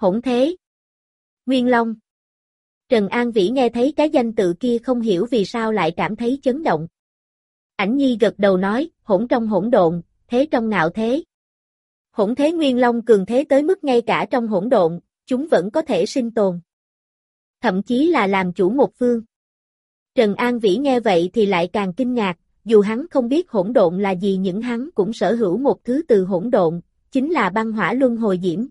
hỗn thế. Nguyên Long. Trần An Vĩ nghe thấy cái danh tự kia không hiểu vì sao lại cảm thấy chấn động. Ảnh nhi gật đầu nói, hỗn trong hỗn độn, thế trong ngạo thế. Hỗn thế Nguyên Long cường thế tới mức ngay cả trong hỗn độn, chúng vẫn có thể sinh tồn. Thậm chí là làm chủ một phương. Trần An Vĩ nghe vậy thì lại càng kinh ngạc, dù hắn không biết hỗn độn là gì những hắn cũng sở hữu một thứ từ hỗn độn, chính là băng hỏa luân hồi diễm.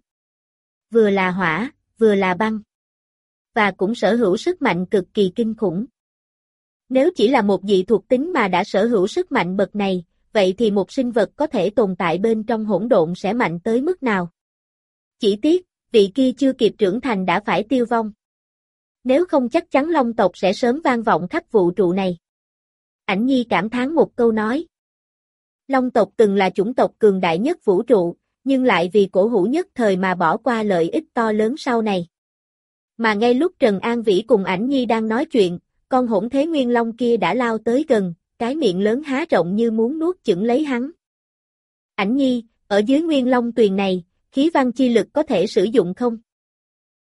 Vừa là hỏa, vừa là băng. Và cũng sở hữu sức mạnh cực kỳ kinh khủng. Nếu chỉ là một dị thuộc tính mà đã sở hữu sức mạnh bậc này, vậy thì một sinh vật có thể tồn tại bên trong hỗn độn sẽ mạnh tới mức nào? Chỉ tiếc, vị kia chưa kịp trưởng thành đã phải tiêu vong. Nếu không chắc chắn Long tộc sẽ sớm vang vọng khắp vũ trụ này. Ảnh Nhi cảm thán một câu nói. Long tộc từng là chủng tộc cường đại nhất vũ trụ, nhưng lại vì cổ hủ nhất thời mà bỏ qua lợi ích to lớn sau này. Mà ngay lúc Trần An Vĩ cùng Ảnh Nhi đang nói chuyện, con hỗn thế nguyên long kia đã lao tới gần, cái miệng lớn há rộng như muốn nuốt chửng lấy hắn. Ảnh Nhi, ở dưới nguyên long tuyền này, khí văn chi lực có thể sử dụng không?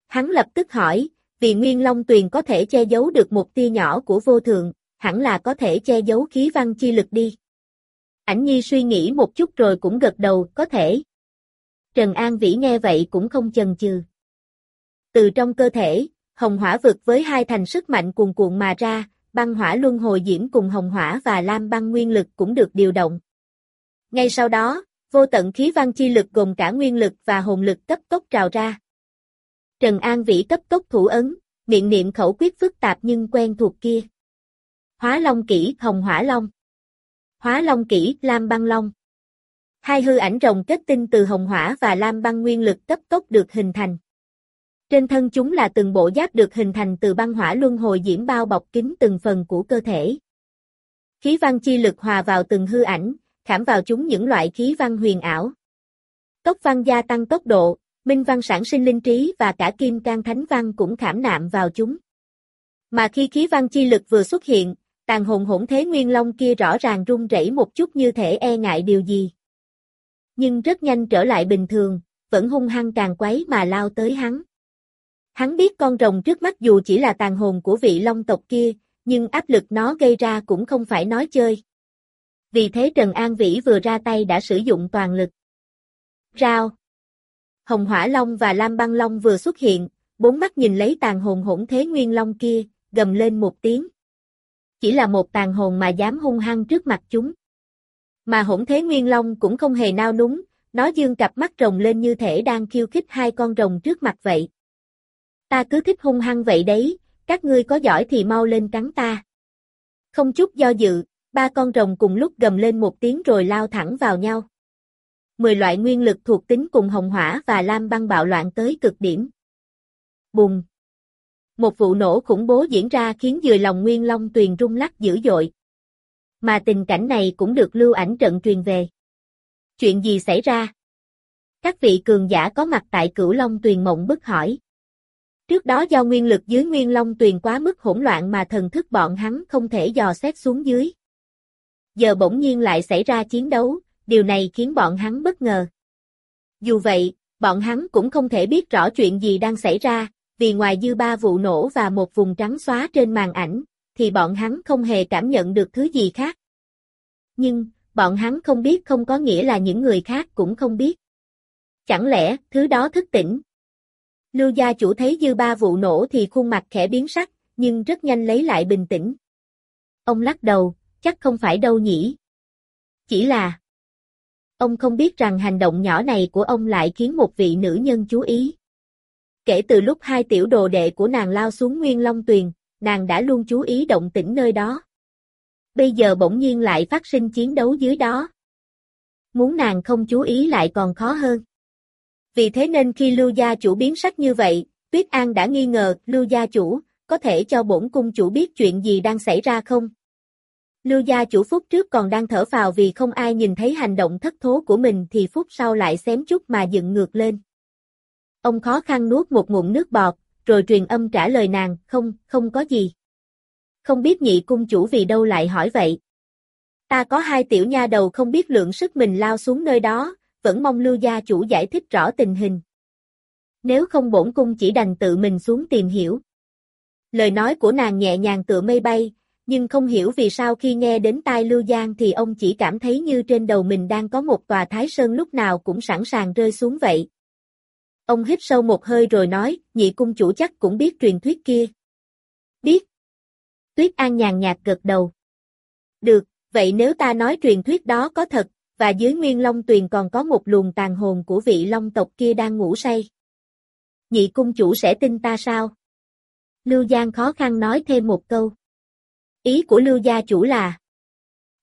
Hắn lập tức hỏi, vì nguyên long tuyền có thể che giấu được một tia nhỏ của vô thường, hẳn là có thể che giấu khí văn chi lực đi. Ảnh Nhi suy nghĩ một chút rồi cũng gật đầu, có thể. Trần An Vĩ nghe vậy cũng không chần chừ. Từ trong cơ thể, hồng hỏa vực với hai thành sức mạnh cuồn cuộn mà ra, băng hỏa luân hồi diễm cùng hồng hỏa và lam băng nguyên lực cũng được điều động. Ngay sau đó, vô tận khí văn chi lực gồm cả nguyên lực và hồn lực cấp tốc trào ra. Trần An Vĩ cấp tốc thủ ấn, miệng niệm khẩu quyết phức tạp nhưng quen thuộc kia. Hóa Long kỹ, Hồng Hỏa Long. Hóa Long kỹ, Lam Băng Long. Hai hư ảnh rồng kết tinh từ Hồng Hỏa và Lam Băng nguyên lực cấp tốc được hình thành. Trên thân chúng là từng bộ giáp được hình thành từ băng hỏa luân hồi diễm bao bọc kín từng phần của cơ thể. Khí văn chi lực hòa vào từng hư ảnh, khảm vào chúng những loại khí văn huyền ảo. Tốc văn gia tăng tốc độ, minh văn sản sinh linh trí và cả kim can thánh văn cũng khảm nạm vào chúng. Mà khi khí văn chi lực vừa xuất hiện, tàn hồn hỗn thế nguyên long kia rõ ràng run rẩy một chút như thể e ngại điều gì. Nhưng rất nhanh trở lại bình thường, vẫn hung hăng càng quấy mà lao tới hắn. Hắn biết con rồng trước mắt dù chỉ là tàn hồn của vị long tộc kia, nhưng áp lực nó gây ra cũng không phải nói chơi. Vì thế Trần An Vĩ vừa ra tay đã sử dụng toàn lực. Rao. Hồng Hỏa Long và Lam Băng Long vừa xuất hiện, bốn mắt nhìn lấy tàn hồn hỗn thế nguyên long kia, gầm lên một tiếng. Chỉ là một tàn hồn mà dám hung hăng trước mặt chúng. Mà hỗn thế nguyên long cũng không hề nao núng, nó dương cặp mắt rồng lên như thể đang khiêu khích hai con rồng trước mặt vậy. Ta cứ thích hung hăng vậy đấy, các ngươi có giỏi thì mau lên cắn ta. Không chút do dự, ba con rồng cùng lúc gầm lên một tiếng rồi lao thẳng vào nhau. Mười loại nguyên lực thuộc tính cùng hồng hỏa và lam băng bạo loạn tới cực điểm. Bùng! Một vụ nổ khủng bố diễn ra khiến dừa lòng nguyên long tuyền rung lắc dữ dội. Mà tình cảnh này cũng được lưu ảnh trận truyền về. Chuyện gì xảy ra? Các vị cường giả có mặt tại cửu long tuyền mộng bức hỏi. Trước đó do nguyên lực dưới nguyên long tuyền quá mức hỗn loạn mà thần thức bọn hắn không thể dò xét xuống dưới. Giờ bỗng nhiên lại xảy ra chiến đấu, điều này khiến bọn hắn bất ngờ. Dù vậy, bọn hắn cũng không thể biết rõ chuyện gì đang xảy ra, vì ngoài dư ba vụ nổ và một vùng trắng xóa trên màn ảnh, thì bọn hắn không hề cảm nhận được thứ gì khác. Nhưng, bọn hắn không biết không có nghĩa là những người khác cũng không biết. Chẳng lẽ, thứ đó thức tỉnh? Lưu gia chủ thấy dư ba vụ nổ thì khuôn mặt khẽ biến sắc, nhưng rất nhanh lấy lại bình tĩnh. Ông lắc đầu, chắc không phải đâu nhỉ. Chỉ là... Ông không biết rằng hành động nhỏ này của ông lại khiến một vị nữ nhân chú ý. Kể từ lúc hai tiểu đồ đệ của nàng lao xuống Nguyên Long Tuyền, nàng đã luôn chú ý động tĩnh nơi đó. Bây giờ bỗng nhiên lại phát sinh chiến đấu dưới đó. Muốn nàng không chú ý lại còn khó hơn. Vì thế nên khi Lưu gia chủ biến sắc như vậy, Tuyết An đã nghi ngờ, Lưu gia chủ, có thể cho bổn cung chủ biết chuyện gì đang xảy ra không? Lưu gia chủ phút trước còn đang thở phào vì không ai nhìn thấy hành động thất thố của mình thì phút sau lại xém chút mà dựng ngược lên. Ông khó khăn nuốt một ngụm nước bọt, rồi truyền âm trả lời nàng, không, không có gì. Không biết nhị cung chủ vì đâu lại hỏi vậy. Ta có hai tiểu nha đầu không biết lượng sức mình lao xuống nơi đó, vẫn mong lưu gia chủ giải thích rõ tình hình. Nếu không bổn cung chỉ đành tự mình xuống tìm hiểu. Lời nói của nàng nhẹ nhàng tựa mây bay, nhưng không hiểu vì sao khi nghe đến tai Lưu Giang thì ông chỉ cảm thấy như trên đầu mình đang có một tòa thái sơn lúc nào cũng sẵn sàng rơi xuống vậy. Ông hít sâu một hơi rồi nói, nhị cung chủ chắc cũng biết truyền thuyết kia. Biết. Tuyết An nhàn nhạt gật đầu. Được, vậy nếu ta nói truyền thuyết đó có thật, và dưới Nguyên Long Tuyền còn có một luồng tàn hồn của vị Long tộc kia đang ngủ say. Nhị cung chủ sẽ tin ta sao? Lưu Giang khó khăn nói thêm một câu. Ý của Lưu gia chủ là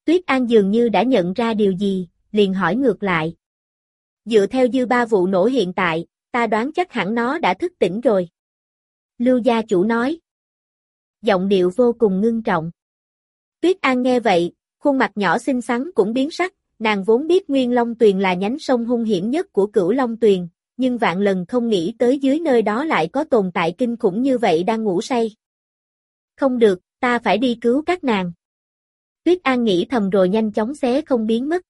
Tuyết An dường như đã nhận ra điều gì, liền hỏi ngược lại. Dựa theo dư ba vụ nổ hiện tại, ta đoán chắc hẳn nó đã thức tỉnh rồi. Lưu gia chủ nói. Giọng điệu vô cùng ngưng trọng. Tuyết An nghe vậy, khuôn mặt nhỏ xinh xắn cũng biến sắc, nàng vốn biết Nguyên Long Tuyền là nhánh sông hung hiểm nhất của cửu Long Tuyền, nhưng vạn lần không nghĩ tới dưới nơi đó lại có tồn tại kinh khủng như vậy đang ngủ say. Không được, ta phải đi cứu các nàng. Tuyết An nghĩ thầm rồi nhanh chóng xé không biến mất.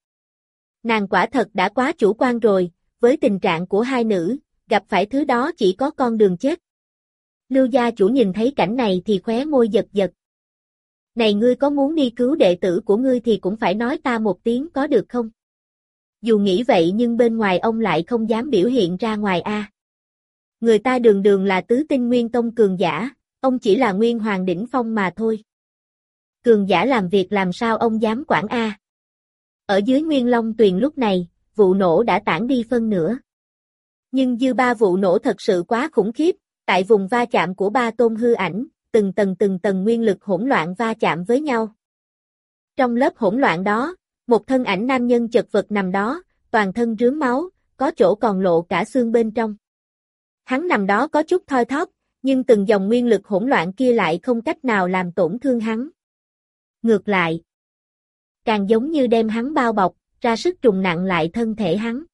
Nàng quả thật đã quá chủ quan rồi, với tình trạng của hai nữ, gặp phải thứ đó chỉ có con đường chết. Lưu gia chủ nhìn thấy cảnh này thì khóe môi giật giật. Này ngươi có muốn đi cứu đệ tử của ngươi thì cũng phải nói ta một tiếng có được không? Dù nghĩ vậy nhưng bên ngoài ông lại không dám biểu hiện ra ngoài A. Người ta đường đường là tứ tinh nguyên tông cường giả, ông chỉ là nguyên hoàng đỉnh phong mà thôi. Cường giả làm việc làm sao ông dám quản A. Ở dưới nguyên long tuyền lúc này, vụ nổ đã tản đi phân nửa. Nhưng dư ba vụ nổ thật sự quá khủng khiếp, tại vùng va chạm của ba tôn hư ảnh, từng tầng từng tầng nguyên lực hỗn loạn va chạm với nhau. Trong lớp hỗn loạn đó, một thân ảnh nam nhân chật vật nằm đó, toàn thân rướm máu, có chỗ còn lộ cả xương bên trong. Hắn nằm đó có chút thoi thóp, nhưng từng dòng nguyên lực hỗn loạn kia lại không cách nào làm tổn thương hắn. Ngược lại, càng giống như đem hắn bao bọc, ra sức trùng nặng lại thân thể hắn.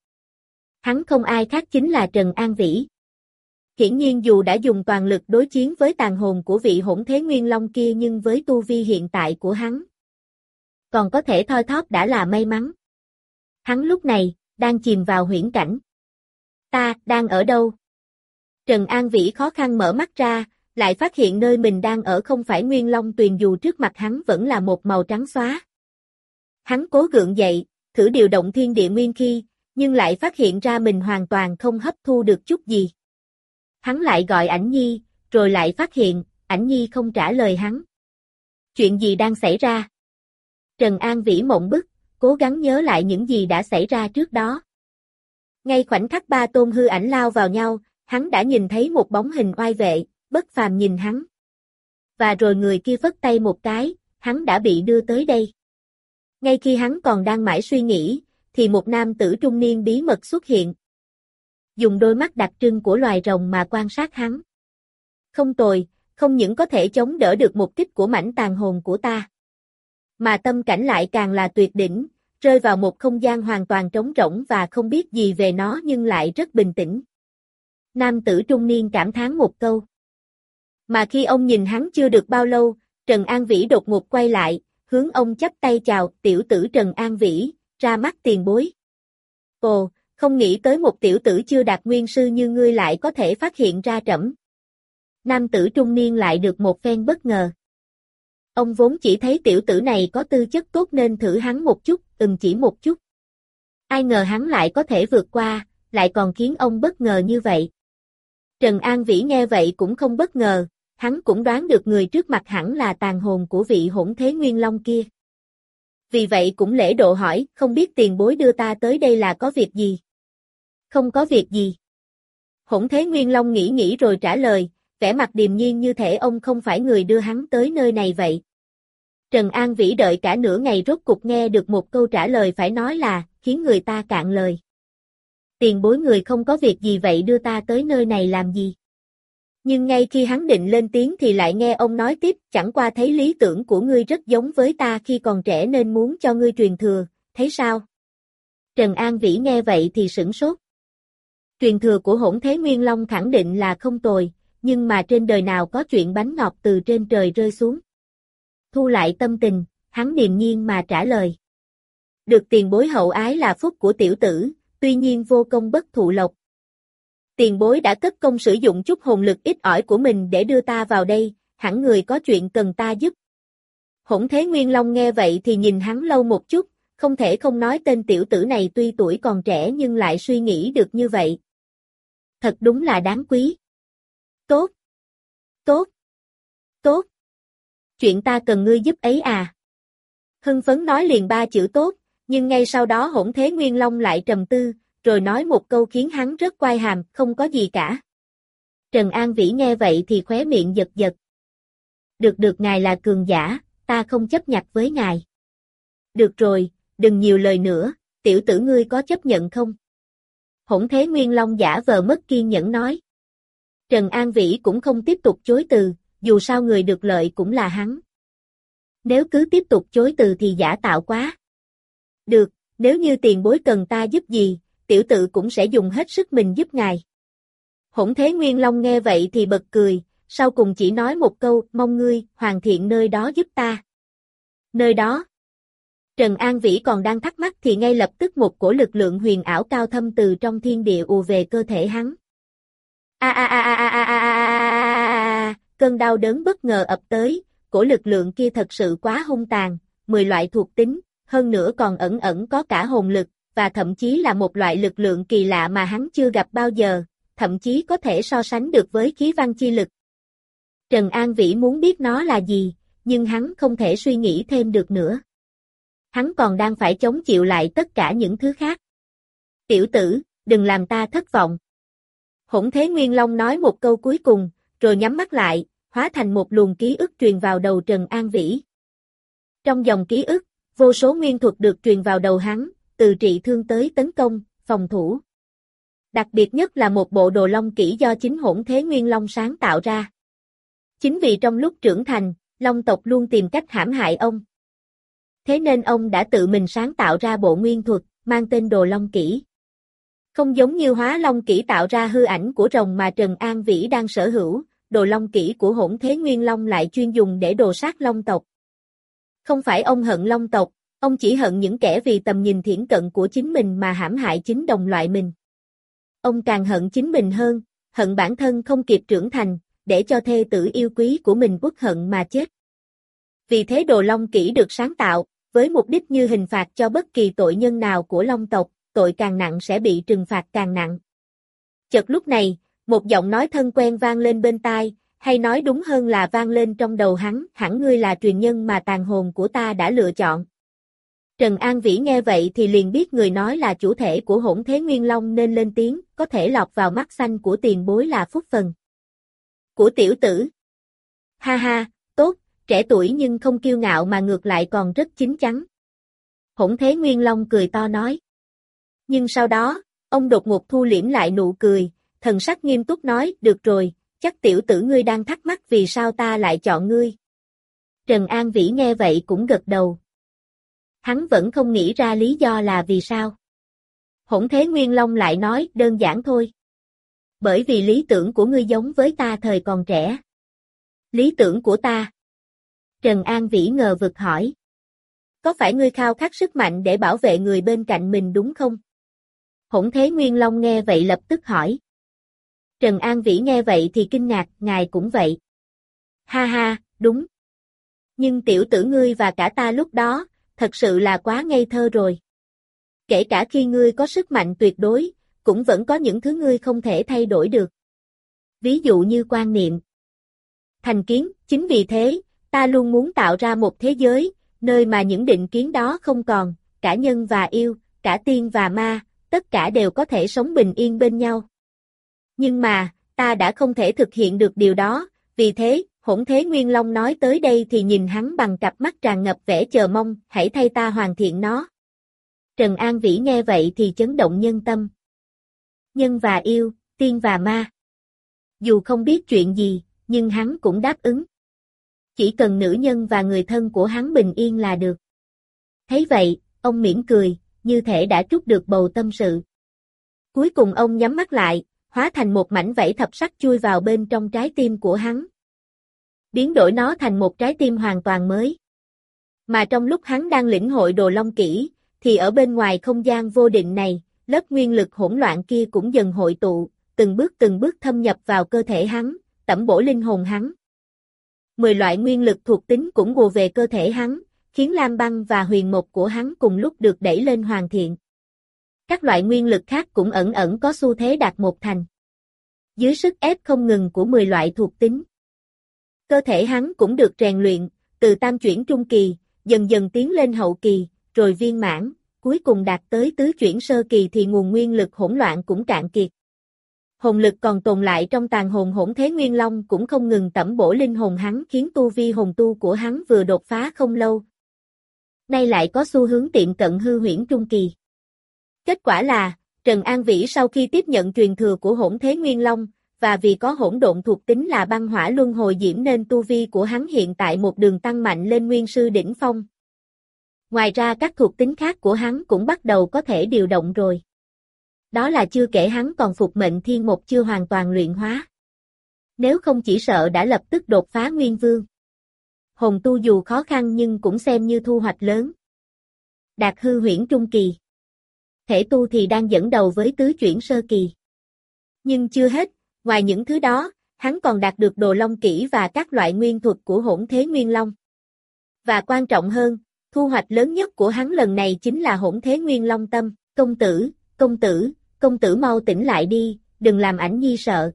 Hắn không ai khác chính là Trần An Vĩ. Hiển nhiên dù đã dùng toàn lực đối chiến với tàn hồn của vị hỗn thế nguyên long kia nhưng với tu vi hiện tại của hắn. Còn có thể thoi thóp đã là may mắn. Hắn lúc này, đang chìm vào huyễn cảnh. Ta, đang ở đâu? Trần An Vĩ khó khăn mở mắt ra, lại phát hiện nơi mình đang ở không phải nguyên long tuyền dù trước mặt hắn vẫn là một màu trắng xóa. Hắn cố gượng dậy, thử điều động thiên địa nguyên khi, nhưng lại phát hiện ra mình hoàn toàn không hấp thu được chút gì. Hắn lại gọi ảnh nhi, rồi lại phát hiện, ảnh nhi không trả lời hắn. Chuyện gì đang xảy ra? Trần An Vĩ mộng bức, cố gắng nhớ lại những gì đã xảy ra trước đó. Ngay khoảnh khắc ba tôn hư ảnh lao vào nhau, hắn đã nhìn thấy một bóng hình oai vệ, bất phàm nhìn hắn. Và rồi người kia phất tay một cái, hắn đã bị đưa tới đây. Ngay khi hắn còn đang mãi suy nghĩ, thì một nam tử trung niên bí mật xuất hiện. Dùng đôi mắt đặc trưng của loài rồng mà quan sát hắn. Không tồi, không những có thể chống đỡ được một kích của mảnh tàn hồn của ta. Mà tâm cảnh lại càng là tuyệt đỉnh, rơi vào một không gian hoàn toàn trống rỗng và không biết gì về nó nhưng lại rất bình tĩnh. Nam tử trung niên cảm thán một câu. Mà khi ông nhìn hắn chưa được bao lâu, Trần An Vĩ đột ngột quay lại, hướng ông chắp tay chào, tiểu tử Trần An Vĩ, ra mắt tiền bối. Ồ, không nghĩ tới một tiểu tử chưa đạt nguyên sư như ngươi lại có thể phát hiện ra trẫm. Nam tử trung niên lại được một phen bất ngờ. Ông vốn chỉ thấy tiểu tử này có tư chất tốt nên thử hắn một chút, ừm chỉ một chút. Ai ngờ hắn lại có thể vượt qua, lại còn khiến ông bất ngờ như vậy. Trần An Vĩ nghe vậy cũng không bất ngờ, hắn cũng đoán được người trước mặt hẳn là tàn hồn của vị hỗn thế nguyên long kia. Vì vậy cũng lễ độ hỏi, không biết tiền bối đưa ta tới đây là có việc gì? Không có việc gì. Hỗn thế nguyên long nghĩ nghĩ rồi trả lời, vẻ mặt điềm nhiên như thể ông không phải người đưa hắn tới nơi này vậy. Trần An Vĩ đợi cả nửa ngày rốt cục nghe được một câu trả lời phải nói là, khiến người ta cạn lời. Tiền bối người không có việc gì vậy đưa ta tới nơi này làm gì? Nhưng ngay khi hắn định lên tiếng thì lại nghe ông nói tiếp, chẳng qua thấy lý tưởng của ngươi rất giống với ta khi còn trẻ nên muốn cho ngươi truyền thừa, thấy sao? Trần An Vĩ nghe vậy thì sửng sốt. Truyền thừa của hỗn thế Nguyên Long khẳng định là không tồi, nhưng mà trên đời nào có chuyện bánh ngọt từ trên trời rơi xuống. Thu lại tâm tình, hắn điềm nhiên mà trả lời. Được tiền bối hậu ái là phúc của tiểu tử, tuy nhiên vô công bất thụ lộc. Tiền bối đã cất công sử dụng chút hồn lực ít ỏi của mình để đưa ta vào đây, hẳn người có chuyện cần ta giúp. Hỗn Thế Nguyên Long nghe vậy thì nhìn hắn lâu một chút, không thể không nói tên tiểu tử này tuy tuổi còn trẻ nhưng lại suy nghĩ được như vậy. Thật đúng là đáng quý. Tốt. Tốt. Tốt. Chuyện ta cần ngươi giúp ấy à. Hưng phấn nói liền ba chữ tốt, nhưng ngay sau đó hỗn thế Nguyên Long lại trầm tư, rồi nói một câu khiến hắn rất quay hàm, không có gì cả. Trần An Vĩ nghe vậy thì khóe miệng giật giật. Được được ngài là cường giả, ta không chấp nhặt với ngài. Được rồi, đừng nhiều lời nữa, tiểu tử ngươi có chấp nhận không? Hỗn thế Nguyên Long giả vờ mất kiên nhẫn nói. Trần An Vĩ cũng không tiếp tục chối từ, dù sao người được lợi cũng là hắn. Nếu cứ tiếp tục chối từ thì giả tạo quá. Được, nếu như tiền bối cần ta giúp gì, tiểu tự cũng sẽ dùng hết sức mình giúp ngài. Hỗn thế Nguyên Long nghe vậy thì bật cười, sau cùng chỉ nói một câu, mong ngươi, hoàn thiện nơi đó giúp ta. Nơi đó. Trần An Vĩ còn đang thắc mắc thì ngay lập tức một cổ lực lượng huyền ảo cao thâm từ trong thiên địa ù về cơ thể hắn. A a a a a a a a cơn đau đớn bất ngờ ập tới, cổ lực lượng kia thật sự quá hung tàn, 10 loại thuộc tính, hơn nữa còn ẩn ẩn có cả hồn lực, và thậm chí là một loại lực lượng kỳ lạ mà hắn chưa gặp bao giờ, thậm chí có thể so sánh được với khí văn chi lực. Trần An Vĩ muốn biết nó là gì, nhưng hắn không thể suy nghĩ thêm được nữa. Hắn còn đang phải chống chịu lại tất cả những thứ khác. Tiểu tử, đừng làm ta thất vọng. Hỗn Thế Nguyên Long nói một câu cuối cùng, rồi nhắm mắt lại, hóa thành một luồng ký ức truyền vào đầu Trần An Vĩ. Trong dòng ký ức, vô số nguyên thuật được truyền vào đầu hắn, từ trị thương tới tấn công, phòng thủ. Đặc biệt nhất là một bộ đồ long kỹ do chính hỗn thế nguyên long sáng tạo ra. Chính vì trong lúc trưởng thành, long tộc luôn tìm cách hãm hại ông. Thế nên ông đã tự mình sáng tạo ra bộ nguyên thuật, mang tên đồ long kỹ. Không giống như hóa long kỹ tạo ra hư ảnh của rồng mà Trần An Vĩ đang sở hữu, đồ long kỹ của hỗn thế nguyên long lại chuyên dùng để đồ sát long tộc. Không phải ông hận long tộc, ông chỉ hận những kẻ vì tầm nhìn thiển cận của chính mình mà hãm hại chính đồng loại mình. Ông càng hận chính mình hơn, hận bản thân không kịp trưởng thành, để cho thê tử yêu quý của mình quốc hận mà chết. Vì thế đồ long kỹ được sáng tạo, với mục đích như hình phạt cho bất kỳ tội nhân nào của long tộc, tội càng nặng sẽ bị trừng phạt càng nặng. Chợt lúc này, một giọng nói thân quen vang lên bên tai, hay nói đúng hơn là vang lên trong đầu hắn, hẳn ngươi là truyền nhân mà tàn hồn của ta đã lựa chọn. Trần An Vĩ nghe vậy thì liền biết người nói là chủ thể của hỗn thế Nguyên Long nên lên tiếng, có thể lọt vào mắt xanh của tiền bối là phúc phần. Của tiểu tử. Ha ha, tốt, trẻ tuổi nhưng không kiêu ngạo mà ngược lại còn rất chính chắn. Hỗn thế Nguyên Long cười to nói. Nhưng sau đó, ông đột ngột thu liễm lại nụ cười, thần sắc nghiêm túc nói, được rồi, chắc tiểu tử ngươi đang thắc mắc vì sao ta lại chọn ngươi. Trần An Vĩ nghe vậy cũng gật đầu. Hắn vẫn không nghĩ ra lý do là vì sao. Hỗn Thế Nguyên Long lại nói, đơn giản thôi. Bởi vì lý tưởng của ngươi giống với ta thời còn trẻ. Lý tưởng của ta. Trần An Vĩ ngờ vực hỏi. Có phải ngươi khao khát sức mạnh để bảo vệ người bên cạnh mình đúng không? Hỗn Thế Nguyên Long nghe vậy lập tức hỏi. Trần An Vĩ nghe vậy thì kinh ngạc, ngài cũng vậy. Ha ha, đúng. Nhưng tiểu tử ngươi và cả ta lúc đó, thật sự là quá ngây thơ rồi. Kể cả khi ngươi có sức mạnh tuyệt đối, cũng vẫn có những thứ ngươi không thể thay đổi được. Ví dụ như quan niệm. Thành kiến, chính vì thế, ta luôn muốn tạo ra một thế giới, nơi mà những định kiến đó không còn, cả nhân và yêu, cả tiên và ma, tất cả đều có thể sống bình yên bên nhau. Nhưng mà, ta đã không thể thực hiện được điều đó, vì thế, hỗn thế Nguyên Long nói tới đây thì nhìn hắn bằng cặp mắt tràn ngập vẻ chờ mong, hãy thay ta hoàn thiện nó. Trần An Vĩ nghe vậy thì chấn động nhân tâm. Nhân và yêu, tiên và ma. Dù không biết chuyện gì, nhưng hắn cũng đáp ứng. Chỉ cần nữ nhân và người thân của hắn bình yên là được. Thấy vậy, ông mỉm cười, như thể đã trút được bầu tâm sự. Cuối cùng ông nhắm mắt lại, hóa thành một mảnh vảy thập sắc chui vào bên trong trái tim của hắn. Biến đổi nó thành một trái tim hoàn toàn mới. Mà trong lúc hắn đang lĩnh hội đồ long kỹ, thì ở bên ngoài không gian vô định này, lớp nguyên lực hỗn loạn kia cũng dần hội tụ, từng bước từng bước thâm nhập vào cơ thể hắn, tẩm bổ linh hồn hắn. Mười loại nguyên lực thuộc tính cũng gồ về cơ thể hắn, khiến Lam Băng và huyền mộc của hắn cùng lúc được đẩy lên hoàn thiện. Các loại nguyên lực khác cũng ẩn ẩn có xu thế đạt một thành. Dưới sức ép không ngừng của 10 loại thuộc tính. Cơ thể hắn cũng được rèn luyện, từ tam chuyển trung kỳ, dần dần tiến lên hậu kỳ, rồi viên mãn, cuối cùng đạt tới tứ chuyển sơ kỳ thì nguồn nguyên lực hỗn loạn cũng cạn kiệt. Hồn lực còn tồn lại trong tàn hồn hỗn thế nguyên long cũng không ngừng tẩm bổ linh hồn hắn khiến tu vi hồn tu của hắn vừa đột phá không lâu. Nay lại có xu hướng tiệm cận hư huyễn trung kỳ. Kết quả là, Trần An Vĩ sau khi tiếp nhận truyền thừa của hỗn thế nguyên long, và vì có hỗn độn thuộc tính là băng hỏa luân hồi diễm nên tu vi của hắn hiện tại một đường tăng mạnh lên nguyên sư đỉnh phong. Ngoài ra các thuộc tính khác của hắn cũng bắt đầu có thể điều động rồi. Đó là chưa kể hắn còn phục mệnh thiên một chưa hoàn toàn luyện hóa. Nếu không chỉ sợ đã lập tức đột phá nguyên vương. Hồng tu dù khó khăn nhưng cũng xem như thu hoạch lớn. Đạt hư huyễn trung kỳ. Thể tu thì đang dẫn đầu với tứ chuyển sơ kỳ. Nhưng chưa hết, ngoài những thứ đó, hắn còn đạt được đồ long kỹ và các loại nguyên thuật của hỗn thế nguyên long. Và quan trọng hơn, thu hoạch lớn nhất của hắn lần này chính là hỗn thế nguyên long tâm, công tử, công tử, công tử mau tỉnh lại đi, đừng làm ảnh nhi sợ.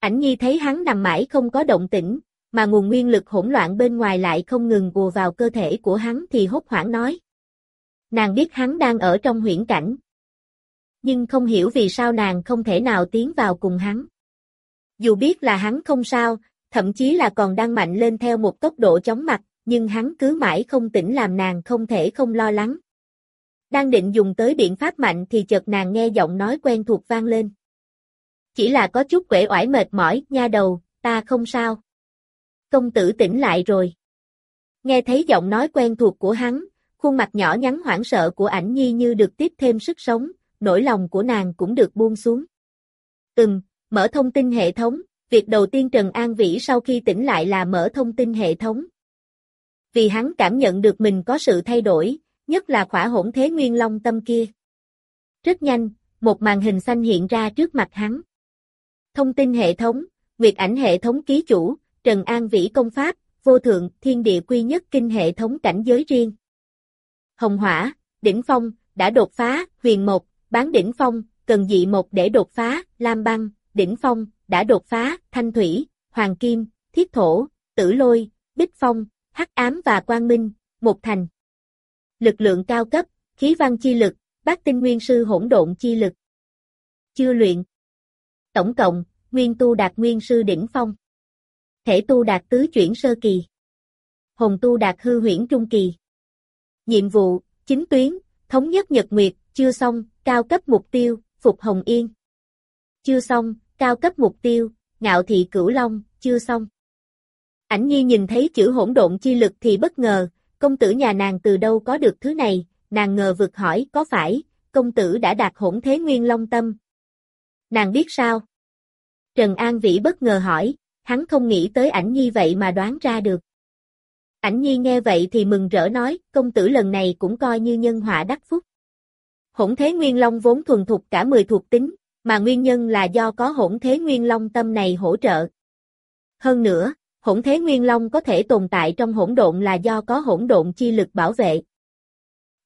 Ảnh nhi thấy hắn nằm mãi không có động tĩnh, mà nguồn nguyên lực hỗn loạn bên ngoài lại không ngừng bùa vào cơ thể của hắn thì hốt hoảng nói. Nàng biết hắn đang ở trong huyễn cảnh. Nhưng không hiểu vì sao nàng không thể nào tiến vào cùng hắn. Dù biết là hắn không sao, thậm chí là còn đang mạnh lên theo một tốc độ chóng mặt, nhưng hắn cứ mãi không tỉnh làm nàng không thể không lo lắng. Đang định dùng tới biện pháp mạnh thì chợt nàng nghe giọng nói quen thuộc vang lên. Chỉ là có chút quể oải mệt mỏi, nha đầu, ta không sao. Công tử tỉnh lại rồi. Nghe thấy giọng nói quen thuộc của hắn, khuôn mặt nhỏ nhắn hoảng sợ của ảnh nhi như được tiếp thêm sức sống, nỗi lòng của nàng cũng được buông xuống. Ừm, mở thông tin hệ thống, việc đầu tiên Trần An Vĩ sau khi tỉnh lại là mở thông tin hệ thống. Vì hắn cảm nhận được mình có sự thay đổi, nhất là khỏa hỗn thế nguyên long tâm kia. Rất nhanh, một màn hình xanh hiện ra trước mặt hắn. Thông tin hệ thống, Nguyệt ảnh hệ thống ký chủ, Trần An Vĩ công pháp, vô thượng, thiên địa quy nhất kinh hệ thống cảnh giới riêng. Hồng hỏa, đỉnh phong, đã đột phá, huyền một, bán đỉnh phong, cần dị một để đột phá, lam băng, đỉnh phong, đã đột phá, thanh thủy, hoàng kim, thiết thổ, tử lôi, bích phong, hắc ám và quang minh, một thành lực lượng cao cấp, khí văn chi lực, bát tinh nguyên sư hỗn độn chi lực. Chưa luyện. Tổng cộng, nguyên tu đạt nguyên sư đỉnh phong. Thể tu đạt tứ chuyển sơ kỳ. Hồn tu đạt hư huyễn trung kỳ. Nhiệm vụ, chính tuyến, thống nhất nhật nguyệt, chưa xong, cao cấp mục tiêu, phục hồng yên. Chưa xong, cao cấp mục tiêu, ngạo thị cửu long, chưa xong. Ảnh nhi nhìn thấy chữ hỗn độn chi lực thì bất ngờ, công tử nhà nàng từ đâu có được thứ này, nàng ngờ vực hỏi có phải, công tử đã đạt hỗn thế nguyên long tâm. Nàng biết sao? Trần An Vĩ bất ngờ hỏi, hắn không nghĩ tới ảnh nhi vậy mà đoán ra được. Ảnh nhi nghe vậy thì mừng rỡ nói, công tử lần này cũng coi như nhân họa đắc phúc. Hỗn thế nguyên long vốn thuần thục cả 10 thuộc tính, mà nguyên nhân là do có hỗn thế nguyên long tâm này hỗ trợ. Hơn nữa, hỗn thế nguyên long có thể tồn tại trong hỗn độn là do có hỗn độn chi lực bảo vệ.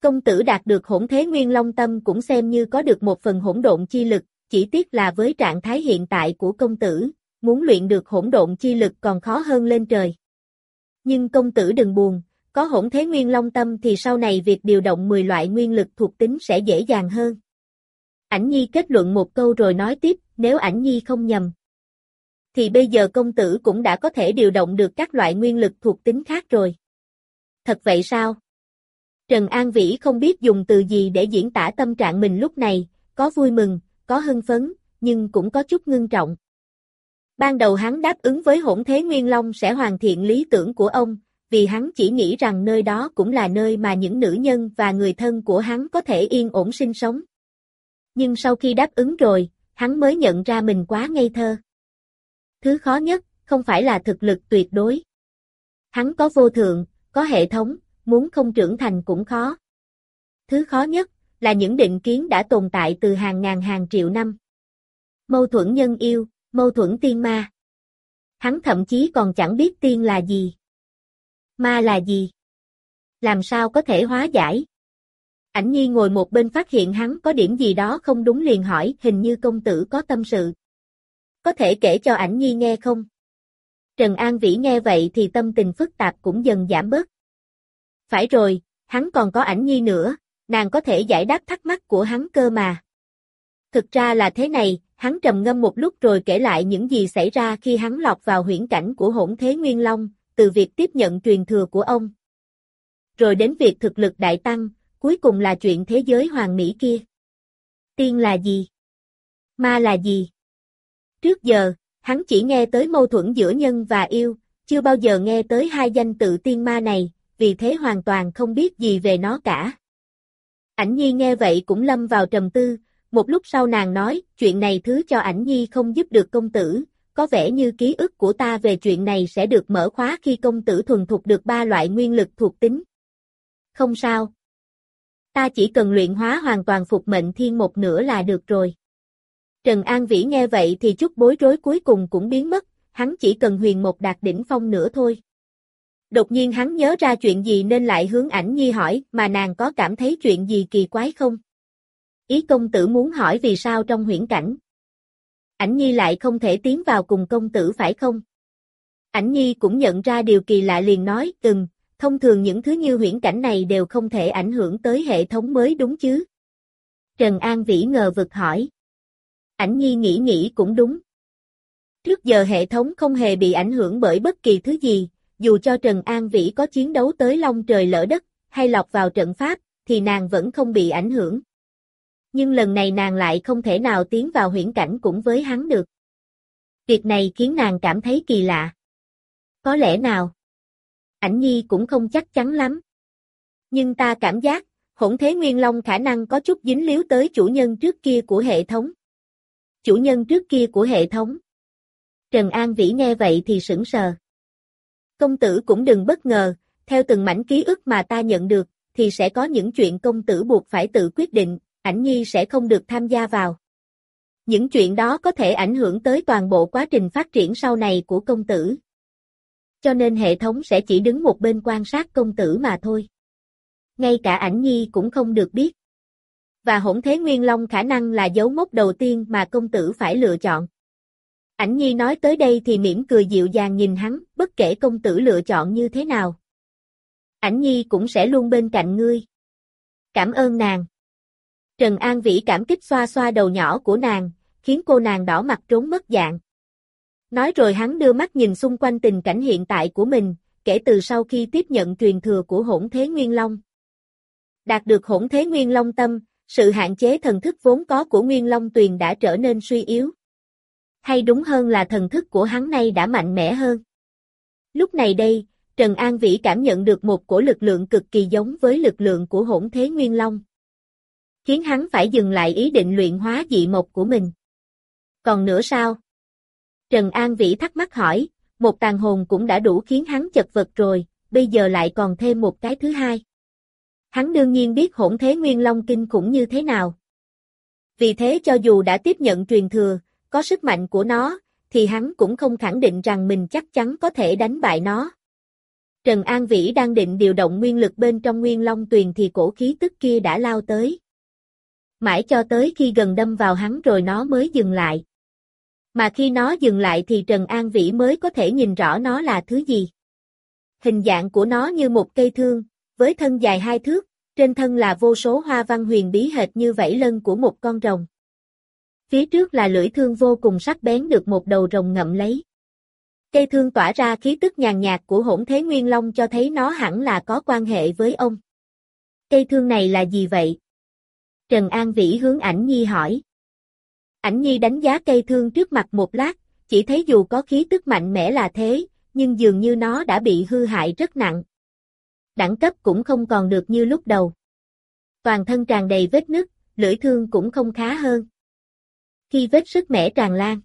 Công tử đạt được hỗn thế nguyên long tâm cũng xem như có được một phần hỗn độn chi lực, chỉ tiếc là với trạng thái hiện tại của công tử, muốn luyện được hỗn độn chi lực còn khó hơn lên trời. Nhưng công tử đừng buồn, có hỗn thế nguyên long tâm thì sau này việc điều động 10 loại nguyên lực thuộc tính sẽ dễ dàng hơn. Ảnh Nhi kết luận một câu rồi nói tiếp, nếu Ảnh Nhi không nhầm, thì bây giờ công tử cũng đã có thể điều động được các loại nguyên lực thuộc tính khác rồi. Thật vậy sao? Trần An Vĩ không biết dùng từ gì để diễn tả tâm trạng mình lúc này, có vui mừng, có hưng phấn, nhưng cũng có chút ngưng trọng. Ban đầu hắn đáp ứng với hỗn thế Nguyên Long sẽ hoàn thiện lý tưởng của ông, vì hắn chỉ nghĩ rằng nơi đó cũng là nơi mà những nữ nhân và người thân của hắn có thể yên ổn sinh sống. Nhưng sau khi đáp ứng rồi, hắn mới nhận ra mình quá ngây thơ. Thứ khó nhất, không phải là thực lực tuyệt đối. Hắn có vô thượng, có hệ thống, muốn không trưởng thành cũng khó. Thứ khó nhất, là những định kiến đã tồn tại từ hàng ngàn hàng triệu năm. Mâu thuẫn nhân yêu, mâu thuẫn tiên ma. Hắn thậm chí còn chẳng biết tiên là gì. Ma là gì? Làm sao có thể hóa giải? Ảnh nhi ngồi một bên phát hiện hắn có điểm gì đó không đúng liền hỏi, hình như công tử có tâm sự. Có thể kể cho ảnh nhi nghe không? Trần An Vĩ nghe vậy thì tâm tình phức tạp cũng dần giảm bớt. Phải rồi, hắn còn có ảnh nhi nữa, nàng có thể giải đáp thắc mắc của hắn cơ mà. Thực ra là thế này, hắn trầm ngâm một lúc rồi kể lại những gì xảy ra khi hắn lọt vào huyễn cảnh của hỗn thế Nguyên Long, từ việc tiếp nhận truyền thừa của ông. Rồi đến việc thực lực đại tăng, cuối cùng là chuyện thế giới hoàng mỹ kia. Tiên là gì? Ma là gì? Trước giờ, hắn chỉ nghe tới mâu thuẫn giữa nhân và yêu, chưa bao giờ nghe tới hai danh tự tiên ma này, vì thế hoàn toàn không biết gì về nó cả. Ảnh Nhi nghe vậy cũng lâm vào trầm tư, một lúc sau nàng nói, chuyện này thứ cho ảnh Nhi không giúp được công tử, có vẻ như ký ức của ta về chuyện này sẽ được mở khóa khi công tử thuần thục được ba loại nguyên lực thuộc tính. Không sao. Ta chỉ cần luyện hóa hoàn toàn phục mệnh thiên một nửa là được rồi. Trần An Vĩ nghe vậy thì chút bối rối cuối cùng cũng biến mất, hắn chỉ cần huyền một đạt đỉnh phong nữa thôi. Đột nhiên hắn nhớ ra chuyện gì nên lại hướng ảnh nhi hỏi, mà nàng có cảm thấy chuyện gì kỳ quái không? Ý công tử muốn hỏi vì sao trong huyễn cảnh. Ảnh nhi lại không thể tiến vào cùng công tử phải không? Ảnh nhi cũng nhận ra điều kỳ lạ liền nói, ừm, thông thường những thứ như huyễn cảnh này đều không thể ảnh hưởng tới hệ thống mới đúng chứ? Trần An Vĩ ngờ vực hỏi. Ảnh nhi nghĩ nghĩ cũng đúng. Trước giờ hệ thống không hề bị ảnh hưởng bởi bất kỳ thứ gì, dù cho Trần An Vĩ có chiến đấu tới long trời lỡ đất, hay lọc vào trận pháp, thì nàng vẫn không bị ảnh hưởng. Nhưng lần này nàng lại không thể nào tiến vào huyễn cảnh cũng với hắn được. Việc này khiến nàng cảm thấy kỳ lạ. Có lẽ nào? Ảnh nhi cũng không chắc chắn lắm. Nhưng ta cảm giác, hỗn thế nguyên long khả năng có chút dính líu tới chủ nhân trước kia của hệ thống. Chủ nhân trước kia của hệ thống. Trần An Vĩ nghe vậy thì sững sờ. Công tử cũng đừng bất ngờ, theo từng mảnh ký ức mà ta nhận được, thì sẽ có những chuyện công tử buộc phải tự quyết định, ảnh nhi sẽ không được tham gia vào. Những chuyện đó có thể ảnh hưởng tới toàn bộ quá trình phát triển sau này của công tử. Cho nên hệ thống sẽ chỉ đứng một bên quan sát công tử mà thôi. Ngay cả ảnh nhi cũng không được biết. Và hỗn thế nguyên long khả năng là dấu mốc đầu tiên mà công tử phải lựa chọn. Ảnh nhi nói tới đây thì mỉm cười dịu dàng nhìn hắn, bất kể công tử lựa chọn như thế nào. Ảnh nhi cũng sẽ luôn bên cạnh ngươi. Cảm ơn nàng. Trần An Vĩ cảm kích xoa xoa đầu nhỏ của nàng, khiến cô nàng đỏ mặt trốn mất dạng. Nói rồi hắn đưa mắt nhìn xung quanh tình cảnh hiện tại của mình, kể từ sau khi tiếp nhận truyền thừa của hỗn thế Nguyên Long. Đạt được hỗn thế Nguyên Long tâm, sự hạn chế thần thức vốn có của Nguyên Long Tuyền đã trở nên suy yếu hay đúng hơn là thần thức của hắn nay đã mạnh mẽ hơn. Lúc này đây, Trần An Vĩ cảm nhận được một cổ lực lượng cực kỳ giống với lực lượng của hỗn thế Nguyên Long. Khiến hắn phải dừng lại ý định luyện hóa dị mộc của mình. Còn nữa sao? Trần An Vĩ thắc mắc hỏi, một tàn hồn cũng đã đủ khiến hắn chật vật rồi, bây giờ lại còn thêm một cái thứ hai. Hắn đương nhiên biết hỗn thế Nguyên Long kinh cũng như thế nào. Vì thế cho dù đã tiếp nhận truyền thừa, có sức mạnh của nó, thì hắn cũng không khẳng định rằng mình chắc chắn có thể đánh bại nó. Trần An Vĩ đang định điều động nguyên lực bên trong nguyên long tuyền thì cổ khí tức kia đã lao tới. Mãi cho tới khi gần đâm vào hắn rồi nó mới dừng lại. Mà khi nó dừng lại thì Trần An Vĩ mới có thể nhìn rõ nó là thứ gì. Hình dạng của nó như một cây thương, với thân dài hai thước, trên thân là vô số hoa văn huyền bí hệt như vảy lân của một con rồng. Phía trước là lưỡi thương vô cùng sắc bén được một đầu rồng ngậm lấy. Cây thương tỏa ra khí tức nhàn nhạt của hỗn thế nguyên long cho thấy nó hẳn là có quan hệ với ông. Cây thương này là gì vậy? Trần An Vĩ hướng ảnh nhi hỏi. Ảnh nhi đánh giá cây thương trước mặt một lát, chỉ thấy dù có khí tức mạnh mẽ là thế, nhưng dường như nó đã bị hư hại rất nặng. Đẳng cấp cũng không còn được như lúc đầu. Toàn thân tràn đầy vết nứt, lưỡi thương cũng không khá hơn khi vết sức mẻ tràn lan.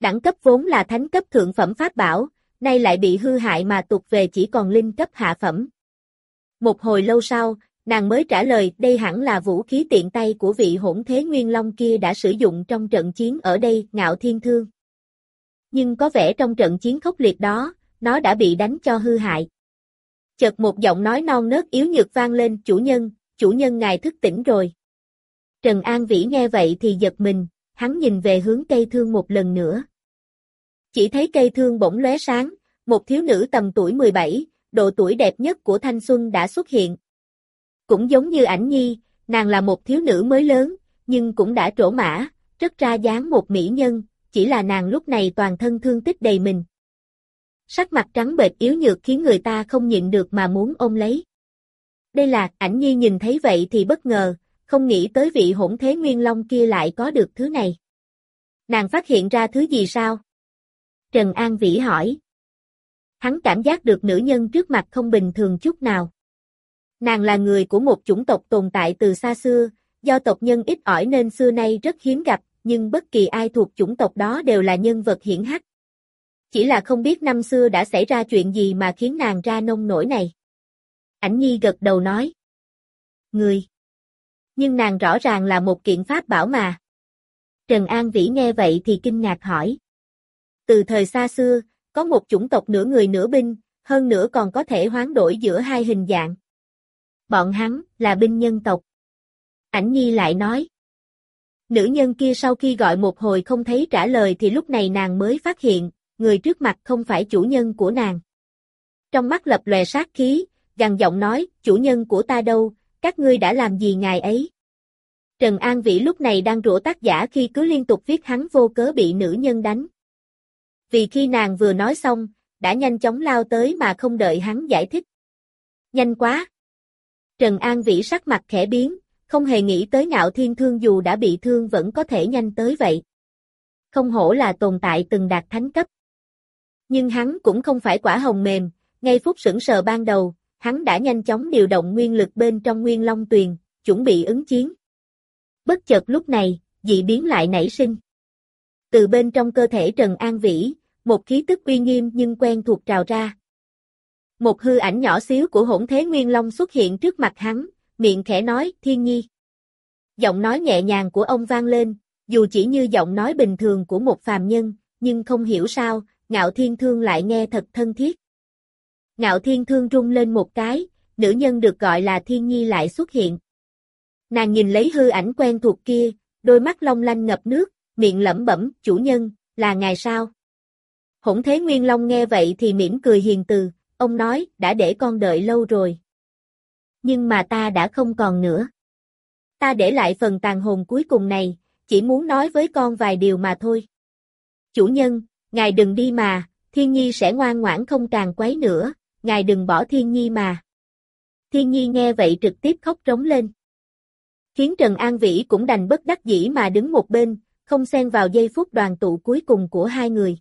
Đẳng cấp vốn là thánh cấp thượng phẩm pháp bảo, nay lại bị hư hại mà tụt về chỉ còn linh cấp hạ phẩm. Một hồi lâu sau, nàng mới trả lời đây hẳn là vũ khí tiện tay của vị hỗn thế nguyên long kia đã sử dụng trong trận chiến ở đây, ngạo thiên thương. Nhưng có vẻ trong trận chiến khốc liệt đó, nó đã bị đánh cho hư hại. Chợt một giọng nói non nớt yếu nhược vang lên, chủ nhân, chủ nhân ngài thức tỉnh rồi. Trần An Vĩ nghe vậy thì giật mình, hắn nhìn về hướng cây thương một lần nữa. Chỉ thấy cây thương bỗng lóe sáng, một thiếu nữ tầm tuổi 17, độ tuổi đẹp nhất của thanh xuân đã xuất hiện. Cũng giống như ảnh nhi, nàng là một thiếu nữ mới lớn, nhưng cũng đã trổ mã, rất ra dáng một mỹ nhân, chỉ là nàng lúc này toàn thân thương tích đầy mình. Sắc mặt trắng bệch yếu nhược khiến người ta không nhịn được mà muốn ôm lấy. Đây là, ảnh nhi nhìn thấy vậy thì bất ngờ, không nghĩ tới vị hỗn thế nguyên long kia lại có được thứ này. Nàng phát hiện ra thứ gì sao? Trần An Vĩ hỏi. Hắn cảm giác được nữ nhân trước mặt không bình thường chút nào. Nàng là người của một chủng tộc tồn tại từ xa xưa, do tộc nhân ít ỏi nên xưa nay rất hiếm gặp, nhưng bất kỳ ai thuộc chủng tộc đó đều là nhân vật hiển hách. Chỉ là không biết năm xưa đã xảy ra chuyện gì mà khiến nàng ra nông nổi này. Ảnh Nhi gật đầu nói. Người. Nhưng nàng rõ ràng là một kiện pháp bảo mà. Trần An Vĩ nghe vậy thì kinh ngạc hỏi. Từ thời xa xưa, có một chủng tộc nửa người nửa binh, hơn nữa còn có thể hoán đổi giữa hai hình dạng. Bọn hắn là binh nhân tộc. Ảnh Nhi lại nói. Nữ nhân kia sau khi gọi một hồi không thấy trả lời thì lúc này nàng mới phát hiện, người trước mặt không phải chủ nhân của nàng. Trong mắt lập lòe sát khí, gằn giọng nói, chủ nhân của ta đâu, các ngươi đã làm gì ngài ấy? Trần An Vĩ lúc này đang rủa tác giả khi cứ liên tục viết hắn vô cớ bị nữ nhân đánh. Vì khi nàng vừa nói xong, đã nhanh chóng lao tới mà không đợi hắn giải thích. Nhanh quá! Trần An Vĩ sắc mặt khẽ biến, không hề nghĩ tới ngạo thiên thương dù đã bị thương vẫn có thể nhanh tới vậy. Không hổ là tồn tại từng đạt thánh cấp. Nhưng hắn cũng không phải quả hồng mềm, ngay phút sững sờ ban đầu, hắn đã nhanh chóng điều động nguyên lực bên trong nguyên long tuyền, chuẩn bị ứng chiến. Bất chợt lúc này, dị biến lại nảy sinh. Từ bên trong cơ thể Trần An Vĩ, một khí tức uy nghiêm nhưng quen thuộc trào ra. Một hư ảnh nhỏ xíu của hỗn thế nguyên long xuất hiện trước mặt hắn, miệng khẽ nói, thiên nhi. Giọng nói nhẹ nhàng của ông vang lên, dù chỉ như giọng nói bình thường của một phàm nhân, nhưng không hiểu sao, ngạo thiên thương lại nghe thật thân thiết. Ngạo thiên thương rung lên một cái, nữ nhân được gọi là thiên nhi lại xuất hiện. Nàng nhìn lấy hư ảnh quen thuộc kia, đôi mắt long lanh ngập nước, miệng lẩm bẩm, chủ nhân, là ngài sao? Hỗn thế Nguyên Long nghe vậy thì mỉm cười hiền từ, ông nói, đã để con đợi lâu rồi. Nhưng mà ta đã không còn nữa. Ta để lại phần tàn hồn cuối cùng này, chỉ muốn nói với con vài điều mà thôi. Chủ nhân, ngài đừng đi mà, thiên nhi sẽ ngoan ngoãn không càng quấy nữa, ngài đừng bỏ thiên nhi mà. Thiên nhi nghe vậy trực tiếp khóc trống lên. Khiến Trần An Vĩ cũng đành bất đắc dĩ mà đứng một bên, không xen vào giây phút đoàn tụ cuối cùng của hai người.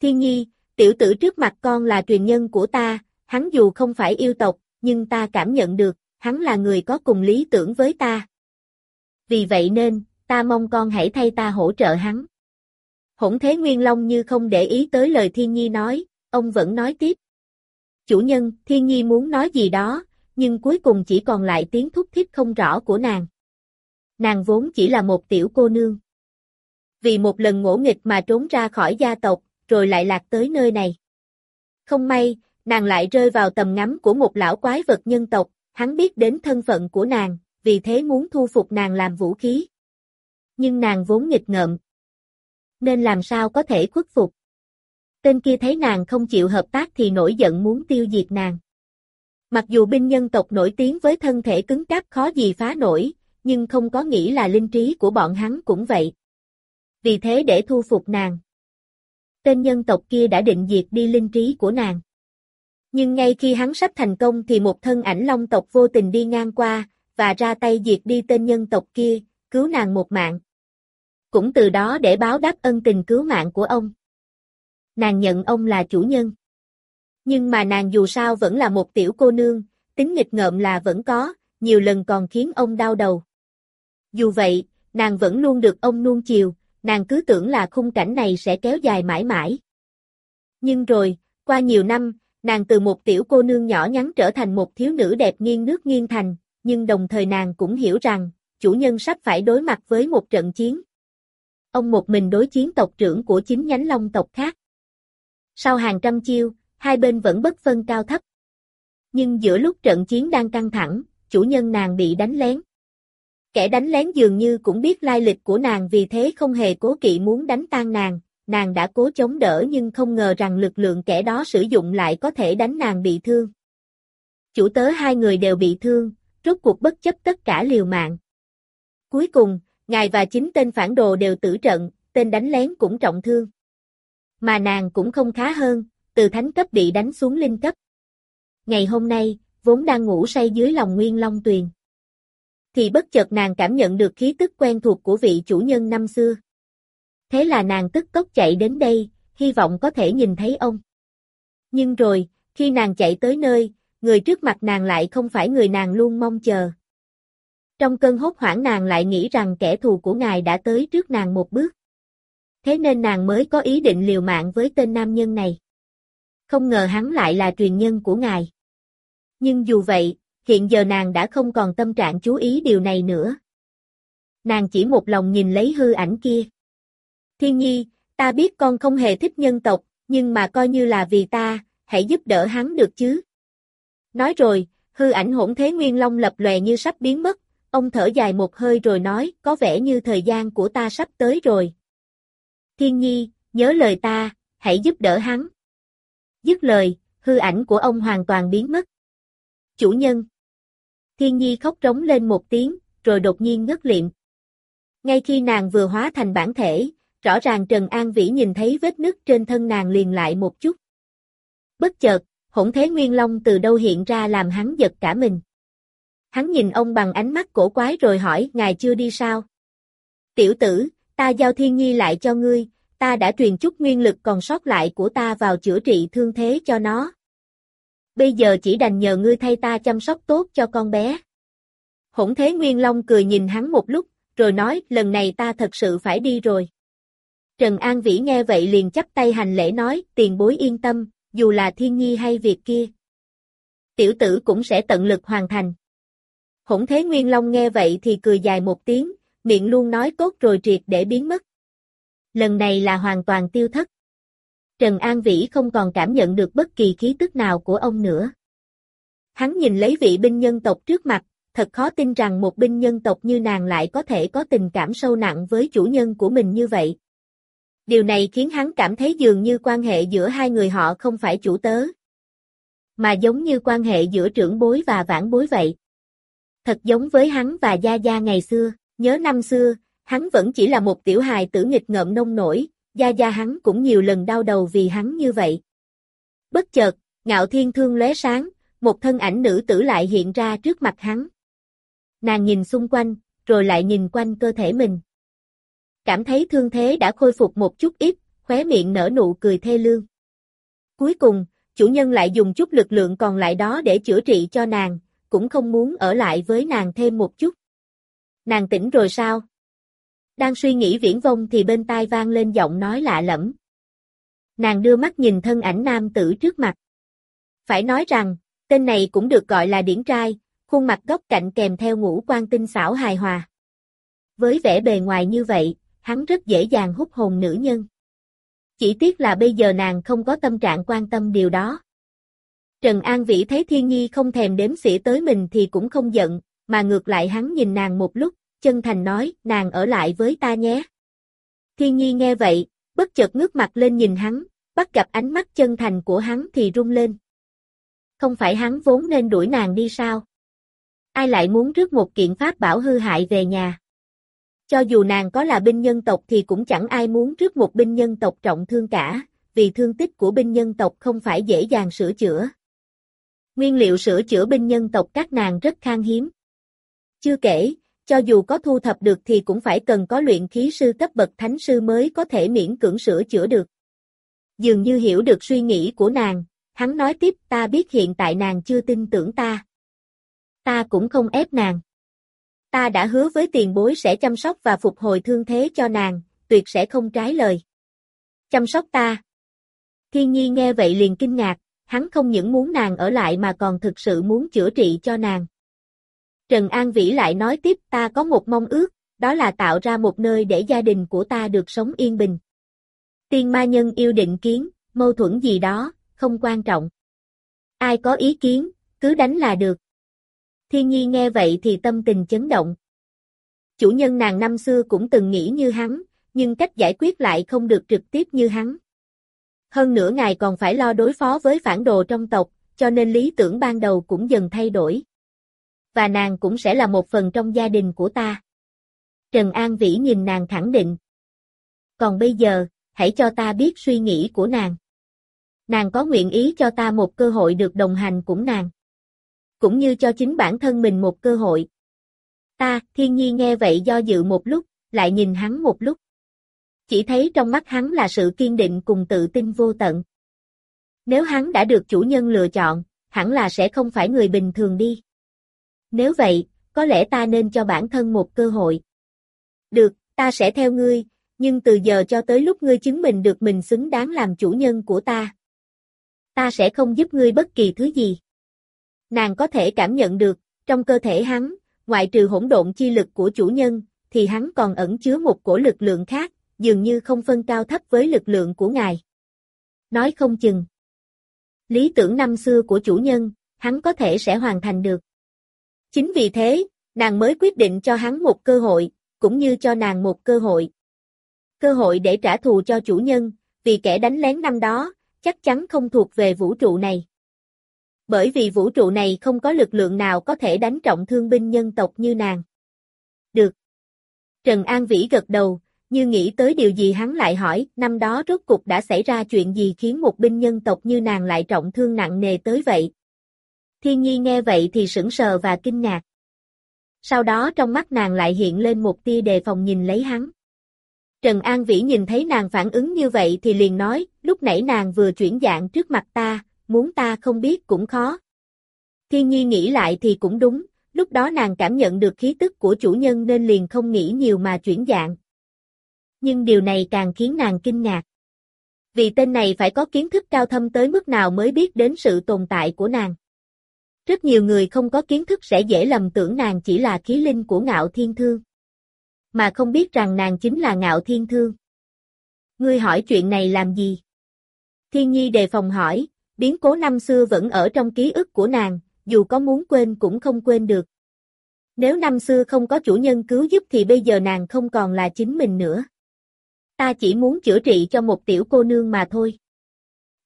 Thiên nhi, tiểu tử trước mặt con là truyền nhân của ta, hắn dù không phải yêu tộc, nhưng ta cảm nhận được, hắn là người có cùng lý tưởng với ta. Vì vậy nên, ta mong con hãy thay ta hỗ trợ hắn. Hỗn thế Nguyên Long như không để ý tới lời Thiên Nhi nói, ông vẫn nói tiếp. Chủ nhân, Thiên Nhi muốn nói gì đó, nhưng cuối cùng chỉ còn lại tiếng thúc thiết không rõ của nàng. Nàng vốn chỉ là một tiểu cô nương. Vì một lần ngỗ nghịch mà trốn ra khỏi gia tộc, rồi lại lạc tới nơi này. Không may, nàng lại rơi vào tầm ngắm của một lão quái vật nhân tộc, hắn biết đến thân phận của nàng, vì thế muốn thu phục nàng làm vũ khí. Nhưng nàng vốn nghịch ngợm. Nên làm sao có thể khuất phục. Tên kia thấy nàng không chịu hợp tác thì nổi giận muốn tiêu diệt nàng. Mặc dù binh nhân tộc nổi tiếng với thân thể cứng cáp khó gì phá nổi, nhưng không có nghĩ là linh trí của bọn hắn cũng vậy. Vì thế để thu phục nàng. Tên nhân tộc kia đã định diệt đi linh trí của nàng. Nhưng ngay khi hắn sắp thành công thì một thân ảnh long tộc vô tình đi ngang qua, và ra tay diệt đi tên nhân tộc kia, cứu nàng một mạng. Cũng từ đó để báo đáp ân tình cứu mạng của ông. Nàng nhận ông là chủ nhân. Nhưng mà nàng dù sao vẫn là một tiểu cô nương, tính nghịch ngợm là vẫn có, nhiều lần còn khiến ông đau đầu. Dù vậy, nàng vẫn luôn được ông nuông chiều, nàng cứ tưởng là khung cảnh này sẽ kéo dài mãi mãi. Nhưng rồi, qua nhiều năm, nàng từ một tiểu cô nương nhỏ nhắn trở thành một thiếu nữ đẹp nghiêng nước nghiêng thành, nhưng đồng thời nàng cũng hiểu rằng, chủ nhân sắp phải đối mặt với một trận chiến. Ông một mình đối chiến tộc trưởng của chính nhánh long tộc khác. Sau hàng trăm chiêu, hai bên vẫn bất phân cao thấp. Nhưng giữa lúc trận chiến đang căng thẳng, chủ nhân nàng bị đánh lén. Kẻ đánh lén dường như cũng biết lai lịch của nàng vì thế không hề cố kỵ muốn đánh tan nàng, nàng đã cố chống đỡ nhưng không ngờ rằng lực lượng kẻ đó sử dụng lại có thể đánh nàng bị thương. Chủ tớ hai người đều bị thương, rốt cuộc bất chấp tất cả liều mạng. Cuối cùng, ngài và chính tên phản đồ đều tử trận, tên đánh lén cũng trọng thương. Mà nàng cũng không khá hơn, từ thánh cấp bị đánh xuống linh cấp. Ngày hôm nay, vốn đang ngủ say dưới lòng nguyên long tuyền. Thì bất chợt nàng cảm nhận được khí tức quen thuộc của vị chủ nhân năm xưa. Thế là nàng tức tốc chạy đến đây, hy vọng có thể nhìn thấy ông. Nhưng rồi, khi nàng chạy tới nơi, người trước mặt nàng lại không phải người nàng luôn mong chờ. Trong cơn hốt hoảng nàng lại nghĩ rằng kẻ thù của ngài đã tới trước nàng một bước. Thế nên nàng mới có ý định liều mạng với tên nam nhân này. Không ngờ hắn lại là truyền nhân của ngài. Nhưng dù vậy, hiện giờ nàng đã không còn tâm trạng chú ý điều này nữa. Nàng chỉ một lòng nhìn lấy hư ảnh kia. Thiên nhi, ta biết con không hề thích nhân tộc, nhưng mà coi như là vì ta, hãy giúp đỡ hắn được chứ. Nói rồi, hư ảnh hỗn thế nguyên long lập lòe như sắp biến mất, ông thở dài một hơi rồi nói, có vẻ như thời gian của ta sắp tới rồi. Thiên nhi, nhớ lời ta, hãy giúp đỡ hắn. Dứt lời, hư ảnh của ông hoàn toàn biến mất. Chủ nhân. Thiên nhi khóc trống lên một tiếng, rồi đột nhiên ngất liệm. Ngay khi nàng vừa hóa thành bản thể, rõ ràng Trần An Vĩ nhìn thấy vết nứt trên thân nàng liền lại một chút. Bất chợt, hỗn thế nguyên long từ đâu hiện ra làm hắn giật cả mình. Hắn nhìn ông bằng ánh mắt cổ quái rồi hỏi, ngài chưa đi sao? Tiểu tử, ta giao thiên nhi lại cho ngươi, ta đã truyền chút nguyên lực còn sót lại của ta vào chữa trị thương thế cho nó. Bây giờ chỉ đành nhờ ngươi thay ta chăm sóc tốt cho con bé. Hỗn thế Nguyên Long cười nhìn hắn một lúc, rồi nói, lần này ta thật sự phải đi rồi. Trần An Vĩ nghe vậy liền chắp tay hành lễ nói, tiền bối yên tâm, dù là thiên nhi hay việc kia. Tiểu tử cũng sẽ tận lực hoàn thành. Hỗn thế Nguyên Long nghe vậy thì cười dài một tiếng, miệng luôn nói tốt rồi triệt để biến mất. Lần này là hoàn toàn tiêu thất. Trần An Vĩ không còn cảm nhận được bất kỳ khí tức nào của ông nữa. Hắn nhìn lấy vị binh nhân tộc trước mặt, thật khó tin rằng một binh nhân tộc như nàng lại có thể có tình cảm sâu nặng với chủ nhân của mình như vậy. Điều này khiến hắn cảm thấy dường như quan hệ giữa hai người họ không phải chủ tớ, mà giống như quan hệ giữa trưởng bối và vãn bối vậy. Thật giống với hắn và Gia Gia ngày xưa, nhớ năm xưa, hắn vẫn chỉ là một tiểu hài tử nghịch ngợm nông nổi, Gia Gia hắn cũng nhiều lần đau đầu vì hắn như vậy. Bất chợt, ngạo thiên thương lóe sáng, một thân ảnh nữ tử lại hiện ra trước mặt hắn. Nàng nhìn xung quanh, rồi lại nhìn quanh cơ thể mình. Cảm thấy thương thế đã khôi phục một chút ít, khóe miệng nở nụ cười thê lương. Cuối cùng, chủ nhân lại dùng chút lực lượng còn lại đó để chữa trị cho nàng, cũng không muốn ở lại với nàng thêm một chút. Nàng tỉnh rồi sao? Đang suy nghĩ viễn vông thì bên tai vang lên giọng nói lạ lẫm. Nàng đưa mắt nhìn thân ảnh nam tử trước mặt. Phải nói rằng, tên này cũng được gọi là điển trai, khuôn mặt góc cạnh kèm theo ngũ quan tinh xảo hài hòa. Với vẻ bề ngoài như vậy, hắn rất dễ dàng hút hồn nữ nhân. Chỉ tiếc là bây giờ nàng không có tâm trạng quan tâm điều đó. Trần An Vĩ thấy Thiên Nhi không thèm đếm xỉa tới mình thì cũng không giận, mà ngược lại hắn nhìn nàng một lúc, chân thành nói, nàng ở lại với ta nhé. Thiên Nhi nghe vậy, bất chợt ngước mặt lên nhìn hắn, bắt gặp ánh mắt chân thành của hắn thì rung lên. Không phải hắn vốn nên đuổi nàng đi sao? Ai lại muốn rước một kiện pháp bảo hư hại về nhà? Cho dù nàng có là binh nhân tộc thì cũng chẳng ai muốn rước một binh nhân tộc trọng thương cả, vì thương tích của binh nhân tộc không phải dễ dàng sửa chữa. Nguyên liệu sửa chữa binh nhân tộc các nàng rất khan hiếm. Chưa kể, cho dù có thu thập được thì cũng phải cần có luyện khí sư cấp bậc thánh sư mới có thể miễn cưỡng sửa chữa được. Dường như hiểu được suy nghĩ của nàng, hắn nói tiếp ta biết hiện tại nàng chưa tin tưởng ta. Ta cũng không ép nàng. Ta đã hứa với tiền bối sẽ chăm sóc và phục hồi thương thế cho nàng, tuyệt sẽ không trái lời. Chăm sóc ta. Thiên nhi nghe vậy liền kinh ngạc, hắn không những muốn nàng ở lại mà còn thực sự muốn chữa trị cho nàng. Trần An Vĩ lại nói tiếp ta có một mong ước, đó là tạo ra một nơi để gia đình của ta được sống yên bình. Tiên ma nhân yêu định kiến, mâu thuẫn gì đó, không quan trọng. Ai có ý kiến, cứ đánh là được. Thiên nhi nghe vậy thì tâm tình chấn động. Chủ nhân nàng năm xưa cũng từng nghĩ như hắn, nhưng cách giải quyết lại không được trực tiếp như hắn. Hơn nữa ngài còn phải lo đối phó với phản đồ trong tộc, cho nên lý tưởng ban đầu cũng dần thay đổi. Và nàng cũng sẽ là một phần trong gia đình của ta. Trần An Vĩ nhìn nàng khẳng định. Còn bây giờ, hãy cho ta biết suy nghĩ của nàng. Nàng có nguyện ý cho ta một cơ hội được đồng hành cùng nàng. Cũng như cho chính bản thân mình một cơ hội. Ta, thiên nhi nghe vậy do dự một lúc, lại nhìn hắn một lúc. Chỉ thấy trong mắt hắn là sự kiên định cùng tự tin vô tận. Nếu hắn đã được chủ nhân lựa chọn, hẳn là sẽ không phải người bình thường đi. Nếu vậy, có lẽ ta nên cho bản thân một cơ hội. Được, ta sẽ theo ngươi, nhưng từ giờ cho tới lúc ngươi chứng minh được mình xứng đáng làm chủ nhân của ta. Ta sẽ không giúp ngươi bất kỳ thứ gì. Nàng có thể cảm nhận được, trong cơ thể hắn, ngoại trừ hỗn độn chi lực của chủ nhân, thì hắn còn ẩn chứa một cổ lực lượng khác, dường như không phân cao thấp với lực lượng của ngài. Nói không chừng. Lý tưởng năm xưa của chủ nhân, hắn có thể sẽ hoàn thành được. Chính vì thế, nàng mới quyết định cho hắn một cơ hội, cũng như cho nàng một cơ hội. Cơ hội để trả thù cho chủ nhân, vì kẻ đánh lén năm đó, chắc chắn không thuộc về vũ trụ này. Bởi vì vũ trụ này không có lực lượng nào có thể đánh trọng thương binh nhân tộc như nàng. Được. Trần An Vĩ gật đầu, như nghĩ tới điều gì hắn lại hỏi, năm đó rốt cục đã xảy ra chuyện gì khiến một binh nhân tộc như nàng lại trọng thương nặng nề tới vậy? Thiên nhi nghe vậy thì sững sờ và kinh ngạc. Sau đó trong mắt nàng lại hiện lên một tia đề phòng nhìn lấy hắn. Trần An Vĩ nhìn thấy nàng phản ứng như vậy thì liền nói, lúc nãy nàng vừa chuyển dạng trước mặt ta, muốn ta không biết cũng khó. Thiên nhi nghĩ lại thì cũng đúng, lúc đó nàng cảm nhận được khí tức của chủ nhân nên liền không nghĩ nhiều mà chuyển dạng. Nhưng điều này càng khiến nàng kinh ngạc. Vì tên này phải có kiến thức cao thâm tới mức nào mới biết đến sự tồn tại của nàng. Rất nhiều người không có kiến thức sẽ dễ lầm tưởng nàng chỉ là khí linh của ngạo thiên thương. Mà không biết rằng nàng chính là ngạo thiên thương. Ngươi hỏi chuyện này làm gì? Thiên nhi đề phòng hỏi, biến cố năm xưa vẫn ở trong ký ức của nàng, dù có muốn quên cũng không quên được. Nếu năm xưa không có chủ nhân cứu giúp thì bây giờ nàng không còn là chính mình nữa. Ta chỉ muốn chữa trị cho một tiểu cô nương mà thôi.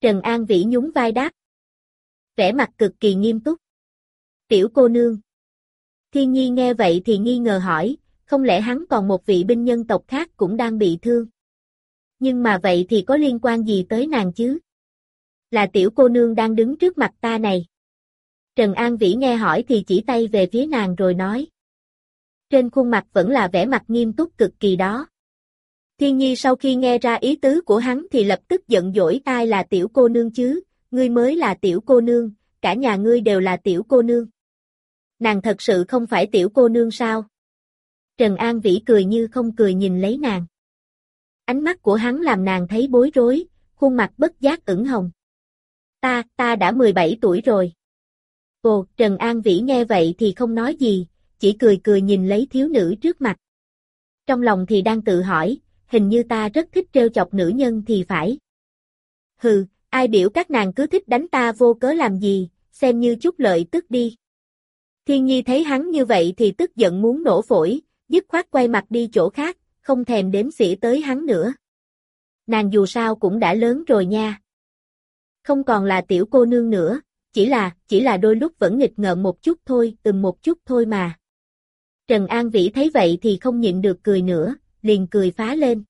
Trần An Vĩ nhún vai đáp. Vẻ mặt cực kỳ nghiêm túc. Tiểu cô nương. Thiên nhi nghe vậy thì nghi ngờ hỏi, không lẽ hắn còn một vị binh nhân tộc khác cũng đang bị thương? Nhưng mà vậy thì có liên quan gì tới nàng chứ? Là tiểu cô nương đang đứng trước mặt ta này. Trần An Vĩ nghe hỏi thì chỉ tay về phía nàng rồi nói. Trên khuôn mặt vẫn là vẻ mặt nghiêm túc cực kỳ đó. Thiên Nhi sau khi nghe ra ý tứ của hắn thì lập tức giận dỗi ai là tiểu cô nương chứ, ngươi mới là tiểu cô nương, cả nhà ngươi đều là tiểu cô nương. Nàng thật sự không phải tiểu cô nương sao? Trần An Vĩ cười như không cười nhìn lấy nàng. Ánh mắt của hắn làm nàng thấy bối rối, khuôn mặt bất giác ửng hồng. Ta, ta đã 17 tuổi rồi. Ồ, Trần An Vĩ nghe vậy thì không nói gì, chỉ cười cười nhìn lấy thiếu nữ trước mặt. Trong lòng thì đang tự hỏi, hình như ta rất thích trêu chọc nữ nhân thì phải. Hừ, ai biểu các nàng cứ thích đánh ta vô cớ làm gì, xem như chút lợi tức đi. Thiên Nhi thấy hắn như vậy thì tức giận muốn nổ phổi, dứt khoát quay mặt đi chỗ khác, không thèm đếm xỉa tới hắn nữa. Nàng dù sao cũng đã lớn rồi nha. Không còn là tiểu cô nương nữa, chỉ là, chỉ là đôi lúc vẫn nghịch ngợm một chút thôi, từng một chút thôi mà. Trần An Vĩ thấy vậy thì không nhịn được cười nữa, liền cười phá lên.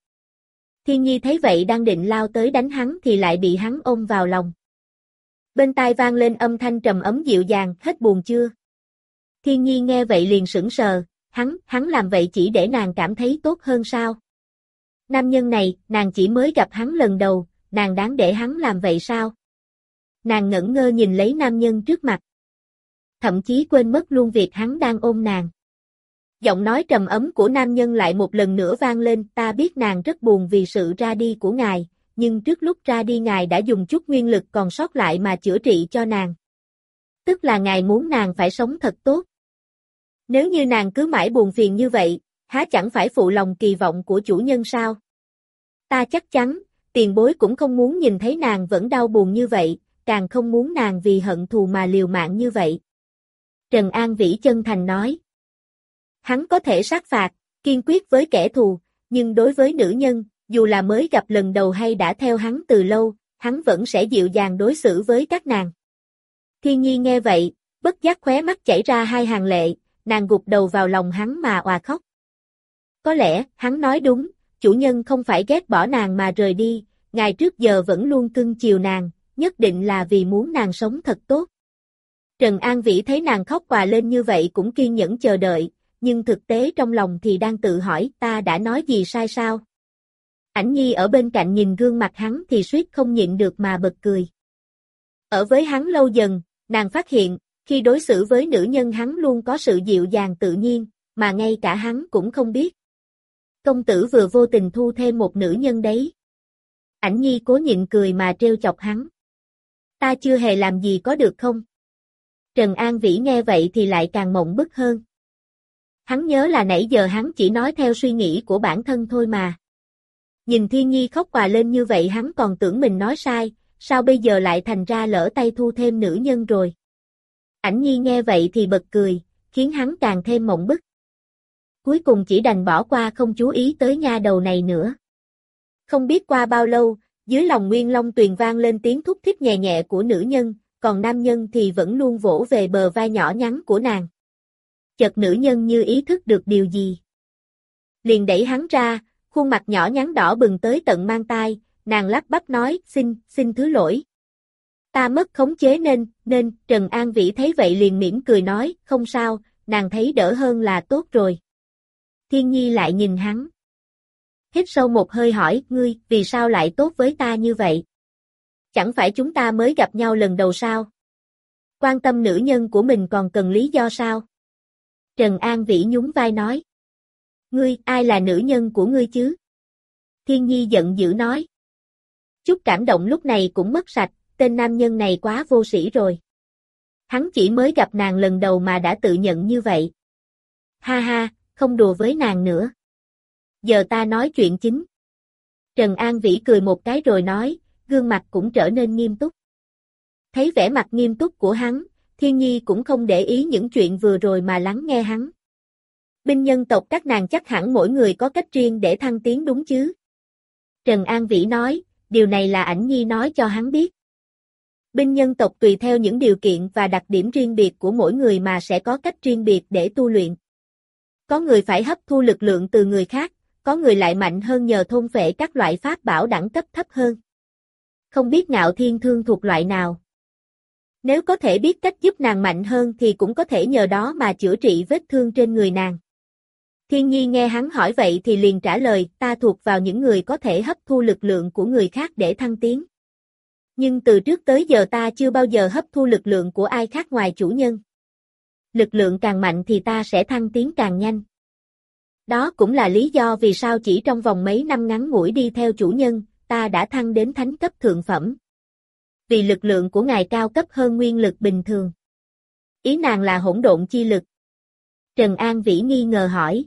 Thiên Nhi thấy vậy đang định lao tới đánh hắn thì lại bị hắn ôm vào lòng. Bên tai vang lên âm thanh trầm ấm dịu dàng, hết buồn chưa? Thiên Nhi nghe vậy liền sững sờ, hắn, hắn làm vậy chỉ để nàng cảm thấy tốt hơn sao? Nam nhân này, nàng chỉ mới gặp hắn lần đầu, nàng đáng để hắn làm vậy sao? Nàng ngẩn ngơ nhìn lấy nam nhân trước mặt. Thậm chí quên mất luôn việc hắn đang ôm nàng. Giọng nói trầm ấm của nam nhân lại một lần nữa vang lên, ta biết nàng rất buồn vì sự ra đi của ngài, nhưng trước lúc ra đi ngài đã dùng chút nguyên lực còn sót lại mà chữa trị cho nàng. Tức là ngài muốn nàng phải sống thật tốt. Nếu như nàng cứ mãi buồn phiền như vậy, há chẳng phải phụ lòng kỳ vọng của chủ nhân sao? Ta chắc chắn, tiền bối cũng không muốn nhìn thấy nàng vẫn đau buồn như vậy, càng không muốn nàng vì hận thù mà liều mạng như vậy. Trần An Vĩ chân thành nói. Hắn có thể sát phạt, kiên quyết với kẻ thù, nhưng đối với nữ nhân, dù là mới gặp lần đầu hay đã theo hắn từ lâu, hắn vẫn sẽ dịu dàng đối xử với các nàng. Thiên nhi nghe vậy, bất giác khóe mắt chảy ra hai hàng lệ, nàng gục đầu vào lòng hắn mà òa khóc. Có lẽ, hắn nói đúng, chủ nhân không phải ghét bỏ nàng mà rời đi, ngày trước giờ vẫn luôn cưng chiều nàng, nhất định là vì muốn nàng sống thật tốt. Trần An Vĩ thấy nàng khóc quà lên như vậy cũng kiên nhẫn chờ đợi, nhưng thực tế trong lòng thì đang tự hỏi ta đã nói gì sai sao. Ảnh Nhi ở bên cạnh nhìn gương mặt hắn thì suýt không nhịn được mà bật cười. Ở với hắn lâu dần, nàng phát hiện, khi đối xử với nữ nhân hắn luôn có sự dịu dàng tự nhiên, mà ngay cả hắn cũng không biết. Công tử vừa vô tình thu thêm một nữ nhân đấy. Ảnh Nhi cố nhịn cười mà treo chọc hắn. Ta chưa hề làm gì có được không? Trần An Vĩ nghe vậy thì lại càng mộng bức hơn. Hắn nhớ là nãy giờ hắn chỉ nói theo suy nghĩ của bản thân thôi mà. Nhìn Thiên Nhi khóc quà lên như vậy hắn còn tưởng mình nói sai, sao bây giờ lại thành ra lỡ tay thu thêm nữ nhân rồi. Ảnh Nhi nghe vậy thì bật cười, khiến hắn càng thêm mộng bức. Cuối cùng chỉ đành bỏ qua không chú ý tới nha đầu này nữa. Không biết qua bao lâu, dưới lòng Nguyên Long tuyền vang lên tiếng thúc thích nhẹ nhẹ của nữ nhân, còn nam nhân thì vẫn luôn vỗ về bờ vai nhỏ nhắn của nàng. Chợt nữ nhân như ý thức được điều gì. Liền đẩy hắn ra, khuôn mặt nhỏ nhắn đỏ bừng tới tận mang tai, nàng lắp bắp nói, xin, xin thứ lỗi. Ta mất khống chế nên, nên, Trần An Vĩ thấy vậy liền mỉm cười nói, không sao, nàng thấy đỡ hơn là tốt rồi. Thiên Nhi lại nhìn hắn. Hít sâu một hơi hỏi, ngươi, vì sao lại tốt với ta như vậy? Chẳng phải chúng ta mới gặp nhau lần đầu sao? Quan tâm nữ nhân của mình còn cần lý do sao? Trần An Vĩ nhún vai nói. Ngươi, ai là nữ nhân của ngươi chứ? Thiên Nhi giận dữ nói. Chút cảm động lúc này cũng mất sạch, tên nam nhân này quá vô sĩ rồi. Hắn chỉ mới gặp nàng lần đầu mà đã tự nhận như vậy. Ha ha, không đùa với nàng nữa. Giờ ta nói chuyện chính. Trần An Vĩ cười một cái rồi nói, gương mặt cũng trở nên nghiêm túc. Thấy vẻ mặt nghiêm túc của hắn, Thiên Nhi cũng không để ý những chuyện vừa rồi mà lắng nghe hắn. Binh nhân tộc các nàng chắc hẳn mỗi người có cách riêng để thăng tiến đúng chứ. Trần An Vĩ nói, điều này là ảnh Nhi nói cho hắn biết. Binh nhân tộc tùy theo những điều kiện và đặc điểm riêng biệt của mỗi người mà sẽ có cách riêng biệt để tu luyện. Có người phải hấp thu lực lượng từ người khác, có người lại mạnh hơn nhờ thôn phệ các loại pháp bảo đẳng cấp thấp hơn. Không biết ngạo thiên thương thuộc loại nào. Nếu có thể biết cách giúp nàng mạnh hơn thì cũng có thể nhờ đó mà chữa trị vết thương trên người nàng. Thiên nhi nghe hắn hỏi vậy thì liền trả lời ta thuộc vào những người có thể hấp thu lực lượng của người khác để thăng tiến. Nhưng từ trước tới giờ ta chưa bao giờ hấp thu lực lượng của ai khác ngoài chủ nhân. Lực lượng càng mạnh thì ta sẽ thăng tiến càng nhanh. Đó cũng là lý do vì sao chỉ trong vòng mấy năm ngắn ngủi đi theo chủ nhân, ta đã thăng đến thánh cấp thượng phẩm. Vì lực lượng của ngài cao cấp hơn nguyên lực bình thường. Ý nàng là hỗn độn chi lực. Trần An Vĩ nghi ngờ hỏi.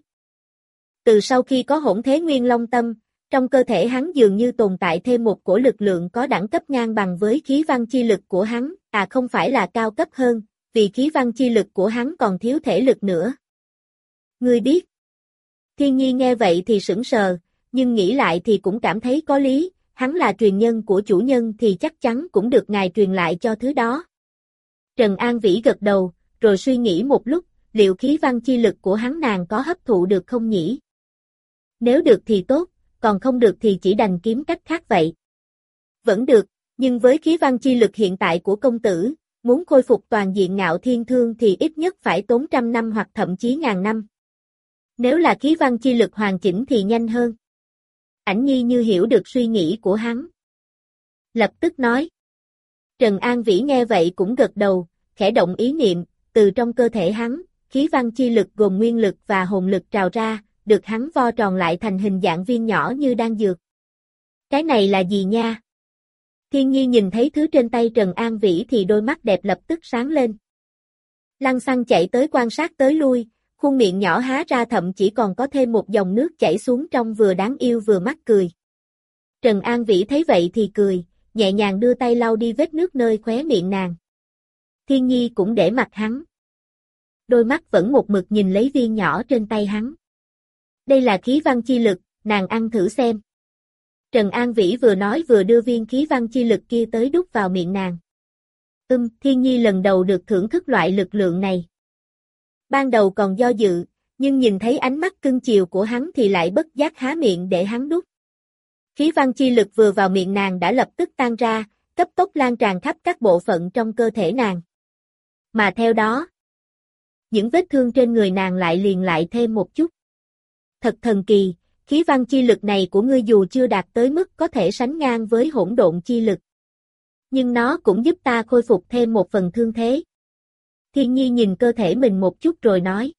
Từ sau khi có hỗn thế nguyên long tâm, trong cơ thể hắn dường như tồn tại thêm một cổ lực lượng có đẳng cấp ngang bằng với khí văn chi lực của hắn, à không phải là cao cấp hơn, vì khí văn chi lực của hắn còn thiếu thể lực nữa. Ngươi biết. Thiên nhi nghe vậy thì sững sờ, nhưng nghĩ lại thì cũng cảm thấy có lý, hắn là truyền nhân của chủ nhân thì chắc chắn cũng được ngài truyền lại cho thứ đó. Trần An Vĩ gật đầu, rồi suy nghĩ một lúc, liệu khí văn chi lực của hắn nàng có hấp thụ được không nhỉ? Nếu được thì tốt, còn không được thì chỉ đành kiếm cách khác vậy. Vẫn được, nhưng với khí văn chi lực hiện tại của công tử, muốn khôi phục toàn diện ngạo thiên thương thì ít nhất phải tốn trăm năm hoặc thậm chí ngàn năm. Nếu là khí văn chi lực hoàn chỉnh thì nhanh hơn. Ảnh nhi như hiểu được suy nghĩ của hắn. Lập tức nói. Trần An Vĩ nghe vậy cũng gật đầu, khẽ động ý niệm, từ trong cơ thể hắn, khí văn chi lực gồm nguyên lực và hồn lực trào ra, được hắn vo tròn lại thành hình dạng viên nhỏ như đang dược. Cái này là gì nha? Thiên Nhi nhìn thấy thứ trên tay Trần An Vĩ thì đôi mắt đẹp lập tức sáng lên. Lăng xăng chạy tới quan sát tới lui, khuôn miệng nhỏ há ra thậm chỉ còn có thêm một dòng nước chảy xuống trong vừa đáng yêu vừa mắc cười. Trần An Vĩ thấy vậy thì cười, nhẹ nhàng đưa tay lau đi vết nước nơi khóe miệng nàng. Thiên Nhi cũng để mặt hắn. Đôi mắt vẫn một mực nhìn lấy viên nhỏ trên tay hắn. Đây là khí văn chi lực, nàng ăn thử xem. Trần An Vĩ vừa nói vừa đưa viên khí văn chi lực kia tới đút vào miệng nàng. Ưm, Thiên Nhi lần đầu được thưởng thức loại lực lượng này. Ban đầu còn do dự, nhưng nhìn thấy ánh mắt cưng chiều của hắn thì lại bất giác há miệng để hắn đút. Khí văn chi lực vừa vào miệng nàng đã lập tức tan ra, cấp tốc lan tràn khắp các bộ phận trong cơ thể nàng. Mà theo đó, những vết thương trên người nàng lại liền lại thêm một chút. Thật thần kỳ, khí văn chi lực này của ngươi dù chưa đạt tới mức có thể sánh ngang với hỗn độn chi lực. Nhưng nó cũng giúp ta khôi phục thêm một phần thương thế. Thiên Nhi nhìn cơ thể mình một chút rồi nói.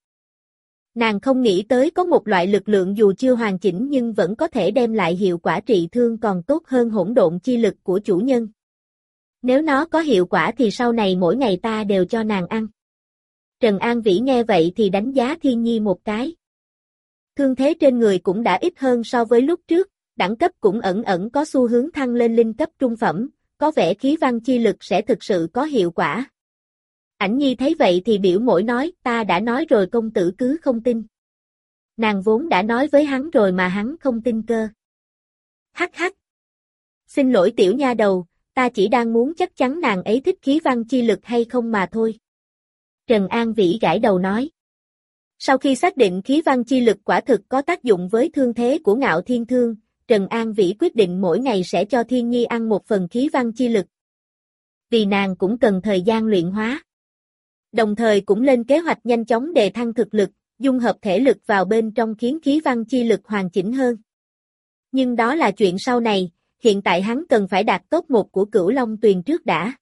Nàng không nghĩ tới có một loại lực lượng dù chưa hoàn chỉnh nhưng vẫn có thể đem lại hiệu quả trị thương còn tốt hơn hỗn độn chi lực của chủ nhân. Nếu nó có hiệu quả thì sau này mỗi ngày ta đều cho nàng ăn. Trần An Vĩ nghe vậy thì đánh giá Thiên Nhi một cái. Thương thế trên người cũng đã ít hơn so với lúc trước, đẳng cấp cũng ẩn ẩn có xu hướng thăng lên linh cấp trung phẩm, có vẻ khí văn chi lực sẽ thực sự có hiệu quả. Ảnh nhi thấy vậy thì biểu mỗi nói, ta đã nói rồi công tử cứ không tin. Nàng vốn đã nói với hắn rồi mà hắn không tin cơ. Hắc hắc. Xin lỗi tiểu nha đầu, ta chỉ đang muốn chắc chắn nàng ấy thích khí văn chi lực hay không mà thôi. Trần An Vĩ gãi đầu nói. Sau khi xác định khí văn chi lực quả thực có tác dụng với thương thế của ngạo thiên thương, Trần An Vĩ quyết định mỗi ngày sẽ cho Thiên Nhi ăn một phần khí văn chi lực. Vì nàng cũng cần thời gian luyện hóa. Đồng thời cũng lên kế hoạch nhanh chóng đề thăng thực lực, dung hợp thể lực vào bên trong khiến khí văn chi lực hoàn chỉnh hơn. Nhưng đó là chuyện sau này, hiện tại hắn cần phải đạt tốt một của cửu long tuyền trước đã.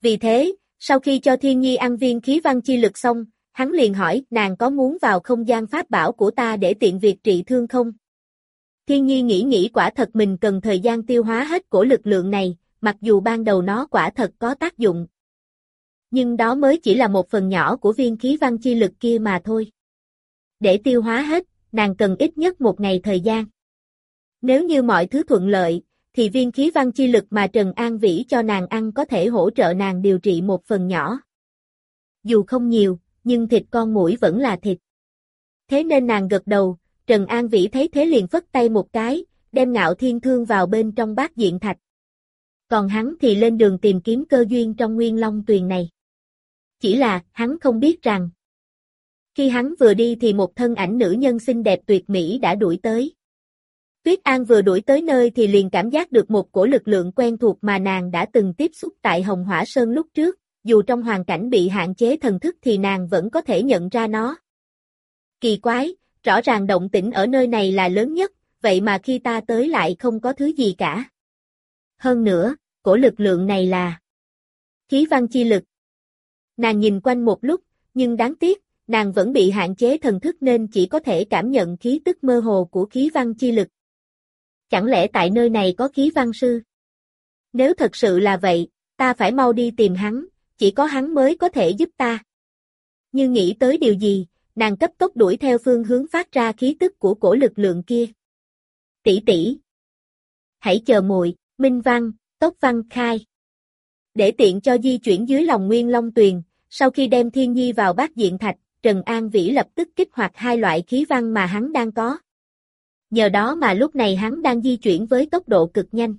Vì thế, sau khi cho Thiên Nhi ăn viên khí văn chi lực xong, hắn liền hỏi nàng có muốn vào không gian pháp bảo của ta để tiện việc trị thương không? Thiên Nhi nghĩ nghĩ quả thật mình cần thời gian tiêu hóa hết cổ lực lượng này, mặc dù ban đầu nó quả thật có tác dụng. Nhưng đó mới chỉ là một phần nhỏ của viên khí văn chi lực kia mà thôi. Để tiêu hóa hết, nàng cần ít nhất một ngày thời gian. Nếu như mọi thứ thuận lợi, thì viên khí văn chi lực mà Trần An Vĩ cho nàng ăn có thể hỗ trợ nàng điều trị một phần nhỏ. Dù không nhiều, nhưng thịt con mũi vẫn là thịt. Thế nên nàng gật đầu, Trần An Vĩ thấy thế liền phất tay một cái, đem ngạo thiên thương vào bên trong bát diện thạch. Còn hắn thì lên đường tìm kiếm cơ duyên trong nguyên long tuyền này. Chỉ là, hắn không biết rằng. Khi hắn vừa đi thì một thân ảnh nữ nhân xinh đẹp tuyệt mỹ đã đuổi tới. Tuyết An vừa đuổi tới nơi thì liền cảm giác được một cổ lực lượng quen thuộc mà nàng đã từng tiếp xúc tại Hồng Hỏa Sơn lúc trước, dù trong hoàn cảnh bị hạn chế thần thức thì nàng vẫn có thể nhận ra nó. Kỳ quái, rõ ràng động tĩnh ở nơi này là lớn nhất, vậy mà khi ta tới lại không có thứ gì cả. Hơn nữa, cổ lực lượng này là khí văn chi lực. Nàng nhìn quanh một lúc, nhưng đáng tiếc, nàng vẫn bị hạn chế thần thức nên chỉ có thể cảm nhận khí tức mơ hồ của khí văn chi lực. Chẳng lẽ tại nơi này có khí văn sư? Nếu thật sự là vậy, ta phải mau đi tìm hắn, chỉ có hắn mới có thể giúp ta. Như nghĩ tới điều gì, nàng cấp tốc đuổi theo phương hướng phát ra khí tức của cổ lực lượng kia. Tỷ tỷ. Hãy chờ muội, Minh Văn, Tốc Văn khai. Để tiện cho di chuyển dưới lòng Nguyên Long Tuyền, sau khi đem Thiên Nhi vào bát diện thạch, Trần An Vĩ lập tức kích hoạt hai loại khí văn mà hắn đang có. Nhờ đó mà lúc này hắn đang di chuyển với tốc độ cực nhanh.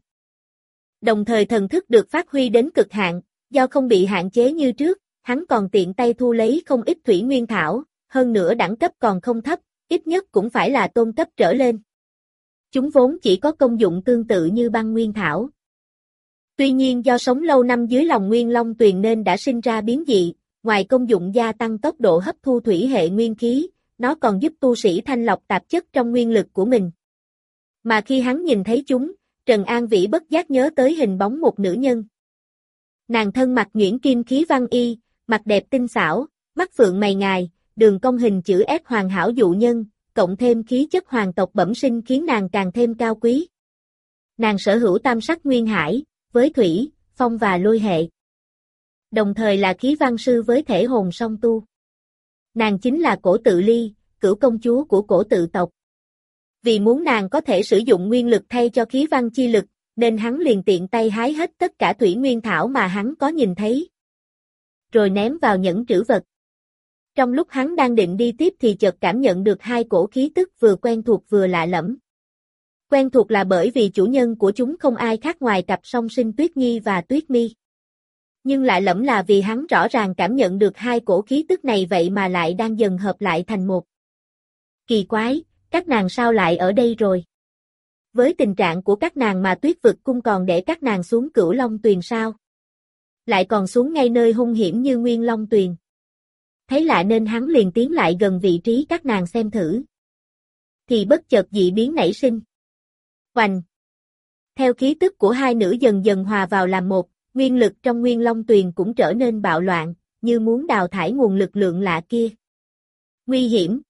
Đồng thời thần thức được phát huy đến cực hạn, do không bị hạn chế như trước, hắn còn tiện tay thu lấy không ít thủy nguyên thảo, hơn nữa đẳng cấp còn không thấp, ít nhất cũng phải là tôn cấp trở lên. Chúng vốn chỉ có công dụng tương tự như băng nguyên thảo. Tuy nhiên do sống lâu năm dưới lòng nguyên long tuyền nên đã sinh ra biến dị, ngoài công dụng gia tăng tốc độ hấp thu thủy hệ nguyên khí, nó còn giúp tu sĩ thanh lọc tạp chất trong nguyên lực của mình. Mà khi hắn nhìn thấy chúng, Trần An Vĩ bất giác nhớ tới hình bóng một nữ nhân. Nàng thân mặc nhuyễn kim khí văn y, mặt đẹp tinh xảo, mắt phượng mày ngài, đường cong hình chữ S hoàn hảo dụ nhân, cộng thêm khí chất hoàng tộc bẩm sinh khiến nàng càng thêm cao quý. Nàng sở hữu tam sắc nguyên hải, với thủy, phong và lôi hệ. Đồng thời là khí văn sư với thể hồn song tu. Nàng chính là cổ tự ly, cửu công chúa của cổ tự tộc. Vì muốn nàng có thể sử dụng nguyên lực thay cho khí văn chi lực, nên hắn liền tiện tay hái hết tất cả thủy nguyên thảo mà hắn có nhìn thấy. Rồi ném vào nhẫn trữ vật. Trong lúc hắn đang định đi tiếp thì chợt cảm nhận được hai cổ khí tức vừa quen thuộc vừa lạ lẫm. Quen thuộc là bởi vì chủ nhân của chúng không ai khác ngoài cặp song sinh Tuyết Nhi và Tuyết Mi. Nhưng lạ lẫm là vì hắn rõ ràng cảm nhận được hai cổ khí tức này vậy mà lại đang dần hợp lại thành một. Kỳ quái, các nàng sao lại ở đây rồi? Với tình trạng của các nàng mà tuyết vực cung còn để các nàng xuống cửu long tuyền sao? Lại còn xuống ngay nơi hung hiểm như nguyên long tuyền. Thấy lạ nên hắn liền tiến lại gần vị trí các nàng xem thử. Thì bất chợt dị biến nảy sinh. Hoành! Theo khí tức của hai nữ dần dần hòa vào làm một, nguyên lực trong nguyên long tuyền cũng trở nên bạo loạn, như muốn đào thải nguồn lực lượng lạ kia. Nguy hiểm!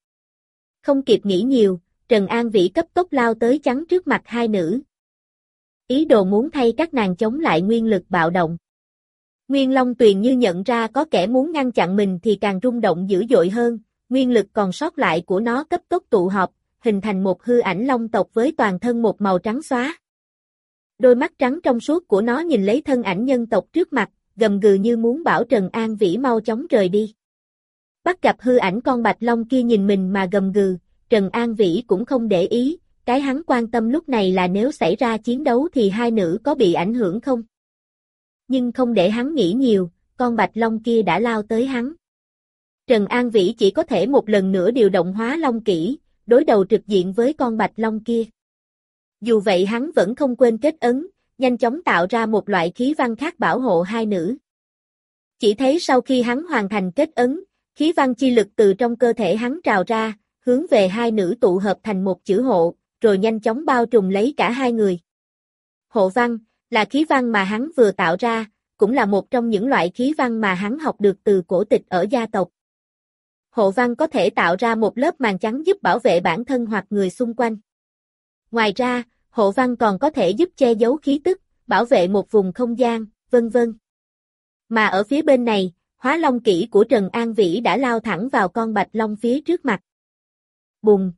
Không kịp nghĩ nhiều, Trần An Vĩ cấp tốc lao tới chắn trước mặt hai nữ. Ý đồ muốn thay các nàng chống lại nguyên lực bạo động. Nguyên Long Tuyền như nhận ra có kẻ muốn ngăn chặn mình thì càng rung động dữ dội hơn, nguyên lực còn sót lại của nó cấp tốc tụ họp, hình thành một hư ảnh long tộc với toàn thân một màu trắng xóa. Đôi mắt trắng trong suốt của nó nhìn lấy thân ảnh nhân tộc trước mặt, gầm gừ như muốn bảo Trần An Vĩ mau chóng rời đi. Bắt gặp hư ảnh con bạch long kia nhìn mình mà gầm gừ, Trần An Vĩ cũng không để ý, cái hắn quan tâm lúc này là nếu xảy ra chiến đấu thì hai nữ có bị ảnh hưởng không? Nhưng không để hắn nghĩ nhiều, con bạch long kia đã lao tới hắn. Trần An Vĩ chỉ có thể một lần nữa điều động hóa long kỹ, đối đầu trực diện với con bạch long kia. Dù vậy hắn vẫn không quên kết ấn, nhanh chóng tạo ra một loại khí văn khác bảo hộ hai nữ. Chỉ thấy sau khi hắn hoàn thành kết ấn, khí văn chi lực từ trong cơ thể hắn trào ra, hướng về hai nữ tụ hợp thành một chữ hộ, rồi nhanh chóng bao trùm lấy cả hai người. Hộ văn, là khí văn mà hắn vừa tạo ra, cũng là một trong những loại khí văn mà hắn học được từ cổ tịch ở gia tộc. Hộ văn có thể tạo ra một lớp màn trắng giúp bảo vệ bản thân hoặc người xung quanh. Ngoài ra, hộ văn còn có thể giúp che giấu khí tức, bảo vệ một vùng không gian, vân vân. Mà ở phía bên này, hóa long kỹ của Trần An Vĩ đã lao thẳng vào con bạch long phía trước mặt. Bùng!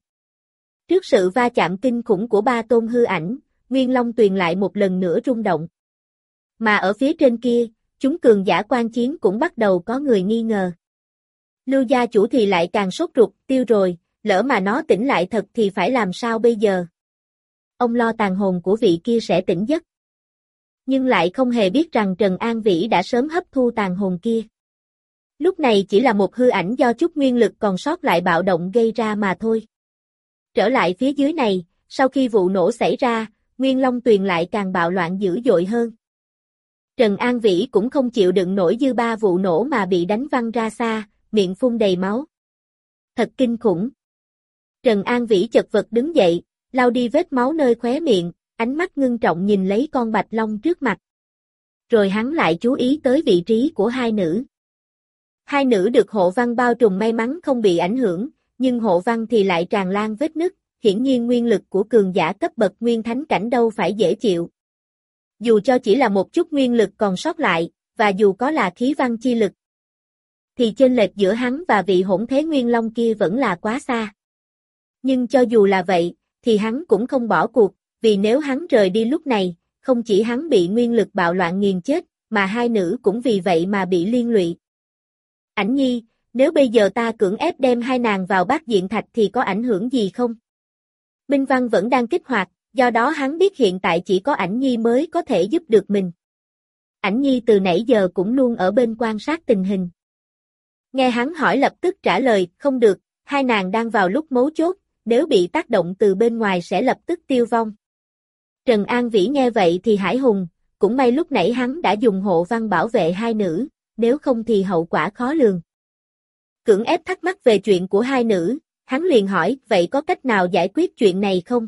Trước sự va chạm kinh khủng của ba tôn hư ảnh, Nguyên Long tuyền lại một lần nữa rung động. Mà ở phía trên kia, chúng cường giả quan chiến cũng bắt đầu có người nghi ngờ. Lưu gia chủ thì lại càng sốt ruột, tiêu rồi, lỡ mà nó tỉnh lại thật thì phải làm sao bây giờ? Ông lo tàn hồn của vị kia sẽ tỉnh giấc. Nhưng lại không hề biết rằng Trần An Vĩ đã sớm hấp thu tàn hồn kia. Lúc này chỉ là một hư ảnh do chút nguyên lực còn sót lại bạo động gây ra mà thôi. Trở lại phía dưới này, sau khi vụ nổ xảy ra, Nguyên Long Tuyền lại càng bạo loạn dữ dội hơn. Trần An Vĩ cũng không chịu đựng nổi dư ba vụ nổ mà bị đánh văng ra xa, miệng phun đầy máu. Thật kinh khủng. Trần An Vĩ chật vật đứng dậy, lau đi vết máu nơi khóe miệng, ánh mắt ngưng trọng nhìn lấy con bạch long trước mặt. Rồi hắn lại chú ý tới vị trí của hai nữ. Hai nữ được hộ văn bao trùm may mắn không bị ảnh hưởng, nhưng hộ văn thì lại tràn lan vết nứt, hiển nhiên nguyên lực của cường giả cấp bậc nguyên thánh cảnh đâu phải dễ chịu. Dù cho chỉ là một chút nguyên lực còn sót lại, và dù có là khí văn chi lực, thì chênh lệch giữa hắn và vị hỗn thế nguyên long kia vẫn là quá xa. Nhưng cho dù là vậy, thì hắn cũng không bỏ cuộc, vì nếu hắn rời đi lúc này, không chỉ hắn bị nguyên lực bạo loạn nghiền chết, mà hai nữ cũng vì vậy mà bị liên lụy. Ảnh nhi, nếu bây giờ ta cưỡng ép đem hai nàng vào bát diện thạch thì có ảnh hưởng gì không? Minh Văn vẫn đang kích hoạt, do đó hắn biết hiện tại chỉ có ảnh nhi mới có thể giúp được mình. Ảnh nhi từ nãy giờ cũng luôn ở bên quan sát tình hình. Nghe hắn hỏi lập tức trả lời, không được, hai nàng đang vào lúc mấu chốt, nếu bị tác động từ bên ngoài sẽ lập tức tiêu vong. Trần An Vĩ nghe vậy thì hải hùng, cũng may lúc nãy hắn đã dùng hộ văn bảo vệ hai nữ, nếu không thì hậu quả khó lường. Cưỡng ép thắc mắc về chuyện của hai nữ, hắn liền hỏi, vậy có cách nào giải quyết chuyện này không?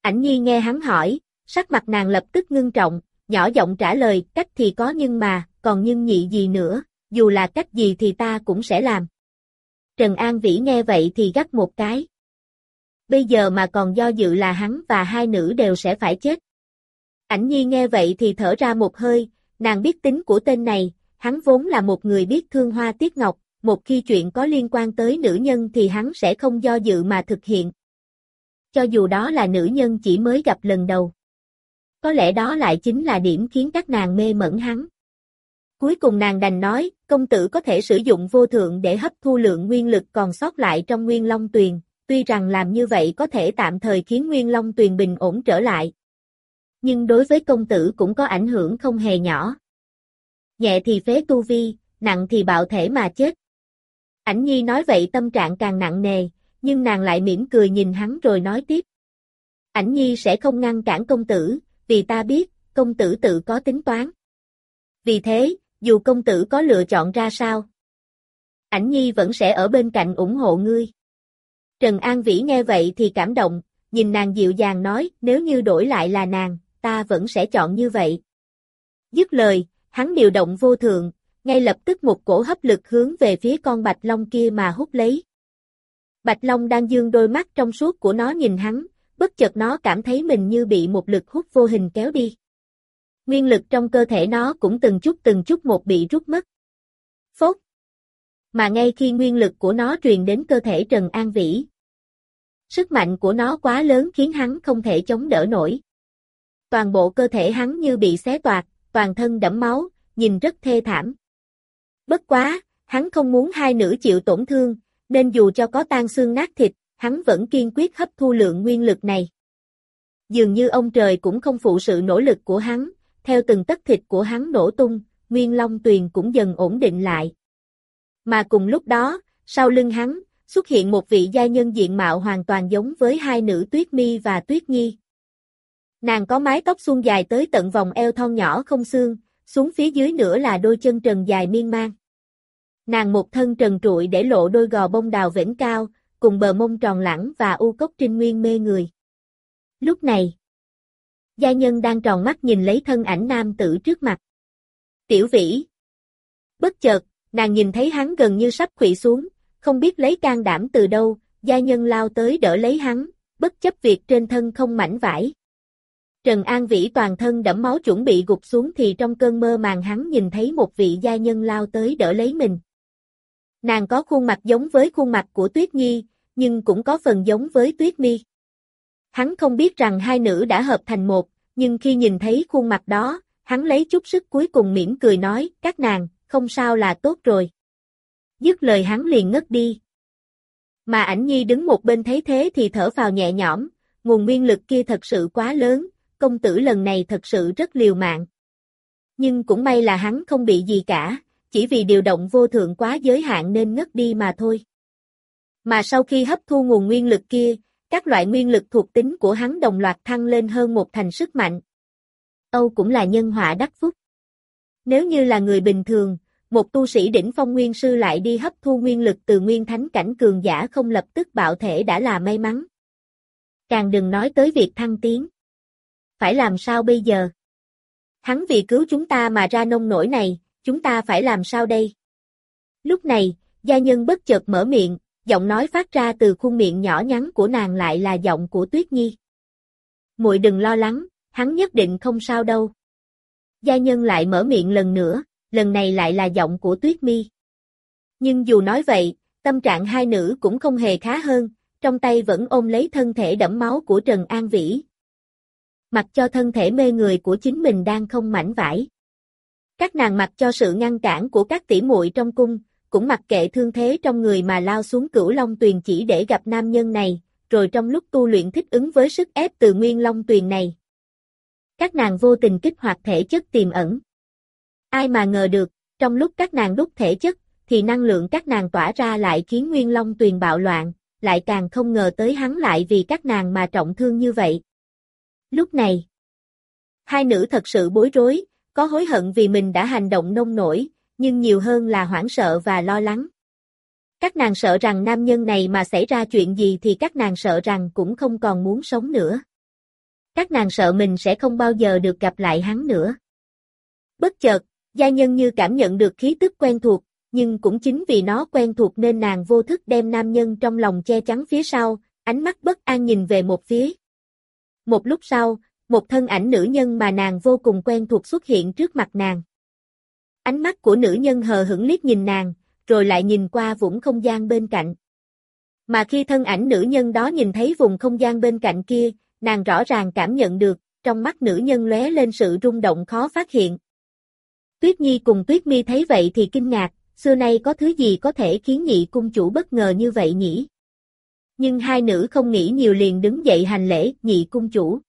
Ảnh nhi nghe hắn hỏi, sắc mặt nàng lập tức ngưng trọng, nhỏ giọng trả lời, cách thì có nhưng mà, còn nhưng nhị gì nữa, dù là cách gì thì ta cũng sẽ làm. Trần An Vĩ nghe vậy thì gắt một cái. Bây giờ mà còn do dự là hắn và hai nữ đều sẽ phải chết. Ảnh nhi nghe vậy thì thở ra một hơi, nàng biết tính của tên này, hắn vốn là một người biết thương hoa tiếc ngọc, một khi chuyện có liên quan tới nữ nhân thì hắn sẽ không do dự mà thực hiện. Cho dù đó là nữ nhân chỉ mới gặp lần đầu. Có lẽ đó lại chính là điểm khiến các nàng mê mẩn hắn. Cuối cùng nàng đành nói, công tử có thể sử dụng vô thượng để hấp thu lượng nguyên lực còn sót lại trong nguyên long tuyền, tuy rằng làm như vậy có thể tạm thời khiến nguyên long tuyền bình ổn trở lại. Nhưng đối với công tử cũng có ảnh hưởng không hề nhỏ. Nhẹ thì phế tu vi, nặng thì bạo thể mà chết. Ảnh nhi nói vậy tâm trạng càng nặng nề, nhưng nàng lại mỉm cười nhìn hắn rồi nói tiếp. Ảnh nhi sẽ không ngăn cản công tử, vì ta biết, công tử tự có tính toán. Vì thế, dù công tử có lựa chọn ra sao, ảnh nhi vẫn sẽ ở bên cạnh ủng hộ ngươi. Trần An Vĩ nghe vậy thì cảm động, nhìn nàng dịu dàng nói, nếu như đổi lại là nàng, ta vẫn sẽ chọn như vậy. Dứt lời, hắn điều động vô thượng, ngay lập tức một cổ hấp lực hướng về phía con bạch long kia mà hút lấy. Bạch long đang dương đôi mắt trong suốt của nó nhìn hắn, bất chợt nó cảm thấy mình như bị một lực hút vô hình kéo đi. Nguyên lực trong cơ thể nó cũng từng chút từng chút một bị rút mất. Phốt! Mà ngay khi nguyên lực của nó truyền đến cơ thể Trần An Vĩ, sức mạnh của nó quá lớn khiến hắn không thể chống đỡ nổi. Toàn bộ cơ thể hắn như bị xé toạc, toàn thân đẫm máu, nhìn rất thê thảm. Bất quá, hắn không muốn hai nữ chịu tổn thương, nên dù cho có tan xương nát thịt, hắn vẫn kiên quyết hấp thu lượng nguyên lực này. Dường như ông trời cũng không phụ sự nỗ lực của hắn, theo từng tấc thịt của hắn nổ tung, Nguyên Long Tuyền cũng dần ổn định lại. Mà cùng lúc đó, sau lưng hắn, xuất hiện một vị gia nhân diện mạo hoàn toàn giống với hai nữ Tuyết Mi và Tuyết Nhi. Nàng có mái tóc suôn dài tới tận vòng eo thon nhỏ không xương, xuống phía dưới nữa là đôi chân trần dài miên man. Nàng một thân trần trụi để lộ đôi gò bông đào vĩnh cao, cùng bờ mông tròn lẳng và u cốc trinh nguyên mê người. Lúc này, gia nhân đang tròn mắt nhìn lấy thân ảnh nam tử trước mặt. Tiểu vĩ. Bất chợt, nàng nhìn thấy hắn gần như sắp quỵ xuống, không biết lấy can đảm từ đâu, gia nhân lao tới đỡ lấy hắn, bất chấp việc trên thân không mảnh vải. Trần An Vĩ toàn thân đẫm máu chuẩn bị gục xuống thì trong cơn mơ màng hắn nhìn thấy một vị gia nhân lao tới đỡ lấy mình. Nàng có khuôn mặt giống với khuôn mặt của Tuyết Nhi, nhưng cũng có phần giống với Tuyết Mi. Hắn không biết rằng hai nữ đã hợp thành một, nhưng khi nhìn thấy khuôn mặt đó, hắn lấy chút sức cuối cùng mỉm cười nói, các nàng, không sao là tốt rồi. Dứt lời hắn liền ngất đi. Mà ảnh nhi đứng một bên thấy thế thì thở vào nhẹ nhõm, nguồn nguyên lực kia thật sự quá lớn, công tử lần này thật sự rất liều mạng. Nhưng cũng may là hắn không bị gì cả, chỉ vì điều động vô thượng quá giới hạn nên ngất đi mà thôi. Mà sau khi hấp thu nguồn nguyên lực kia, các loại nguyên lực thuộc tính của hắn đồng loạt thăng lên hơn một thành sức mạnh. Âu cũng là nhân họa đắc phúc. Nếu như là người bình thường, một tu sĩ đỉnh phong nguyên sư lại đi hấp thu nguyên lực từ nguyên thánh cảnh cường giả không lập tức bạo thể đã là may mắn. Càng đừng nói tới việc thăng tiến. Phải làm sao bây giờ? Hắn vì cứu chúng ta mà ra nông nổi này, chúng ta phải làm sao đây? Lúc này, gia nhân bất chợt mở miệng, giọng nói phát ra từ khuôn miệng nhỏ nhắn của nàng lại là giọng của Tuyết Nhi. Muội đừng lo lắng, hắn nhất định không sao đâu. Gia nhân lại mở miệng lần nữa, lần này lại là giọng của Tuyết Mi. Nhưng dù nói vậy, tâm trạng hai nữ cũng không hề khá hơn, trong tay vẫn ôm lấy thân thể đẫm máu của Trần An Vĩ. Mặc cho thân thể mê người của chính mình đang không mảnh vải. Các nàng mặc cho sự ngăn cản của các tỷ muội trong cung, cũng mặc kệ thương thế trong người mà lao xuống cửu long tuyền chỉ để gặp nam nhân này, rồi trong lúc tu luyện thích ứng với sức ép từ nguyên long tuyền này. Các nàng vô tình kích hoạt thể chất tiềm ẩn. Ai mà ngờ được, trong lúc các nàng đúc thể chất, thì năng lượng các nàng tỏa ra lại khiến nguyên long tuyền bạo loạn, lại càng không ngờ tới hắn lại vì các nàng mà trọng thương như vậy. Lúc này, hai nữ thật sự bối rối, có hối hận vì mình đã hành động nông nổi, nhưng nhiều hơn là hoảng sợ và lo lắng. Các nàng sợ rằng nam nhân này mà xảy ra chuyện gì thì các nàng sợ rằng cũng không còn muốn sống nữa. Các nàng sợ mình sẽ không bao giờ được gặp lại hắn nữa. Bất chợt, gia nhân như cảm nhận được khí tức quen thuộc, nhưng cũng chính vì nó quen thuộc nên nàng vô thức đem nam nhân trong lòng che chắn phía sau, ánh mắt bất an nhìn về một phía. Một lúc sau, một thân ảnh nữ nhân mà nàng vô cùng quen thuộc xuất hiện trước mặt nàng. Ánh mắt của nữ nhân hờ hững liếc nhìn nàng, rồi lại nhìn qua vũng không gian bên cạnh. Mà khi thân ảnh nữ nhân đó nhìn thấy vùng không gian bên cạnh kia, nàng rõ ràng cảm nhận được, trong mắt nữ nhân lóe lên sự rung động khó phát hiện. Tuyết Nhi cùng Tuyết Mi thấy vậy thì kinh ngạc, xưa nay có thứ gì có thể khiến nhị cung chủ bất ngờ như vậy nhỉ? Nhưng hai nữ không nghĩ nhiều liền đứng dậy hành lễ, nhị cung chủ.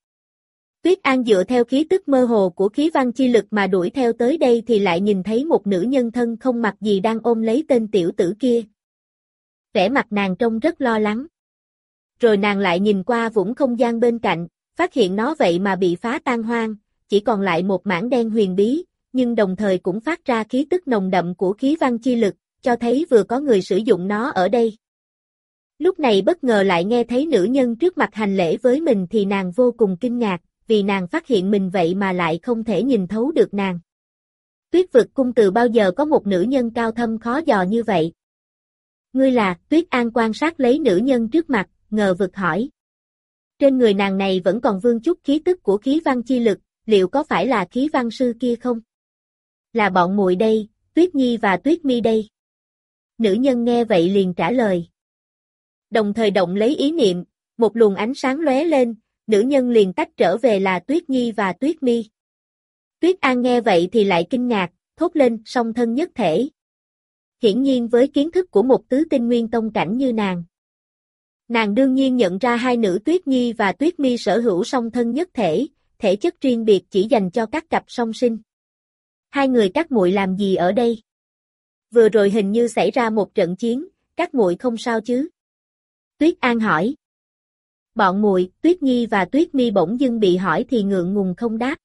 Tuyết An dựa theo khí tức mơ hồ của khí văn chi lực mà đuổi theo tới đây thì lại nhìn thấy một nữ nhân thân không mặc gì đang ôm lấy tên tiểu tử kia. Vẻ mặt nàng trông rất lo lắng. Rồi nàng lại nhìn qua vũng không gian bên cạnh, phát hiện nó vậy mà bị phá tan hoang, chỉ còn lại một mảng đen huyền bí, nhưng đồng thời cũng phát ra khí tức nồng đậm của khí văn chi lực, cho thấy vừa có người sử dụng nó ở đây. Lúc này bất ngờ lại nghe thấy nữ nhân trước mặt hành lễ với mình thì nàng vô cùng kinh ngạc, vì nàng phát hiện mình vậy mà lại không thể nhìn thấu được nàng. Tuyết vực cung từ bao giờ có một nữ nhân cao thâm khó dò như vậy? Ngươi là, Tuyết An quan sát lấy nữ nhân trước mặt, ngờ vực hỏi. Trên người nàng này vẫn còn vương chút khí tức của khí văn chi lực, liệu có phải là khí văn sư kia không? Là bọn muội đây, Tuyết Nhi và Tuyết Mi đây. Nữ nhân nghe vậy liền trả lời. Đồng thời động lấy ý niệm, một luồng ánh sáng lóe lên, nữ nhân liền tách trở về là Tuyết Nhi và Tuyết Mi. Tuyết An nghe vậy thì lại kinh ngạc, thốt lên song thân nhất thể. Hiển nhiên với kiến thức của một tứ tinh nguyên tông cảnh như nàng. Nàng đương nhiên nhận ra hai nữ Tuyết Nhi và Tuyết Mi sở hữu song thân nhất thể, thể chất riêng biệt chỉ dành cho các cặp song sinh. Hai người các muội làm gì ở đây? Vừa rồi hình như xảy ra một trận chiến, các muội không sao chứ? Tuyết An hỏi. Bọn muội, Tuyết Nhi và Tuyết Mi bỗng dưng bị hỏi thì ngượng ngùng không đáp.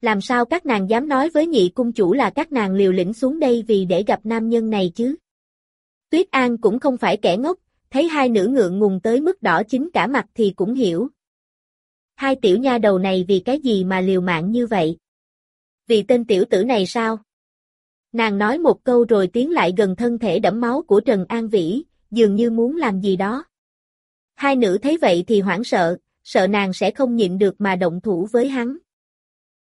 Làm sao các nàng dám nói với nhị cung chủ là các nàng liều lĩnh xuống đây vì để gặp nam nhân này chứ? Tuyết An cũng không phải kẻ ngốc, thấy hai nữ ngượng ngùng tới mức đỏ chính cả mặt thì cũng hiểu. Hai tiểu nha đầu này vì cái gì mà liều mạng như vậy? Vì tên tiểu tử này sao? Nàng nói một câu rồi tiến lại gần thân thể đẫm máu của Trần An Vĩ, dường như muốn làm gì đó. Hai nữ thấy vậy thì hoảng sợ, sợ nàng sẽ không nhịn được mà động thủ với hắn.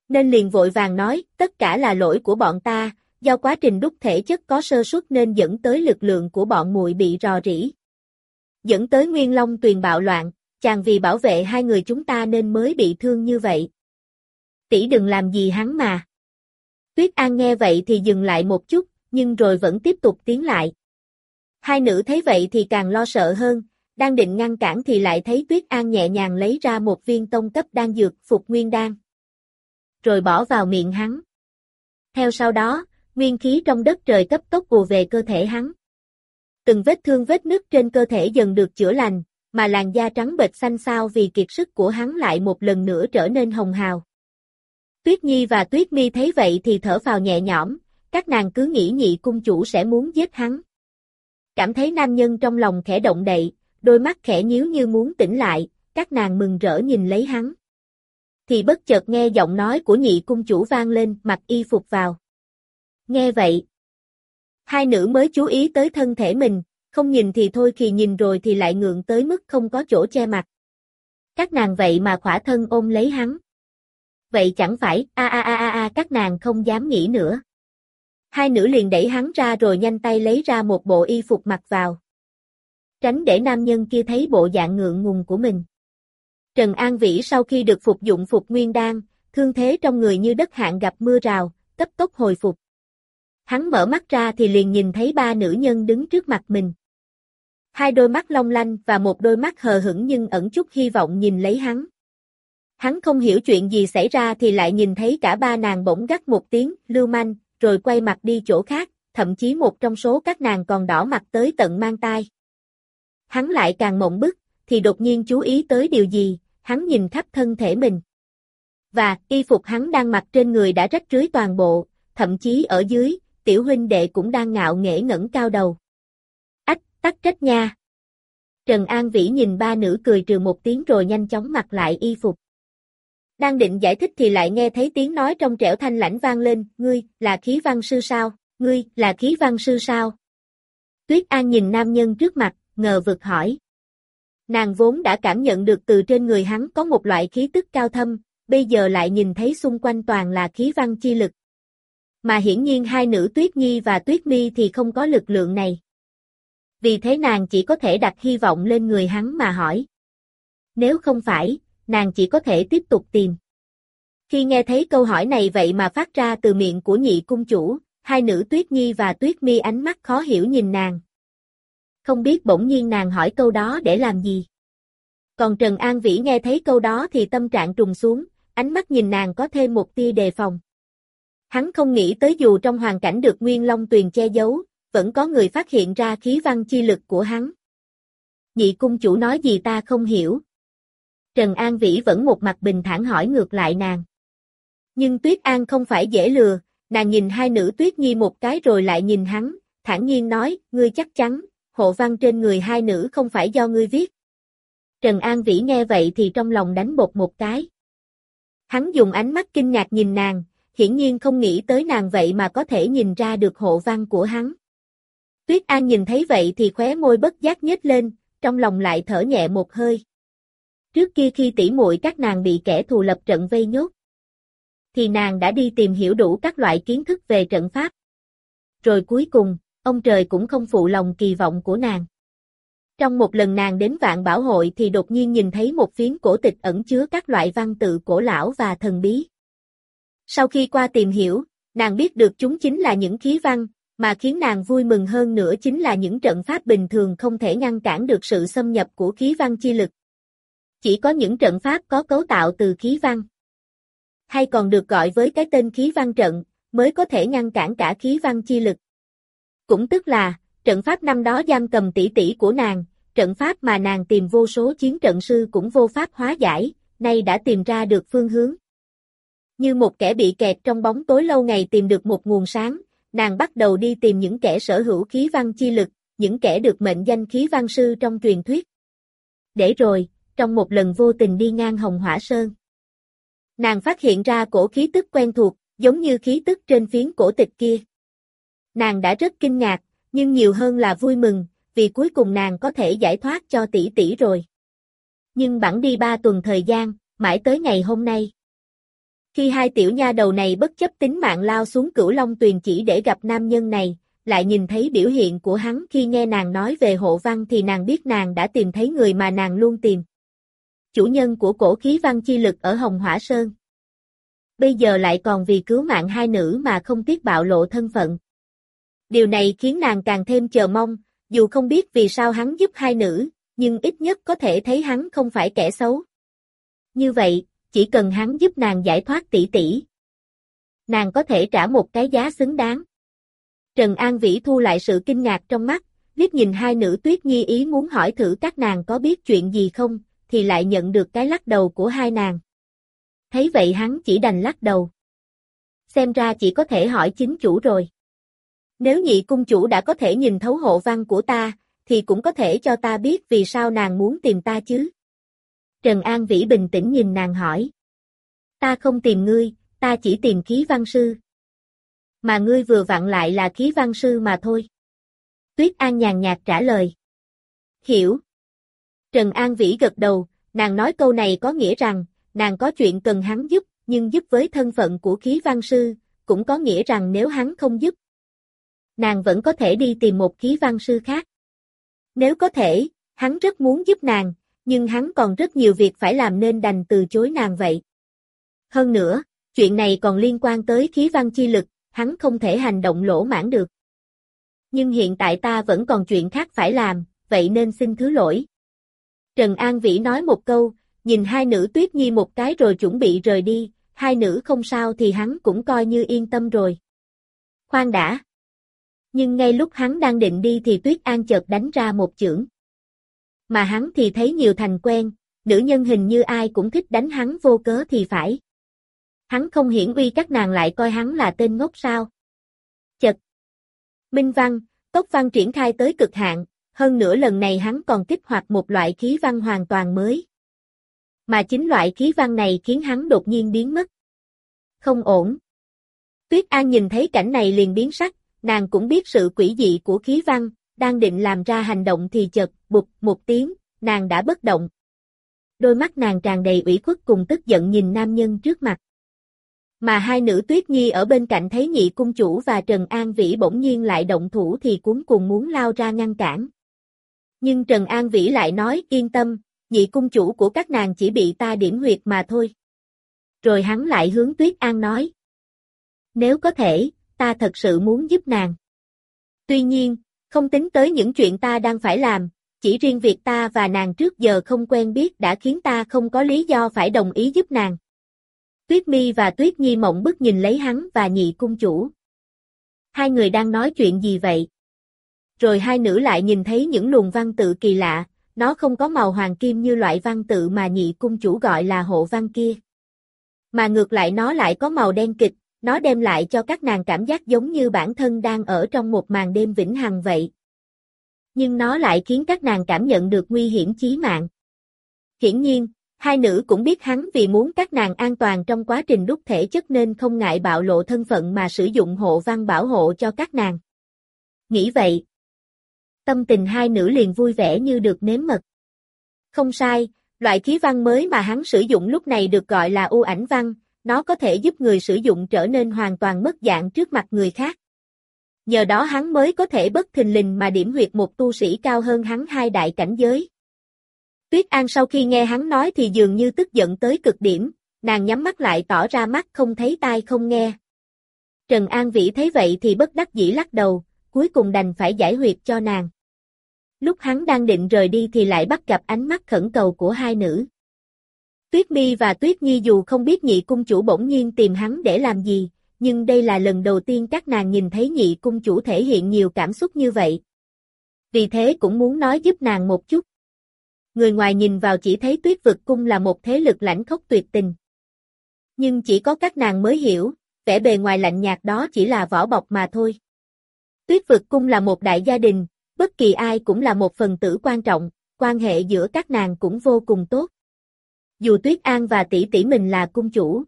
Nên liền vội vàng nói, tất cả là lỗi của bọn ta, do quá trình đúc thể chất có sơ suất nên dẫn tới lực lượng của bọn muội bị rò rỉ. Dẫn tới Nguyên Long tuyền bạo loạn, chàng vì bảo vệ hai người chúng ta nên mới bị thương như vậy. Tỷ đừng làm gì hắn mà. Tuyết An nghe vậy thì dừng lại một chút, nhưng rồi vẫn tiếp tục tiến lại. Hai nữ thấy vậy thì càng lo sợ hơn, đang định ngăn cản thì lại thấy Tuyết An nhẹ nhàng lấy ra một viên tông cấp đan dược phục nguyên đan. Rồi bỏ vào miệng hắn. Theo sau đó, nguyên khí trong đất trời cấp tốc ùa về cơ thể hắn. Từng vết thương vết nứt trên cơ thể dần được chữa lành, mà làn da trắng bệch xanh xao vì kiệt sức của hắn lại một lần nữa trở nên hồng hào. Tuyết Nhi và Tuyết Mi thấy vậy thì thở vào nhẹ nhõm, các nàng cứ nghĩ nhị cung chủ sẽ muốn giết hắn. Cảm thấy nam nhân trong lòng khẽ động đậy, đôi mắt khẽ nhíu như muốn tỉnh lại, các nàng mừng rỡ nhìn lấy hắn. Thì bất chợt nghe giọng nói của nhị cung chủ vang lên, mặc y phục vào. Nghe vậy, hai nữ mới chú ý tới thân thể mình, không nhìn thì thôi khi nhìn rồi thì lại ngượng tới mức không có chỗ che mặt. Các nàng vậy mà khỏa thân ôm lấy hắn. Vậy chẳng phải, a a a a a các nàng không dám nghĩ nữa. Hai nữ liền đẩy hắn ra rồi nhanh tay lấy ra một bộ y phục mặc vào. Tránh để nam nhân kia thấy bộ dạng ngượng ngùng của mình. Trần An Vĩ sau khi được phục dụng phục nguyên đan, thương thế trong người như đất hạn gặp mưa rào, cấp tốc hồi phục. Hắn mở mắt ra thì liền nhìn thấy ba nữ nhân đứng trước mặt mình. Hai đôi mắt long lanh và một đôi mắt hờ hững nhưng ẩn chút hy vọng nhìn lấy hắn. Hắn không hiểu chuyện gì xảy ra thì lại nhìn thấy cả ba nàng bỗng gắt một tiếng, lưu manh, rồi quay mặt đi chỗ khác, thậm chí một trong số các nàng còn đỏ mặt tới tận mang tai. Hắn lại càng mộng bức, thì đột nhiên chú ý tới điều gì, hắn nhìn khắp thân thể mình. Và, y phục hắn đang mặc trên người đã rách rưới toàn bộ, thậm chí ở dưới, tiểu huynh đệ cũng đang ngạo nghễ ngẩng cao đầu. Ách, tắc trách nha. Trần An Vĩ nhìn ba nữ cười trừ một tiếng rồi nhanh chóng mặc lại y phục. Đang định giải thích thì lại nghe thấy tiếng nói trong trẻo thanh lãnh vang lên, ngươi, là khí văn sư sao, ngươi, là khí văn sư sao? Tuyết An nhìn nam nhân trước mặt, ngờ vực hỏi. Nàng vốn đã cảm nhận được từ trên người hắn có một loại khí tức cao thâm, bây giờ lại nhìn thấy xung quanh toàn là khí văn chi lực. Mà hiển nhiên hai nữ Tuyết Nhi và Tuyết Mi thì không có lực lượng này. Vì thế nàng chỉ có thể đặt hy vọng lên người hắn mà hỏi. Nếu không phải, nàng chỉ có thể tiếp tục tìm. Khi nghe thấy câu hỏi này vậy mà phát ra từ miệng của nhị cung chủ, hai nữ Tuyết Nhi và Tuyết Mi ánh mắt khó hiểu nhìn nàng. Không biết bỗng nhiên nàng hỏi câu đó để làm gì. Còn Trần An Vĩ nghe thấy câu đó thì tâm trạng trùng xuống, ánh mắt nhìn nàng có thêm một tia đề phòng. Hắn không nghĩ tới dù trong hoàn cảnh được Nguyên Long Tuyền che giấu, vẫn có người phát hiện ra khí văn chi lực của hắn. Nhị cung chủ nói gì ta không hiểu. Trần An Vĩ vẫn một mặt bình thản hỏi ngược lại nàng. Nhưng Tuyết An không phải dễ lừa, nàng nhìn hai nữ Tuyết Nhi một cái rồi lại nhìn hắn, thản nhiên nói, ngươi chắc chắn, hộ văn trên người hai nữ không phải do ngươi viết. Trần An Vĩ nghe vậy thì trong lòng đánh bột một cái. Hắn dùng ánh mắt kinh ngạc nhìn nàng, hiển nhiên không nghĩ tới nàng vậy mà có thể nhìn ra được hộ văn của hắn. Tuyết An nhìn thấy vậy thì khóe môi bất giác nhếch lên, trong lòng lại thở nhẹ một hơi. Trước kia khi tỉ muội các nàng bị kẻ thù lập trận vây nhốt, thì nàng đã đi tìm hiểu đủ các loại kiến thức về trận pháp. Rồi cuối cùng, ông trời cũng không phụ lòng kỳ vọng của nàng. Trong một lần nàng đến vạn bảo hội thì đột nhiên nhìn thấy một phiến cổ tịch ẩn chứa các loại văn tự cổ lão và thần bí. Sau khi qua tìm hiểu, nàng biết được chúng chính là những khí văn, mà khiến nàng vui mừng hơn nữa chính là những trận pháp bình thường không thể ngăn cản được sự xâm nhập của khí văn chi lực. Chỉ có những trận pháp có cấu tạo từ khí văn, hay còn được gọi với cái tên khí văn trận, mới có thể ngăn cản cả khí văn chi lực. Cũng tức là, trận pháp năm đó giam cầm tỷ tỷ của nàng, trận pháp mà nàng tìm vô số chiến trận sư cũng vô pháp hóa giải, nay đã tìm ra được phương hướng. Như một kẻ bị kẹt trong bóng tối lâu ngày tìm được một nguồn sáng, nàng bắt đầu đi tìm những kẻ sở hữu khí văn chi lực, những kẻ được mệnh danh khí văn sư trong truyền thuyết. Để rồi, trong một lần vô tình đi ngang Hồng Hỏa Sơn. Nàng phát hiện ra cổ khí tức quen thuộc, giống như khí tức trên phiến cổ tịch kia. Nàng đã rất kinh ngạc, nhưng nhiều hơn là vui mừng, vì cuối cùng nàng có thể giải thoát cho tỷ tỷ rồi. Nhưng bẵng đi ba tuần thời gian, mãi tới ngày hôm nay. Khi hai tiểu nha đầu này bất chấp tính mạng lao xuống cửu long tuyền chỉ để gặp nam nhân này, lại nhìn thấy biểu hiện của hắn khi nghe nàng nói về hộ văn thì nàng biết nàng đã tìm thấy người mà nàng luôn tìm. Chủ nhân của cổ khí văn chi lực ở Hồng Hỏa Sơn. Bây giờ lại còn vì cứu mạng hai nữ mà không tiếc bạo lộ thân phận. Điều này khiến nàng càng thêm chờ mong, dù không biết vì sao hắn giúp hai nữ, nhưng ít nhất có thể thấy hắn không phải kẻ xấu. Như vậy, chỉ cần hắn giúp nàng giải thoát tỷ tỷ. Nàng có thể trả một cái giá xứng đáng. Trần An Vĩ thu lại sự kinh ngạc trong mắt, liếc nhìn hai nữ tuyết nhi ý muốn hỏi thử các nàng có biết chuyện gì không, thì lại nhận được cái lắc đầu của hai nàng. Thấy vậy hắn chỉ đành lắc đầu. Xem ra chỉ có thể hỏi chính chủ rồi. Nếu nhị cung chủ đã có thể nhìn thấu hộ văn của ta, thì cũng có thể cho ta biết vì sao nàng muốn tìm ta chứ. Trần An Vĩ bình tĩnh nhìn nàng hỏi. Ta không tìm ngươi, ta chỉ tìm khí văn sư. Mà ngươi vừa vặn lại là khí văn sư mà thôi. Tuyết An nhàn nhạt trả lời. Hiểu. Trần An Vĩ gật đầu, nàng nói câu này có nghĩa rằng, nàng có chuyện cần hắn giúp, nhưng giúp với thân phận của khí văn sư, cũng có nghĩa rằng nếu hắn không giúp, nàng vẫn có thể đi tìm một khí văn sư khác. Nếu có thể, hắn rất muốn giúp nàng, nhưng hắn còn rất nhiều việc phải làm nên đành từ chối nàng vậy. Hơn nữa, chuyện này còn liên quan tới khí văn chi lực, hắn không thể hành động lỗ mãn được. Nhưng hiện tại ta vẫn còn chuyện khác phải làm, vậy nên xin thứ lỗi. Trần An Vĩ nói một câu, nhìn hai nữ tuyết nhi một cái rồi chuẩn bị rời đi, hai nữ không sao thì hắn cũng coi như yên tâm rồi. Khoan đã. Nhưng ngay lúc hắn đang định đi thì Tuyết An chợt đánh ra một chưởng. Mà hắn thì thấy nhiều thành quen, nữ nhân hình như ai cũng thích đánh hắn vô cớ thì phải. Hắn không hiển uy các nàng lại coi hắn là tên ngốc sao. Chật. Minh Văn, Tốc Văn triển khai tới cực hạn, hơn nữa lần này hắn còn kích hoạt một loại khí văn hoàn toàn mới. Mà chính loại khí văn này khiến hắn đột nhiên biến mất. Không ổn. Tuyết An nhìn thấy cảnh này liền biến sắc, nàng cũng biết sự quỷ dị của khí văn, đang định làm ra hành động thì chợt, bụt một tiếng, nàng đã bất động. Đôi mắt nàng tràn đầy ủy khuất cùng tức giận nhìn nam nhân trước mặt. Mà hai nữ tuyết nhi ở bên cạnh thấy nhị cung chủ và Trần An Vĩ bỗng nhiên lại động thủ thì cuốn cùng muốn lao ra ngăn cản. Nhưng Trần An Vĩ lại nói yên tâm, nhị cung chủ của các nàng chỉ bị ta điểm huyệt mà thôi. Rồi hắn lại hướng Tuyết An nói. Nếu có thể, ta thật sự muốn giúp nàng. Tuy nhiên, không tính tới những chuyện ta đang phải làm, chỉ riêng việc ta và nàng trước giờ không quen biết đã khiến ta không có lý do phải đồng ý giúp nàng. Tuyết Mi và Tuyết Nhi mộng bức nhìn lấy hắn và nhị cung chủ. Hai người đang nói chuyện gì vậy? Rồi hai nữ lại nhìn thấy những luồng văn tự kỳ lạ, nó không có màu hoàng kim như loại văn tự mà nhị cung chủ gọi là hộ văn kia. Mà ngược lại nó lại có màu đen kịch, nó đem lại cho các nàng cảm giác giống như bản thân đang ở trong một màn đêm vĩnh hằng vậy. Nhưng nó lại khiến các nàng cảm nhận được nguy hiểm chí mạng. Hiển nhiên, hai nữ cũng biết hắn vì muốn các nàng an toàn trong quá trình đúc thể chất nên không ngại bạo lộ thân phận mà sử dụng hộ văn bảo hộ cho các nàng. Nghĩ vậy, tâm tình hai nữ liền vui vẻ như được nếm mật. Không sai, loại khí văn mới mà hắn sử dụng lúc này được gọi là u ảnh văn, nó có thể giúp người sử dụng trở nên hoàn toàn mất dạng trước mặt người khác. Nhờ đó hắn mới có thể bất thình lình mà điểm huyệt một tu sĩ cao hơn hắn hai đại cảnh giới. Tuyết An sau khi nghe hắn nói thì dường như tức giận tới cực điểm, nàng nhắm mắt lại tỏ ra mắt không thấy tai không nghe. Trần An Vĩ thấy vậy thì bất đắc dĩ lắc đầu, cuối cùng đành phải giải huyệt cho nàng. Lúc hắn đang định rời đi thì lại bắt gặp ánh mắt khẩn cầu của hai nữ. Tuyết Mi và Tuyết Nhi dù không biết nhị cung chủ bỗng nhiên tìm hắn để làm gì, nhưng đây là lần đầu tiên các nàng nhìn thấy nhị cung chủ thể hiện nhiều cảm xúc như vậy. Vì thế cũng muốn nói giúp nàng một chút. Người ngoài nhìn vào chỉ thấy tuyết vực cung là một thế lực lãnh khốc tuyệt tình. Nhưng chỉ có các nàng mới hiểu, vẻ bề ngoài lạnh nhạt đó chỉ là vỏ bọc mà thôi. Tuyết vực cung là một đại gia đình, bất kỳ ai cũng là một phần tử quan trọng, quan hệ giữa các nàng cũng vô cùng tốt. Dù Tuyết An và tỷ tỷ mình là cung chủ,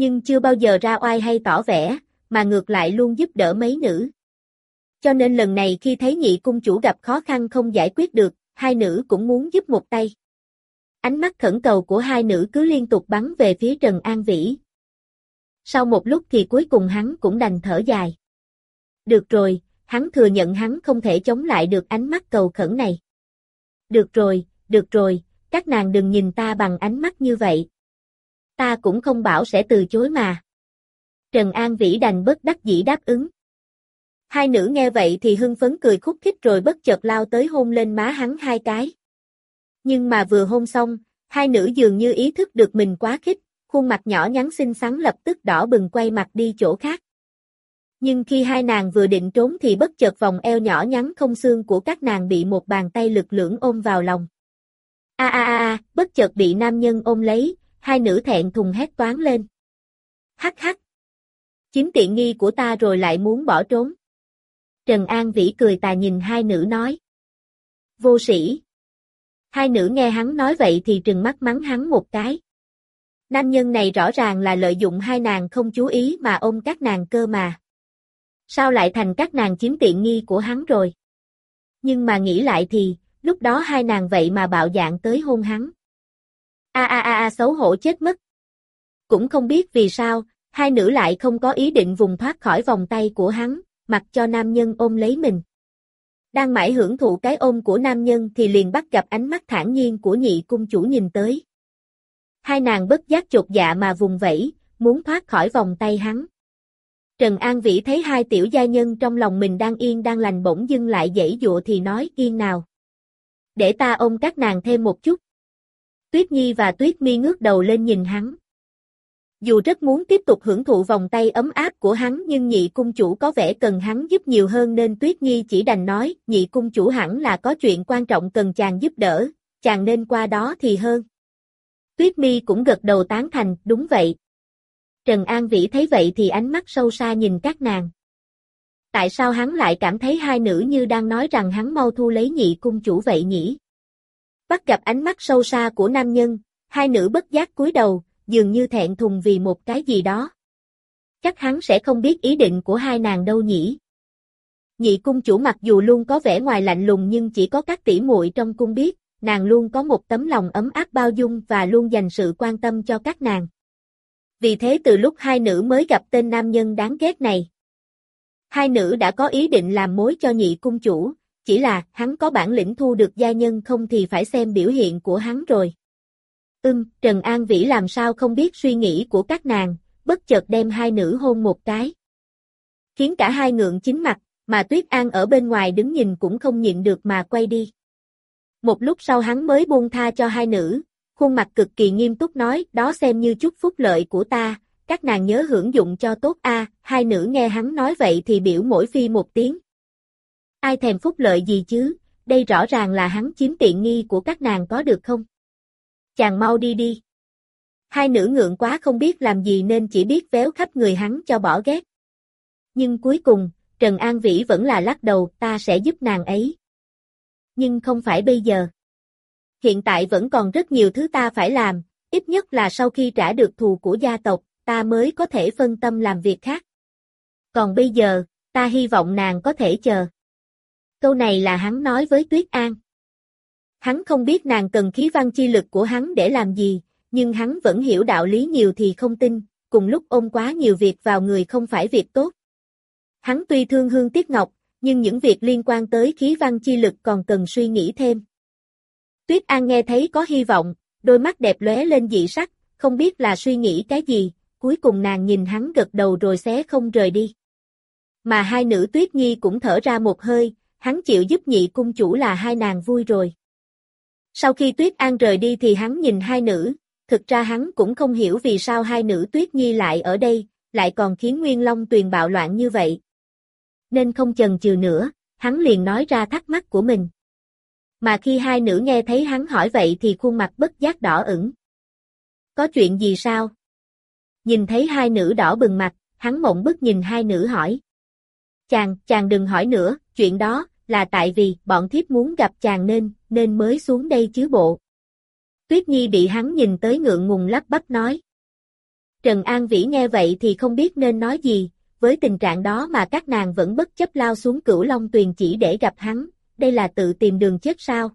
nhưng chưa bao giờ ra oai hay tỏ vẻ, mà ngược lại luôn giúp đỡ mấy nữ. Cho nên lần này khi thấy nhị cung chủ gặp khó khăn không giải quyết được, hai nữ cũng muốn giúp một tay. Ánh mắt khẩn cầu của hai nữ cứ liên tục bắn về phía Trần An Vĩ. Sau một lúc thì cuối cùng hắn cũng đành thở dài. Được rồi, hắn thừa nhận hắn không thể chống lại được ánh mắt cầu khẩn này. Được rồi, được rồi, các nàng đừng nhìn ta bằng ánh mắt như vậy. Ta cũng không bảo sẽ từ chối mà. Trần An Vĩ đành bất đắc dĩ đáp ứng. Hai nữ nghe vậy thì hưng phấn cười khúc khích rồi bất chợt lao tới hôn lên má hắn hai cái. Nhưng mà vừa hôn xong, hai nữ dường như ý thức được mình quá khích, khuôn mặt nhỏ nhắn xinh xắn lập tức đỏ bừng quay mặt đi chỗ khác. Nhưng khi hai nàng vừa định trốn thì bất chợt vòng eo nhỏ nhắn không xương của các nàng bị một bàn tay lực lưỡng ôm vào lòng. A a a bất chợt bị nam nhân ôm lấy, hai nữ thẹn thùng hét toán lên. Hắc hắc. Chiếm tiện nghi của ta rồi lại muốn bỏ trốn. Trần An Vĩ cười tà nhìn hai nữ nói. Vô sĩ. Hai nữ nghe hắn nói vậy thì trừng mắt mắng hắn một cái. Nam nhân này rõ ràng là lợi dụng hai nàng không chú ý mà ôm các nàng cơ mà. Sao lại thành các nàng chiếm tiện nghi của hắn rồi? Nhưng mà nghĩ lại thì, lúc đó hai nàng vậy mà bạo dạng tới hôn hắn. A a a a xấu hổ chết mất. Cũng không biết vì sao, hai nữ lại không có ý định vùng thoát khỏi vòng tay của hắn, mặc cho nam nhân ôm lấy mình. Đang mãi hưởng thụ cái ôm của nam nhân thì liền bắt gặp ánh mắt thản nhiên của nhị cung chủ nhìn tới. Hai nàng bất giác chột dạ mà vùng vẫy, muốn thoát khỏi vòng tay hắn. Trần An Vĩ thấy hai tiểu gia nhân trong lòng mình đang yên đang lành bỗng dưng lại dãy dụa thì nói yên nào. Để ta ôm các nàng thêm một chút. Tuyết Nhi và Tuyết Mi ngước đầu lên nhìn hắn. Dù rất muốn tiếp tục hưởng thụ vòng tay ấm áp của hắn nhưng nhị cung chủ có vẻ cần hắn giúp nhiều hơn nên Tuyết Nhi chỉ đành nói nhị cung chủ hẳn là có chuyện quan trọng cần chàng giúp đỡ, chàng nên qua đó thì hơn. Tuyết Mi cũng gật đầu tán thành, đúng vậy. Trần An Vĩ thấy vậy thì ánh mắt sâu xa nhìn các nàng. Tại sao hắn lại cảm thấy hai nữ như đang nói rằng hắn mau thu lấy nhị cung chủ vậy nhỉ? Bắt gặp ánh mắt sâu xa của nam nhân, hai nữ bất giác cúi đầu, dường như thẹn thùng vì một cái gì đó. Chắc hắn sẽ không biết ý định của hai nàng đâu nhỉ. Nhị cung chủ mặc dù luôn có vẻ ngoài lạnh lùng nhưng chỉ có các tỷ muội trong cung biết, nàng luôn có một tấm lòng ấm áp bao dung và luôn dành sự quan tâm cho các nàng. Vì thế từ lúc hai nữ mới gặp tên nam nhân đáng ghét này. Hai nữ đã có ý định làm mối cho nhị cung chủ, chỉ là hắn có bản lĩnh thu được gia nhân không thì phải xem biểu hiện của hắn rồi. Ưm, Trần An Vĩ làm sao không biết suy nghĩ của các nàng, bất chợt đem hai nữ hôn một cái. Khiến cả hai ngượng chính mặt, mà Tuyết An ở bên ngoài đứng nhìn cũng không nhịn được mà quay đi. Một lúc sau hắn mới buông tha cho hai nữ, khuôn mặt cực kỳ nghiêm túc nói, đó xem như chút phúc lợi của ta, các nàng nhớ hưởng dụng cho tốt a. hai nữ nghe hắn nói vậy thì biểu mỗi phi một tiếng. Ai thèm phúc lợi gì chứ, đây rõ ràng là hắn chiếm tiện nghi của các nàng có được không? Chàng mau đi đi. Hai nữ ngượng quá không biết làm gì nên chỉ biết véo khắp người hắn cho bỏ ghét. Nhưng cuối cùng, Trần An Vĩ vẫn là lắc đầu, ta sẽ giúp nàng ấy. Nhưng không phải bây giờ. Hiện tại vẫn còn rất nhiều thứ ta phải làm, ít nhất là sau khi trả được thù của gia tộc, ta mới có thể phân tâm làm việc khác. Còn bây giờ, ta hy vọng nàng có thể chờ. Câu này là hắn nói với Tuyết An. Hắn không biết nàng cần khí văn chi lực của hắn để làm gì, nhưng hắn vẫn hiểu đạo lý nhiều thì không tin, cùng lúc ôm quá nhiều việc vào người không phải việc tốt. Hắn tuy thương hương tiếc ngọc, nhưng những việc liên quan tới khí văn chi lực còn cần suy nghĩ thêm. Tuyết An nghe thấy có hy vọng, đôi mắt đẹp lóe lên dị sắc, không biết là suy nghĩ cái gì, cuối cùng nàng nhìn hắn gật đầu rồi xé không rời đi. Mà hai nữ Tuyết Nhi cũng thở ra một hơi, hắn chịu giúp nhị cung chủ là hai nàng vui rồi. Sau khi Tuyết An rời đi thì hắn nhìn hai nữ, thực ra hắn cũng không hiểu vì sao hai nữ Tuyết Nhi lại ở đây, lại còn khiến Nguyên Long tuyền bạo loạn như vậy. Nên không chần chừ nữa, hắn liền nói ra thắc mắc của mình. Mà khi hai nữ nghe thấy hắn hỏi vậy thì khuôn mặt bất giác đỏ ửng. Có chuyện gì sao? Nhìn thấy hai nữ đỏ bừng mặt, hắn mộng bức nhìn hai nữ hỏi. Chàng, chàng đừng hỏi nữa, chuyện đó, là tại vì, bọn thiếp muốn gặp chàng nên, nên mới xuống đây chứ bộ. Tuyết Nhi bị hắn nhìn tới ngượng ngùng lắp bắp nói. Trần An Vĩ nghe vậy thì không biết nên nói gì, với tình trạng đó mà các nàng vẫn bất chấp lao xuống cửu long tuyền chỉ để gặp hắn, đây là tự tìm đường chết sao?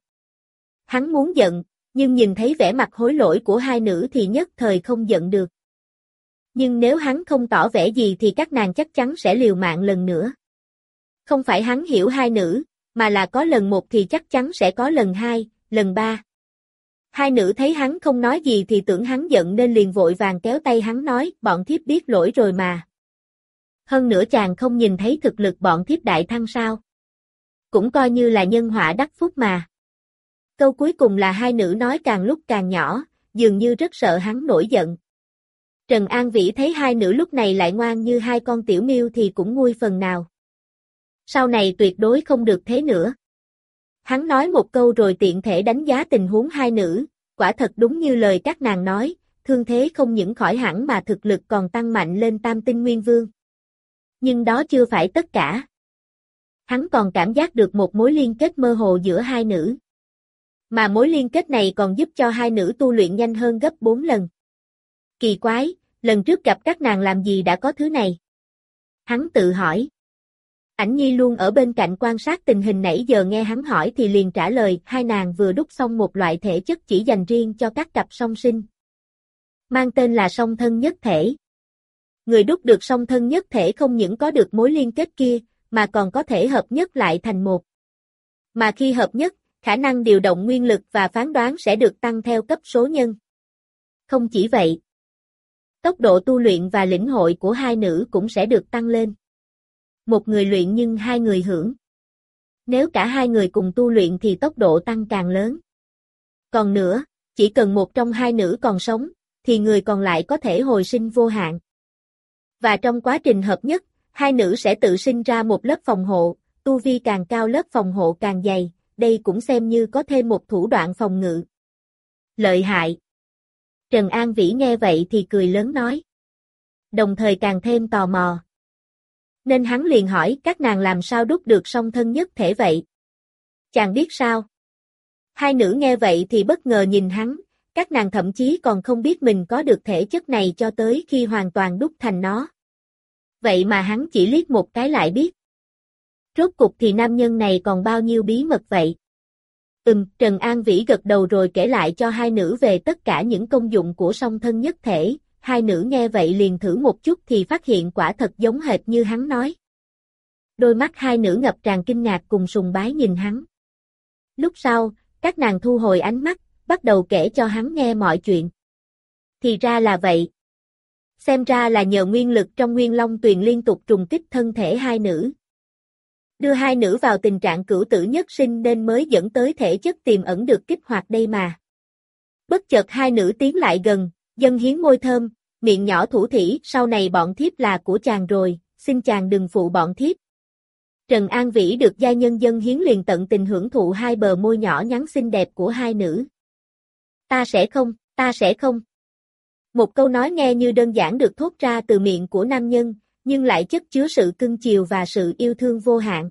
Hắn muốn giận, nhưng nhìn thấy vẻ mặt hối lỗi của hai nữ thì nhất thời không giận được. Nhưng nếu hắn không tỏ vẻ gì thì các nàng chắc chắn sẽ liều mạng lần nữa. Không phải hắn hiểu hai nữ, mà là có lần một thì chắc chắn sẽ có lần hai, lần ba. Hai nữ thấy hắn không nói gì thì tưởng hắn giận nên liền vội vàng kéo tay hắn nói, bọn thiếp biết lỗi rồi mà. Hơn nữa chàng không nhìn thấy thực lực bọn thiếp đại thăng sao. Cũng coi như là nhân họa đắc phúc mà. Câu cuối cùng là hai nữ nói càng lúc càng nhỏ, dường như rất sợ hắn nổi giận. Trần An Vĩ thấy hai nữ lúc này lại ngoan như hai con tiểu miêu thì cũng nguôi phần nào. Sau này tuyệt đối không được thế nữa. Hắn nói một câu rồi tiện thể đánh giá tình huống hai nữ, quả thật đúng như lời các nàng nói, thương thế không những khỏi hẳn mà thực lực còn tăng mạnh lên tam tinh nguyên vương. Nhưng đó chưa phải tất cả. Hắn còn cảm giác được một mối liên kết mơ hồ giữa hai nữ. Mà mối liên kết này còn giúp cho hai nữ tu luyện nhanh hơn gấp 4 lần. Kỳ quái, lần trước gặp các nàng làm gì đã có thứ này? Hắn tự hỏi. Ảnh Nhi luôn ở bên cạnh quan sát tình hình nãy giờ nghe hắn hỏi thì liền trả lời hai nàng vừa đúc xong một loại thể chất chỉ dành riêng cho các cặp song sinh. Mang tên là song thân nhất thể. Người đúc được song thân nhất thể không những có được mối liên kết kia, mà còn có thể hợp nhất lại thành một. Mà khi hợp nhất, khả năng điều động nguyên lực và phán đoán sẽ được tăng theo cấp số nhân. Không chỉ vậy, tốc độ tu luyện và lĩnh hội của hai nữ cũng sẽ được tăng lên. Một người luyện nhưng hai người hưởng. Nếu cả hai người cùng tu luyện thì tốc độ tăng càng lớn. Còn nữa, chỉ cần một trong hai nữ còn sống, thì người còn lại có thể hồi sinh vô hạn. Và trong quá trình hợp nhất, hai nữ sẽ tự sinh ra một lớp phòng hộ, tu vi càng cao lớp phòng hộ càng dày, đây cũng xem như có thêm một thủ đoạn phòng ngự. Lợi hại. Trần An Vĩ nghe vậy thì cười lớn nói. Đồng thời càng thêm tò mò. Nên hắn liền hỏi các nàng làm sao đúc được song thân nhất thể vậy. Chàng biết sao? Hai nữ nghe vậy thì bất ngờ nhìn hắn, các nàng thậm chí còn không biết mình có được thể chất này cho tới khi hoàn toàn đúc thành nó. Vậy mà hắn chỉ liếc một cái lại biết. Rốt cục thì nam nhân này còn bao nhiêu bí mật vậy? Ừm, Trần An Vĩ gật đầu rồi kể lại cho hai nữ về tất cả những công dụng của song thân nhất thể, hai nữ nghe vậy liền thử một chút thì phát hiện quả thật giống hệt như hắn nói. Đôi mắt hai nữ ngập tràn kinh ngạc cùng sùng bái nhìn hắn. Lúc sau, các nàng thu hồi ánh mắt, bắt đầu kể cho hắn nghe mọi chuyện. Thì ra là vậy. Xem ra là nhờ nguyên lực trong nguyên long tuyền liên tục trùng kích thân thể hai nữ. Đưa hai nữ vào tình trạng cửu tử nhất sinh nên mới dẫn tới thể chất tiềm ẩn được kích hoạt đây mà. Bất chợt hai nữ tiến lại gần, dân hiến môi thơm, miệng nhỏ thủ thỉ, sau này bọn thiếp là của chàng rồi, xin chàng đừng phụ bọn thiếp. Trần An Vĩ được gia nhân dân hiến liền tận tình hưởng thụ hai bờ môi nhỏ nhắn xinh đẹp của hai nữ. Ta sẽ không, ta sẽ không. Một câu nói nghe như đơn giản được thốt ra từ miệng của nam nhân, nhưng lại chất chứa sự cưng chiều và sự yêu thương vô hạn.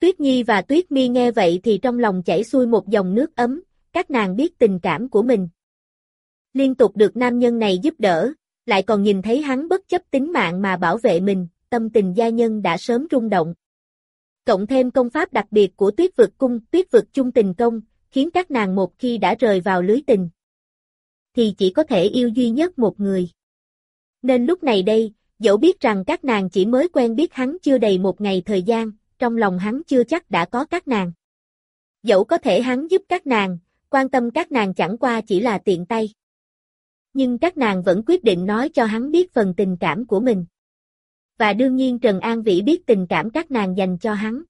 Tuyết Nhi và Tuyết Mi nghe vậy thì trong lòng chảy xuôi một dòng nước ấm, các nàng biết tình cảm của mình. Liên tục được nam nhân này giúp đỡ, lại còn nhìn thấy hắn bất chấp tính mạng mà bảo vệ mình, tâm tình gia nhân đã sớm rung động. Cộng thêm công pháp đặc biệt của tuyết vực cung, tuyết vực chung tình công, khiến các nàng một khi đã rời vào lưới tình, thì chỉ có thể yêu duy nhất một người. Nên lúc này đây, dẫu biết rằng các nàng chỉ mới quen biết hắn chưa đầy một ngày thời gian, trong lòng hắn chưa chắc đã có các nàng. Dẫu có thể hắn giúp các nàng, quan tâm các nàng chẳng qua chỉ là tiện tay. Nhưng các nàng vẫn quyết định nói cho hắn biết phần tình cảm của mình. Và đương nhiên Trần An Vĩ biết tình cảm các nàng dành cho hắn.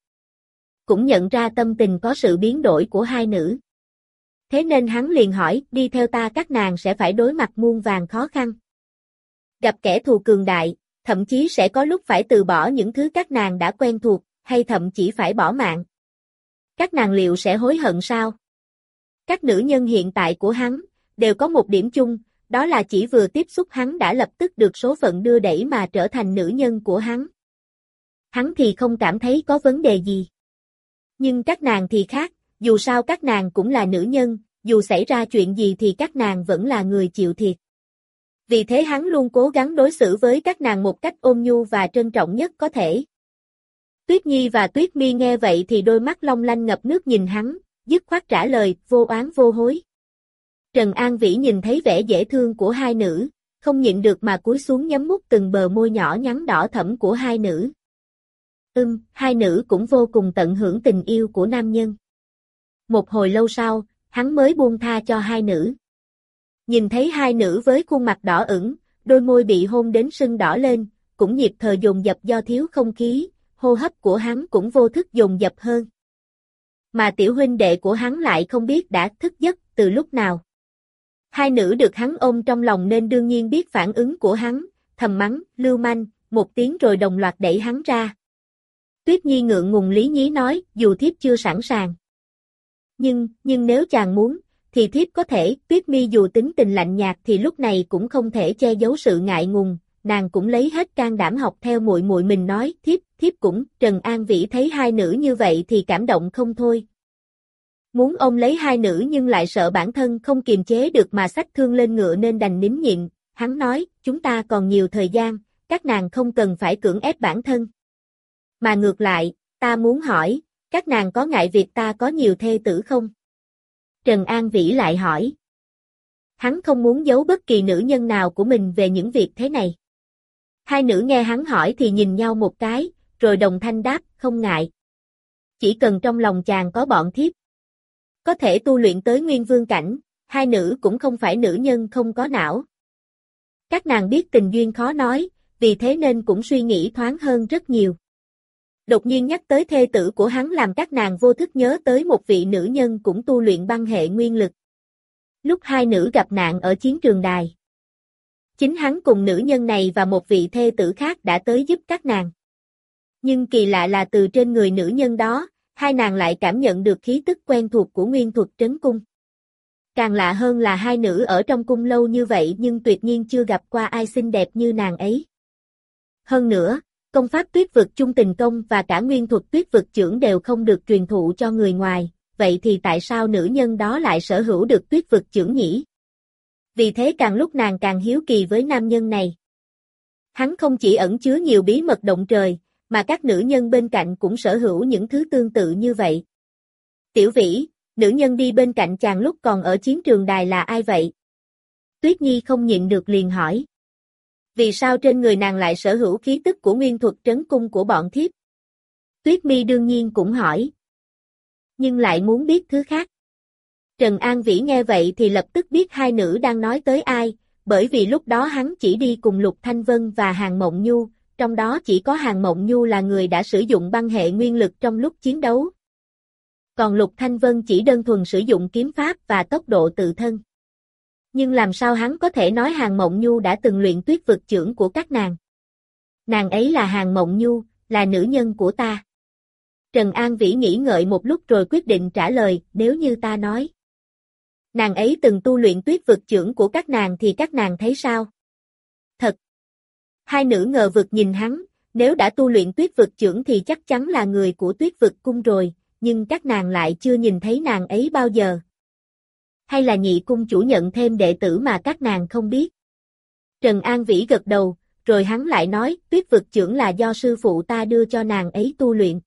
Cũng nhận ra tâm tình có sự biến đổi của hai nữ. Thế nên hắn liền hỏi, đi theo ta các nàng sẽ phải đối mặt muôn vàng khó khăn. Gặp kẻ thù cường đại, thậm chí sẽ có lúc phải từ bỏ những thứ các nàng đã quen thuộc, hay thậm chí phải bỏ mạng. Các nàng liệu sẽ hối hận sao? Các nữ nhân hiện tại của hắn, đều có một điểm chung, đó là chỉ vừa tiếp xúc hắn đã lập tức được số phận đưa đẩy mà trở thành nữ nhân của hắn. Hắn thì không cảm thấy có vấn đề gì. Nhưng các nàng thì khác, dù sao các nàng cũng là nữ nhân, dù xảy ra chuyện gì thì các nàng vẫn là người chịu thiệt. Vì thế hắn luôn cố gắng đối xử với các nàng một cách ôn nhu và trân trọng nhất có thể. Tuyết Nhi và Tuyết Mi nghe vậy thì đôi mắt long lanh ngập nước nhìn hắn, dứt khoát trả lời, vô oán vô hối. Trần An Vĩ nhìn thấy vẻ dễ thương của hai nữ, không nhịn được mà cúi xuống nhấm mút từng bờ môi nhỏ nhắn đỏ thẫm của hai nữ. Ưm, hai nữ cũng vô cùng tận hưởng tình yêu của nam nhân. Một hồi lâu sau, hắn mới buông tha cho hai nữ. Nhìn thấy hai nữ với khuôn mặt đỏ ửng, đôi môi bị hôn đến sưng đỏ lên, cũng nhịp thở dồn dập do thiếu không khí, hô hấp của hắn cũng vô thức dồn dập hơn. Mà tiểu huynh đệ của hắn lại không biết đã thức giấc từ lúc nào. Hai nữ được hắn ôm trong lòng nên đương nhiên biết phản ứng của hắn, thầm mắng, lưu manh, một tiếng rồi đồng loạt đẩy hắn ra. Tuyết Nhi ngượng ngùng lý nhí nói, dù thiếp chưa sẵn sàng. Nhưng, nhưng nếu chàng muốn, thì thiếp có thể, Tuyết Mi dù tính tình lạnh nhạt thì lúc này cũng không thể che giấu sự ngại ngùng, nàng cũng lấy hết can đảm học theo muội muội mình nói, thiếp, thiếp cũng, Trần An Vĩ thấy hai nữ như vậy thì cảm động không thôi. Muốn ôm lấy hai nữ nhưng lại sợ bản thân không kiềm chế được mà sách thương lên ngựa nên đành nín nhịn, hắn nói, chúng ta còn nhiều thời gian, các nàng không cần phải cưỡng ép bản thân. Mà ngược lại, ta muốn hỏi, các nàng có ngại việc ta có nhiều thê tử không? Trần An Vĩ lại hỏi. Hắn không muốn giấu bất kỳ nữ nhân nào của mình về những việc thế này. Hai nữ nghe hắn hỏi thì nhìn nhau một cái, rồi đồng thanh đáp, không ngại. Chỉ cần trong lòng chàng có bọn thiếp. Có thể tu luyện tới nguyên vương cảnh, hai nữ cũng không phải nữ nhân không có não. Các nàng biết tình duyên khó nói, vì thế nên cũng suy nghĩ thoáng hơn rất nhiều. Đột nhiên nhắc tới thê tử của hắn làm các nàng vô thức nhớ tới một vị nữ nhân cũng tu luyện băng hệ nguyên lực. Lúc hai nữ gặp nạn ở chiến trường đài. Chính hắn cùng nữ nhân này và một vị thê tử khác đã tới giúp các nàng. Nhưng kỳ lạ là từ trên người nữ nhân đó, hai nàng lại cảm nhận được khí tức quen thuộc của nguyên thuật trấn cung. Càng lạ hơn là hai nữ ở trong cung lâu như vậy nhưng tuyệt nhiên chưa gặp qua ai xinh đẹp như nàng ấy. Hơn nữa, công pháp tuyết vực chung tình công và cả nguyên thuật tuyết vực trưởng đều không được truyền thụ cho người ngoài, vậy thì tại sao nữ nhân đó lại sở hữu được tuyết vực trưởng nhỉ? Vì thế càng lúc nàng càng hiếu kỳ với nam nhân này. Hắn không chỉ ẩn chứa nhiều bí mật động trời, mà các nữ nhân bên cạnh cũng sở hữu những thứ tương tự như vậy. Tiểu vĩ, nữ nhân đi bên cạnh chàng lúc còn ở chiến trường đài là ai vậy? Tuyết Nhi không nhịn được liền hỏi. Vì sao trên người nàng lại sở hữu khí tức của nguyên thuật trấn cung của bọn thiếp? Tuyết Mi đương nhiên cũng hỏi. Nhưng lại muốn biết thứ khác. Trần An Vĩ nghe vậy thì lập tức biết hai nữ đang nói tới ai, bởi vì lúc đó hắn chỉ đi cùng Lục Thanh Vân và Hàng Mộng Nhu, trong đó chỉ có Hàng Mộng Nhu là người đã sử dụng băng hệ nguyên lực trong lúc chiến đấu. Còn Lục Thanh Vân chỉ đơn thuần sử dụng kiếm pháp và tốc độ tự thân. Nhưng làm sao hắn có thể nói Hàng Mộng Nhu đã từng luyện tuyết vực trưởng của các nàng? Nàng ấy là Hàng Mộng Nhu, là nữ nhân của ta. Trần An Vĩ nghĩ ngợi một lúc rồi quyết định trả lời, nếu như ta nói. Nàng ấy từng tu luyện tuyết vực trưởng của các nàng thì các nàng thấy sao? Thật! Hai nữ ngờ vực nhìn hắn, nếu đã tu luyện tuyết vực trưởng thì chắc chắn là người của tuyết vực cung rồi, nhưng các nàng lại chưa nhìn thấy nàng ấy bao giờ. Hay là nhị cung chủ nhận thêm đệ tử mà các nàng không biết? Trần An Vĩ gật đầu, rồi hắn lại nói, tuyết vực trưởng là do sư phụ ta đưa cho nàng ấy tu luyện.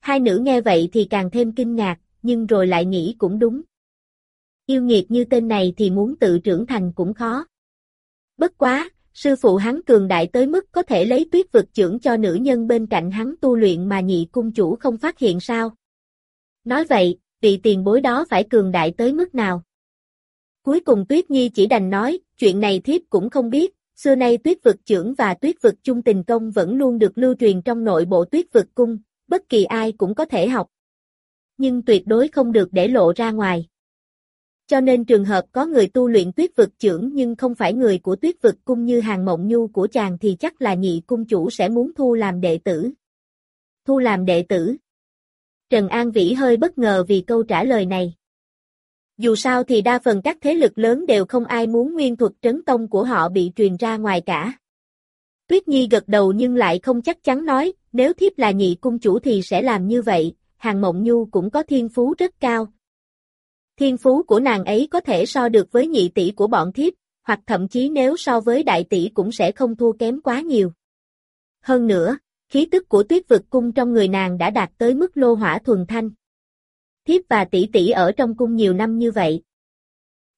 Hai nữ nghe vậy thì càng thêm kinh ngạc, nhưng rồi lại nghĩ cũng đúng. Yêu nghiệt như tên này thì muốn tự trưởng thành cũng khó. Bất quá, sư phụ hắn cường đại tới mức có thể lấy tuyết vực trưởng cho nữ nhân bên cạnh hắn tu luyện mà nhị cung chủ không phát hiện sao. Nói vậy, vị tiền bối đó phải cường đại tới mức nào? Cuối cùng Tuyết Nhi chỉ đành nói, chuyện này thiếp cũng không biết, xưa nay tuyết vực trưởng và tuyết vực chung tình công vẫn luôn được lưu truyền trong nội bộ tuyết vực cung, bất kỳ ai cũng có thể học. Nhưng tuyệt đối không được để lộ ra ngoài. Cho nên trường hợp có người tu luyện tuyết vực trưởng nhưng không phải người của tuyết vực cung như hàng mộng nhu của chàng thì chắc là nhị cung chủ sẽ muốn thu làm đệ tử. Thu làm đệ tử. Trần An Vĩ hơi bất ngờ vì câu trả lời này. Dù sao thì đa phần các thế lực lớn đều không ai muốn nguyên thuật trấn tông của họ bị truyền ra ngoài cả. Tuyết Nhi gật đầu nhưng lại không chắc chắn nói, nếu thiếp là nhị cung chủ thì sẽ làm như vậy, hàng mộng nhu cũng có thiên phú rất cao. Thiên phú của nàng ấy có thể so được với nhị tỷ của bọn thiếp, hoặc thậm chí nếu so với đại tỷ cũng sẽ không thua kém quá nhiều. Hơn nữa, khí tức của tuyết vực cung trong người nàng đã đạt tới mức lô hỏa thuần thanh. Thiếp và tỷ tỷ ở trong cung nhiều năm như vậy.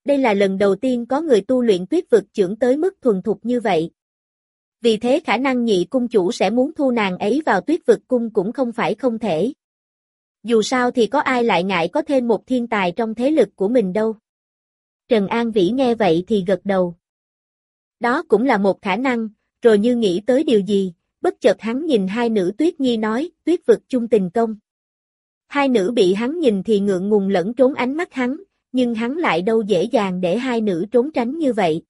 Đây là lần đầu tiên có người tu luyện tuyết vực trưởng tới mức thuần thục như vậy. Vì thế khả năng nhị cung chủ sẽ muốn thu nàng ấy vào tuyết vực cung cũng không phải không thể. Dù sao thì có ai lại ngại có thêm một thiên tài trong thế lực của mình đâu. Trần An Vĩ nghe vậy thì gật đầu. Đó cũng là một khả năng, rồi như nghĩ tới điều gì, bất chợt hắn nhìn hai nữ tuyết nhi nói, tuyết vực chung tình công. Hai nữ bị hắn nhìn thì ngượng ngùng lẫn trốn ánh mắt hắn, nhưng hắn lại đâu dễ dàng để hai nữ trốn tránh như vậy.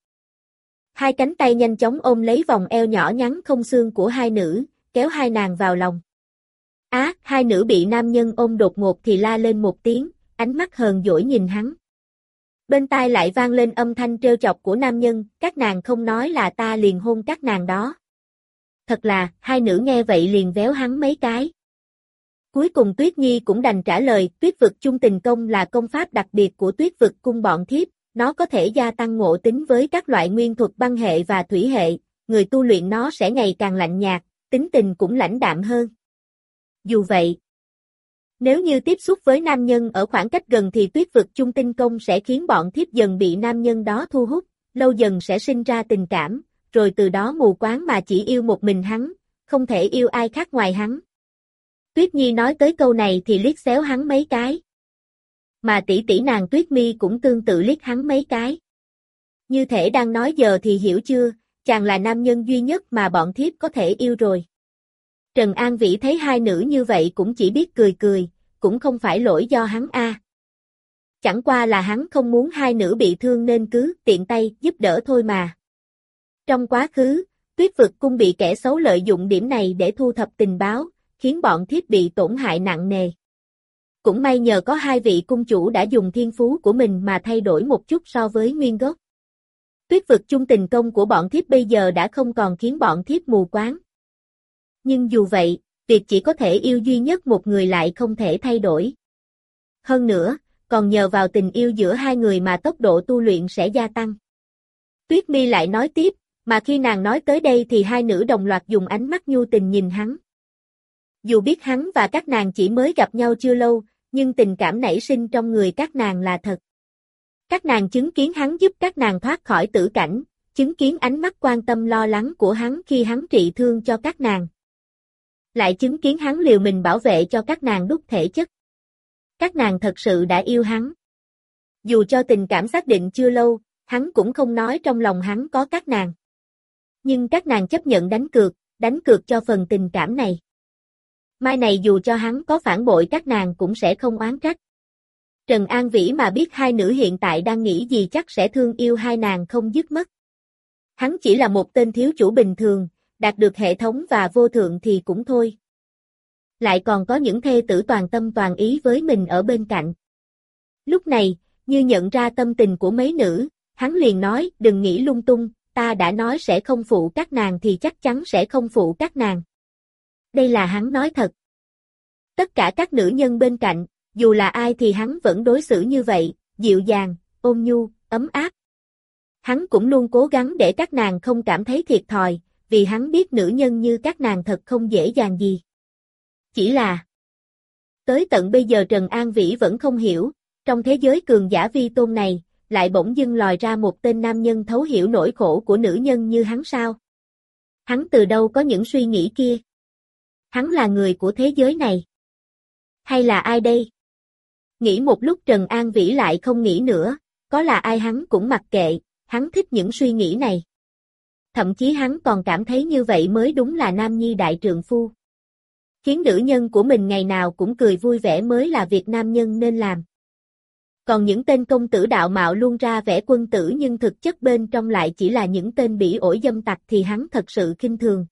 Hai cánh tay nhanh chóng ôm lấy vòng eo nhỏ nhắn không xương của hai nữ, kéo hai nàng vào lòng. Á, hai nữ bị nam nhân ôm đột ngột thì la lên một tiếng, ánh mắt hờn dỗi nhìn hắn. Bên tai lại vang lên âm thanh trêu chọc của nam nhân, các nàng không nói là ta liền hôn các nàng đó. Thật là, hai nữ nghe vậy liền véo hắn mấy cái. Cuối cùng Tuyết Nhi cũng đành trả lời, Tuyết vực chung tình công là công pháp đặc biệt của Tuyết vực cung bọn thiếp, nó có thể gia tăng ngộ tính với các loại nguyên thuật băng hệ và thủy hệ, người tu luyện nó sẽ ngày càng lạnh nhạt, tính tình cũng lãnh đạm hơn. Dù vậy, nếu như tiếp xúc với nam nhân ở khoảng cách gần thì tuyết vực chung tinh công sẽ khiến bọn thiếp dần bị nam nhân đó thu hút, lâu dần sẽ sinh ra tình cảm, rồi từ đó mù quáng mà chỉ yêu một mình hắn, không thể yêu ai khác ngoài hắn. Tuyết Nhi nói tới câu này thì liếc xéo hắn mấy cái mà tỷ tỷ nàng Tuyết Mi cũng tương tự liếc hắn mấy cái. Như thể đang nói giờ thì hiểu chưa, chàng là nam nhân duy nhất mà bọn thiếp có thể yêu rồi. Trần An Vĩ thấy hai nữ như vậy cũng chỉ biết cười cười, cũng không phải lỗi do hắn a. Chẳng qua là hắn không muốn hai nữ bị thương nên cứ tiện tay giúp đỡ thôi mà. Trong quá khứ, tuyết vực cung bị kẻ xấu lợi dụng điểm này để thu thập tình báo, khiến bọn thiết bị tổn hại nặng nề. Cũng may nhờ có hai vị cung chủ đã dùng thiên phú của mình mà thay đổi một chút so với nguyên gốc. Tuyết vực chung tình công của bọn thiếp bây giờ đã không còn khiến bọn thiếp mù quáng. Nhưng dù vậy, việc chỉ có thể yêu duy nhất một người lại không thể thay đổi. Hơn nữa, còn nhờ vào tình yêu giữa hai người mà tốc độ tu luyện sẽ gia tăng. Tuyết mi lại nói tiếp, mà khi nàng nói tới đây thì hai nữ đồng loạt dùng ánh mắt nhu tình nhìn hắn. Dù biết hắn và các nàng chỉ mới gặp nhau chưa lâu, nhưng tình cảm nảy sinh trong người các nàng là thật. Các nàng chứng kiến hắn giúp các nàng thoát khỏi tử cảnh, chứng kiến ánh mắt quan tâm lo lắng của hắn khi hắn trị thương cho các nàng. Lại chứng kiến hắn liều mình bảo vệ cho các nàng đúc thể chất. Các nàng thật sự đã yêu hắn. Dù cho tình cảm xác định chưa lâu, hắn cũng không nói trong lòng hắn có các nàng. Nhưng các nàng chấp nhận đánh cược, đánh cược cho phần tình cảm này. Mai này dù cho hắn có phản bội các nàng cũng sẽ không oán trách. Trần An Vĩ mà biết hai nữ hiện tại đang nghĩ gì chắc sẽ thương yêu hai nàng không dứt mất. Hắn chỉ là một tên thiếu chủ bình thường, đạt được hệ thống và vô thượng thì cũng thôi. Lại còn có những thê tử toàn tâm toàn ý với mình ở bên cạnh. Lúc này, như nhận ra tâm tình của mấy nữ, hắn liền nói đừng nghĩ lung tung, ta đã nói sẽ không phụ các nàng thì chắc chắn sẽ không phụ các nàng. Đây là hắn nói thật. Tất cả các nữ nhân bên cạnh, dù là ai thì hắn vẫn đối xử như vậy, dịu dàng, ôn nhu, ấm áp. Hắn cũng luôn cố gắng để các nàng không cảm thấy thiệt thòi, vì hắn biết nữ nhân như các nàng thật không dễ dàng gì. Chỉ là Tới tận bây giờ Trần An Vĩ vẫn không hiểu, trong thế giới cường giả vi tôn này, lại bỗng dưng lòi ra một tên nam nhân thấu hiểu nỗi khổ của nữ nhân như hắn sao? Hắn từ đâu có những suy nghĩ kia? Hắn là người của thế giới này. Hay là ai đây? Nghĩ một lúc Trần An Vĩ lại không nghĩ nữa, có là ai hắn cũng mặc kệ, hắn thích những suy nghĩ này. Thậm chí hắn còn cảm thấy như vậy mới đúng là nam nhi đại trượng phu. Khiến nữ nhân của mình ngày nào cũng cười vui vẻ mới là việc nam nhân nên làm. Còn những tên công tử đạo mạo luôn ra vẻ quân tử nhưng thực chất bên trong lại chỉ là những tên bị ổi dâm tặc thì hắn thật sự kinh thường.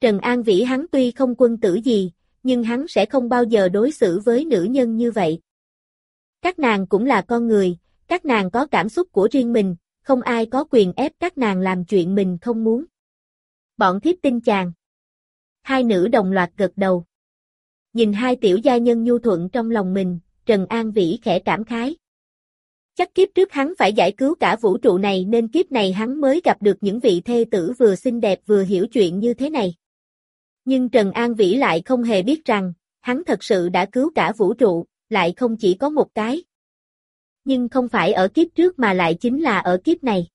Trần An Vĩ hắn tuy không quân tử gì, nhưng hắn sẽ không bao giờ đối xử với nữ nhân như vậy. Các nàng cũng là con người, các nàng có cảm xúc của riêng mình, không ai có quyền ép các nàng làm chuyện mình không muốn. Bọn thiếp tin chàng. Hai nữ đồng loạt gật đầu. Nhìn hai tiểu gia nhân nhu thuận trong lòng mình, Trần An Vĩ khẽ cảm khái. Chắc kiếp trước hắn phải giải cứu cả vũ trụ này nên kiếp này hắn mới gặp được những vị thê tử vừa xinh đẹp vừa hiểu chuyện như thế này. Nhưng Trần An Vĩ lại không hề biết rằng, hắn thật sự đã cứu cả vũ trụ, lại không chỉ có một cái. Nhưng không phải ở kiếp trước mà lại chính là ở kiếp này.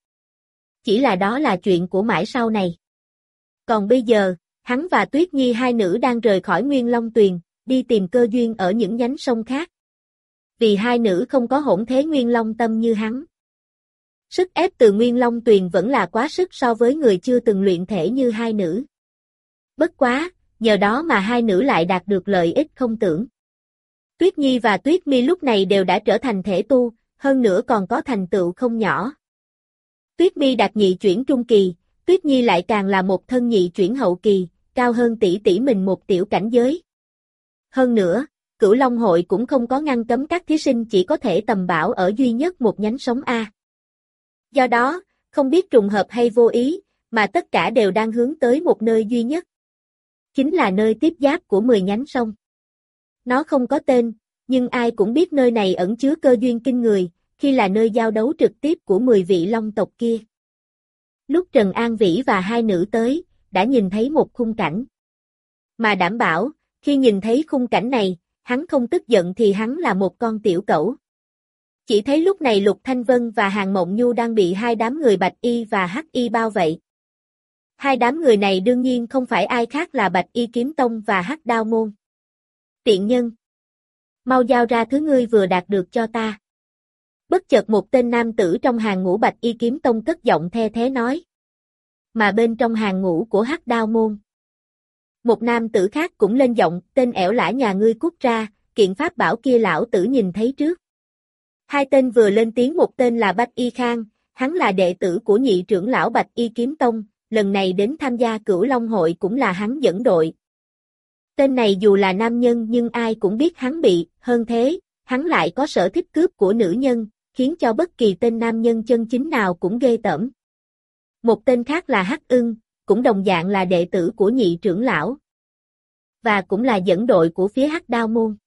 Chỉ là đó là chuyện của mãi sau này. Còn bây giờ, hắn và Tuyết Nhi hai nữ đang rời khỏi Nguyên Long Tuyền, đi tìm cơ duyên ở những nhánh sông khác. Vì hai nữ không có hỗn thế Nguyên Long tâm như hắn. Sức ép từ Nguyên Long Tuyền vẫn là quá sức so với người chưa từng luyện thể như hai nữ. Bất quá, nhờ đó mà hai nữ lại đạt được lợi ích không tưởng. Tuyết Nhi và Tuyết Mi lúc này đều đã trở thành thể tu, hơn nữa còn có thành tựu không nhỏ. Tuyết Mi đạt nhị chuyển trung kỳ, Tuyết Nhi lại càng là một thân nhị chuyển hậu kỳ, cao hơn tỷ tỷ mình một tiểu cảnh giới. Hơn nữa, Cửu Long hội cũng không có ngăn cấm các thí sinh chỉ có thể tầm bảo ở duy nhất một nhánh sống A. Do đó, không biết trùng hợp hay vô ý, mà tất cả đều đang hướng tới một nơi duy nhất. Chính là nơi tiếp giáp của 10 nhánh sông. Nó không có tên, nhưng ai cũng biết nơi này ẩn chứa cơ duyên kinh người, khi là nơi giao đấu trực tiếp của 10 vị long tộc kia. Lúc Trần An Vĩ và hai nữ tới, đã nhìn thấy một khung cảnh. Mà đảm bảo, khi nhìn thấy khung cảnh này, hắn không tức giận thì hắn là một con tiểu cẩu. Chỉ thấy lúc này Lục Thanh Vân và Hàng Mộng Nhu đang bị hai đám người Bạch Y và Hắc Y bao vậy. Hai đám người này đương nhiên không phải ai khác là Bạch Y Kiếm Tông và Hắc Đao Môn. Tiện nhân. Mau giao ra thứ ngươi vừa đạt được cho ta. Bất chợt một tên nam tử trong hàng ngũ Bạch Y Kiếm Tông cất giọng the thế nói. Mà bên trong hàng ngũ của Hắc Đao Môn. Một nam tử khác cũng lên giọng, tên ẻo lã nhà ngươi cút ra, kiện pháp bảo kia lão tử nhìn thấy trước. Hai tên vừa lên tiếng một tên là Bạch Y Khang, hắn là đệ tử của nhị trưởng lão Bạch Y Kiếm Tông, lần này đến tham gia cửu Long hội cũng là hắn dẫn đội. Tên này dù là nam nhân nhưng ai cũng biết hắn bị, hơn thế, hắn lại có sở thích cướp của nữ nhân, khiến cho bất kỳ tên nam nhân chân chính nào cũng ghê tởm. Một tên khác là Hắc Ưng, cũng đồng dạng là đệ tử của nhị trưởng lão. Và cũng là dẫn đội của phía Hắc Đao Môn.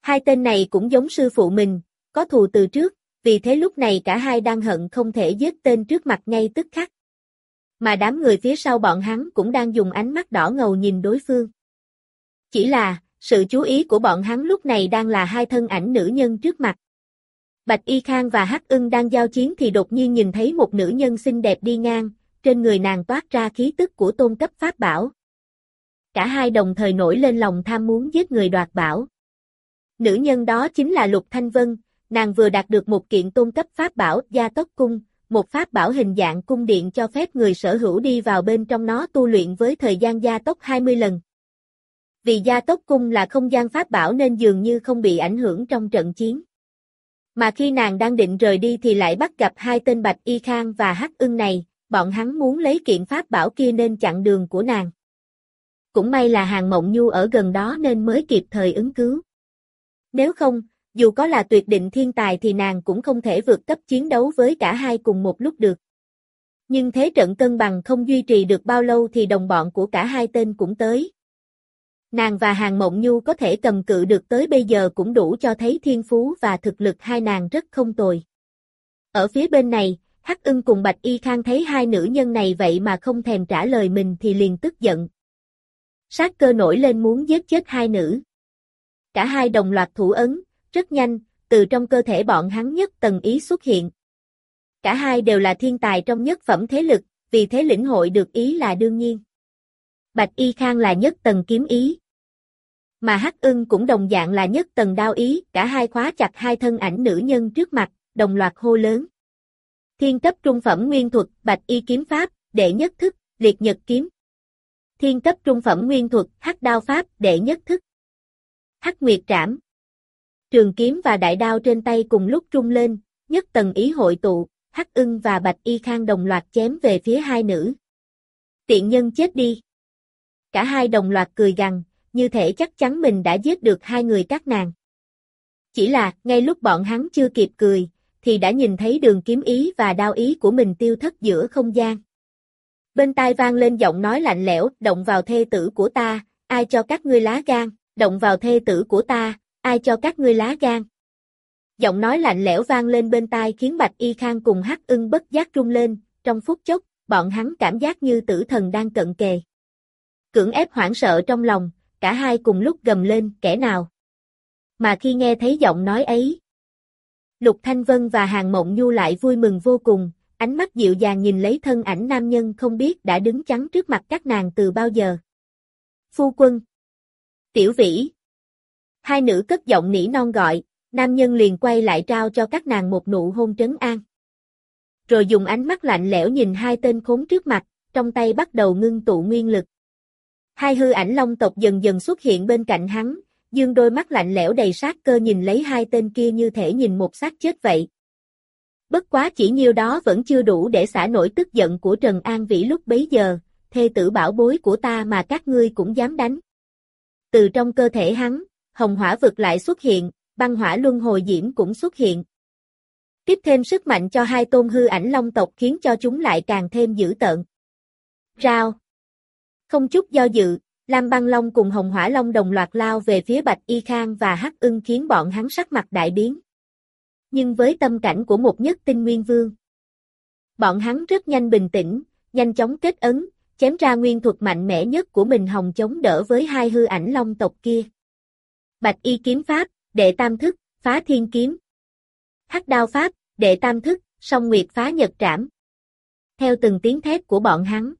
Hai tên này cũng giống sư phụ mình, có thù từ trước, vì thế lúc này cả hai đang hận không thể giết tên trước mặt ngay tức khắc. Mà đám người phía sau bọn hắn cũng đang dùng ánh mắt đỏ ngầu nhìn đối phương. Chỉ là, sự chú ý của bọn hắn lúc này đang là hai thân ảnh nữ nhân trước mặt. Bạch Y Khang và Hắc Ưng đang giao chiến thì đột nhiên nhìn thấy một nữ nhân xinh đẹp đi ngang, trên người nàng toát ra khí tức của tôn cấp pháp bảo. Cả hai đồng thời nổi lên lòng tham muốn giết người đoạt bảo. Nữ nhân đó chính là Lục Thanh Vân, nàng vừa đạt được một kiện tôn cấp pháp bảo gia tốc cung, một pháp bảo hình dạng cung điện cho phép người sở hữu đi vào bên trong nó tu luyện với thời gian gia tốc 20 lần. Vì gia tốc cung là không gian pháp bảo nên dường như không bị ảnh hưởng trong trận chiến. Mà khi nàng đang định rời đi thì lại bắt gặp hai tên Bạch Y Khang và Hắc Ưng này, bọn hắn muốn lấy kiện pháp bảo kia nên chặn đường của nàng. Cũng may là hàng mộng nhu ở gần đó nên mới kịp thời ứng cứu. Nếu không, dù có là tuyệt định thiên tài thì nàng cũng không thể vượt cấp chiến đấu với cả hai cùng một lúc được. Nhưng thế trận cân bằng không duy trì được bao lâu thì đồng bọn của cả hai tên cũng tới. Nàng và Hàng Mộng Nhu có thể cầm cự được tới bây giờ cũng đủ cho thấy thiên phú và thực lực hai nàng rất không tồi. Ở phía bên này, Hắc ưng cùng Bạch Y Khang thấy hai nữ nhân này vậy mà không thèm trả lời mình thì liền tức giận. Sát cơ nổi lên muốn giết chết hai nữ. Cả hai đồng loạt thủ ấn, rất nhanh, từ trong cơ thể bọn hắn nhất tầng ý xuất hiện. Cả hai đều là thiên tài trong nhất phẩm thế lực, vì thế lĩnh hội được ý là đương nhiên. Bạch Y Khang là nhất tầng kiếm ý. Mà Hắc ưng cũng đồng dạng là nhất tầng đao ý, cả hai khóa chặt hai thân ảnh nữ nhân trước mặt, đồng loạt hô lớn. Thiên cấp trung phẩm nguyên thuật, Bạch Y kiếm pháp, đệ nhất thức, liệt nhật kiếm. Thiên cấp trung phẩm nguyên thuật, Hắc đao pháp, đệ nhất thức. Hắc nguyệt trảm. Trường kiếm và đại đao trên tay cùng lúc trung lên, nhất tầng ý hội tụ, Hắc ưng và Bạch Y Khang đồng loạt chém về phía hai nữ. Tiện nhân chết đi. Cả hai đồng loạt cười gằn, như thể chắc chắn mình đã giết được hai người các nàng. Chỉ là, ngay lúc bọn hắn chưa kịp cười, thì đã nhìn thấy đường kiếm ý và đao ý của mình tiêu thất giữa không gian. Bên tai vang lên giọng nói lạnh lẽo, động vào thê tử của ta, ai cho các ngươi lá gan, động vào thê tử của ta, ai cho các ngươi lá gan. Giọng nói lạnh lẽo vang lên bên tai khiến Bạch Y Khang cùng Hắc ưng bất giác rung lên, trong phút chốc, bọn hắn cảm giác như tử thần đang cận kề. Cưỡng ép hoảng sợ trong lòng, cả hai cùng lúc gầm lên, kẻ nào. Mà khi nghe thấy giọng nói ấy, Lục Thanh Vân và Hàng Mộng Nhu lại vui mừng vô cùng, ánh mắt dịu dàng nhìn lấy thân ảnh nam nhân không biết đã đứng chắn trước mặt các nàng từ bao giờ. Phu quân. Tiểu vĩ. Hai nữ cất giọng nỉ non gọi, nam nhân liền quay lại trao cho các nàng một nụ hôn trấn an. Rồi dùng ánh mắt lạnh lẽo nhìn hai tên khốn trước mặt, trong tay bắt đầu ngưng tụ nguyên lực. Hai hư ảnh long tộc dần dần xuất hiện bên cạnh hắn, dương đôi mắt lạnh lẽo đầy sát cơ nhìn lấy hai tên kia như thể nhìn một xác chết vậy. Bất quá chỉ nhiêu đó vẫn chưa đủ để xả nổi tức giận của Trần An Vĩ lúc bấy giờ, thê tử bảo bối của ta mà các ngươi cũng dám đánh. Từ trong cơ thể hắn, hồng hỏa vực lại xuất hiện, băng hỏa luân hồi diễm cũng xuất hiện. Tiếp thêm sức mạnh cho hai tôn hư ảnh long tộc khiến cho chúng lại càng thêm dữ tợn. Rao. Không chút do dự, Lam Băng Long cùng Hồng Hỏa Long đồng loạt lao về phía Bạch Y Khang và Hắc Ưng khiến bọn hắn sắc mặt đại biến. Nhưng với tâm cảnh của một nhất tinh nguyên vương, bọn hắn rất nhanh bình tĩnh, nhanh chóng kết ấn, chém ra nguyên thuật mạnh mẽ nhất của mình hồng chống đỡ với hai hư ảnh long tộc kia. Bạch Y kiếm pháp, đệ tam thức, phá thiên kiếm. Hắc đao pháp, đệ tam thức, song nguyệt phá nhật trảm. Theo từng tiếng thét của bọn hắn,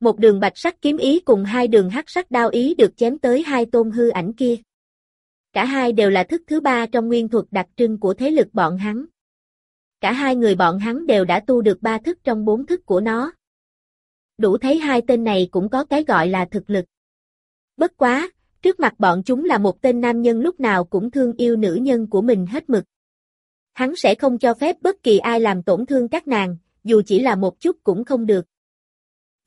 một đường bạch sắc kiếm ý cùng hai đường hắc sắc đao ý được chém tới hai tôn hư ảnh kia. Cả hai đều là thức thứ ba trong nguyên thuật đặc trưng của thế lực bọn hắn. Cả hai người bọn hắn đều đã tu được ba thức trong bốn thức của nó. Đủ thấy hai tên này cũng có cái gọi là thực lực. Bất quá, trước mặt bọn chúng là một tên nam nhân lúc nào cũng thương yêu nữ nhân của mình hết mực. Hắn sẽ không cho phép bất kỳ ai làm tổn thương các nàng, dù chỉ là một chút cũng không được.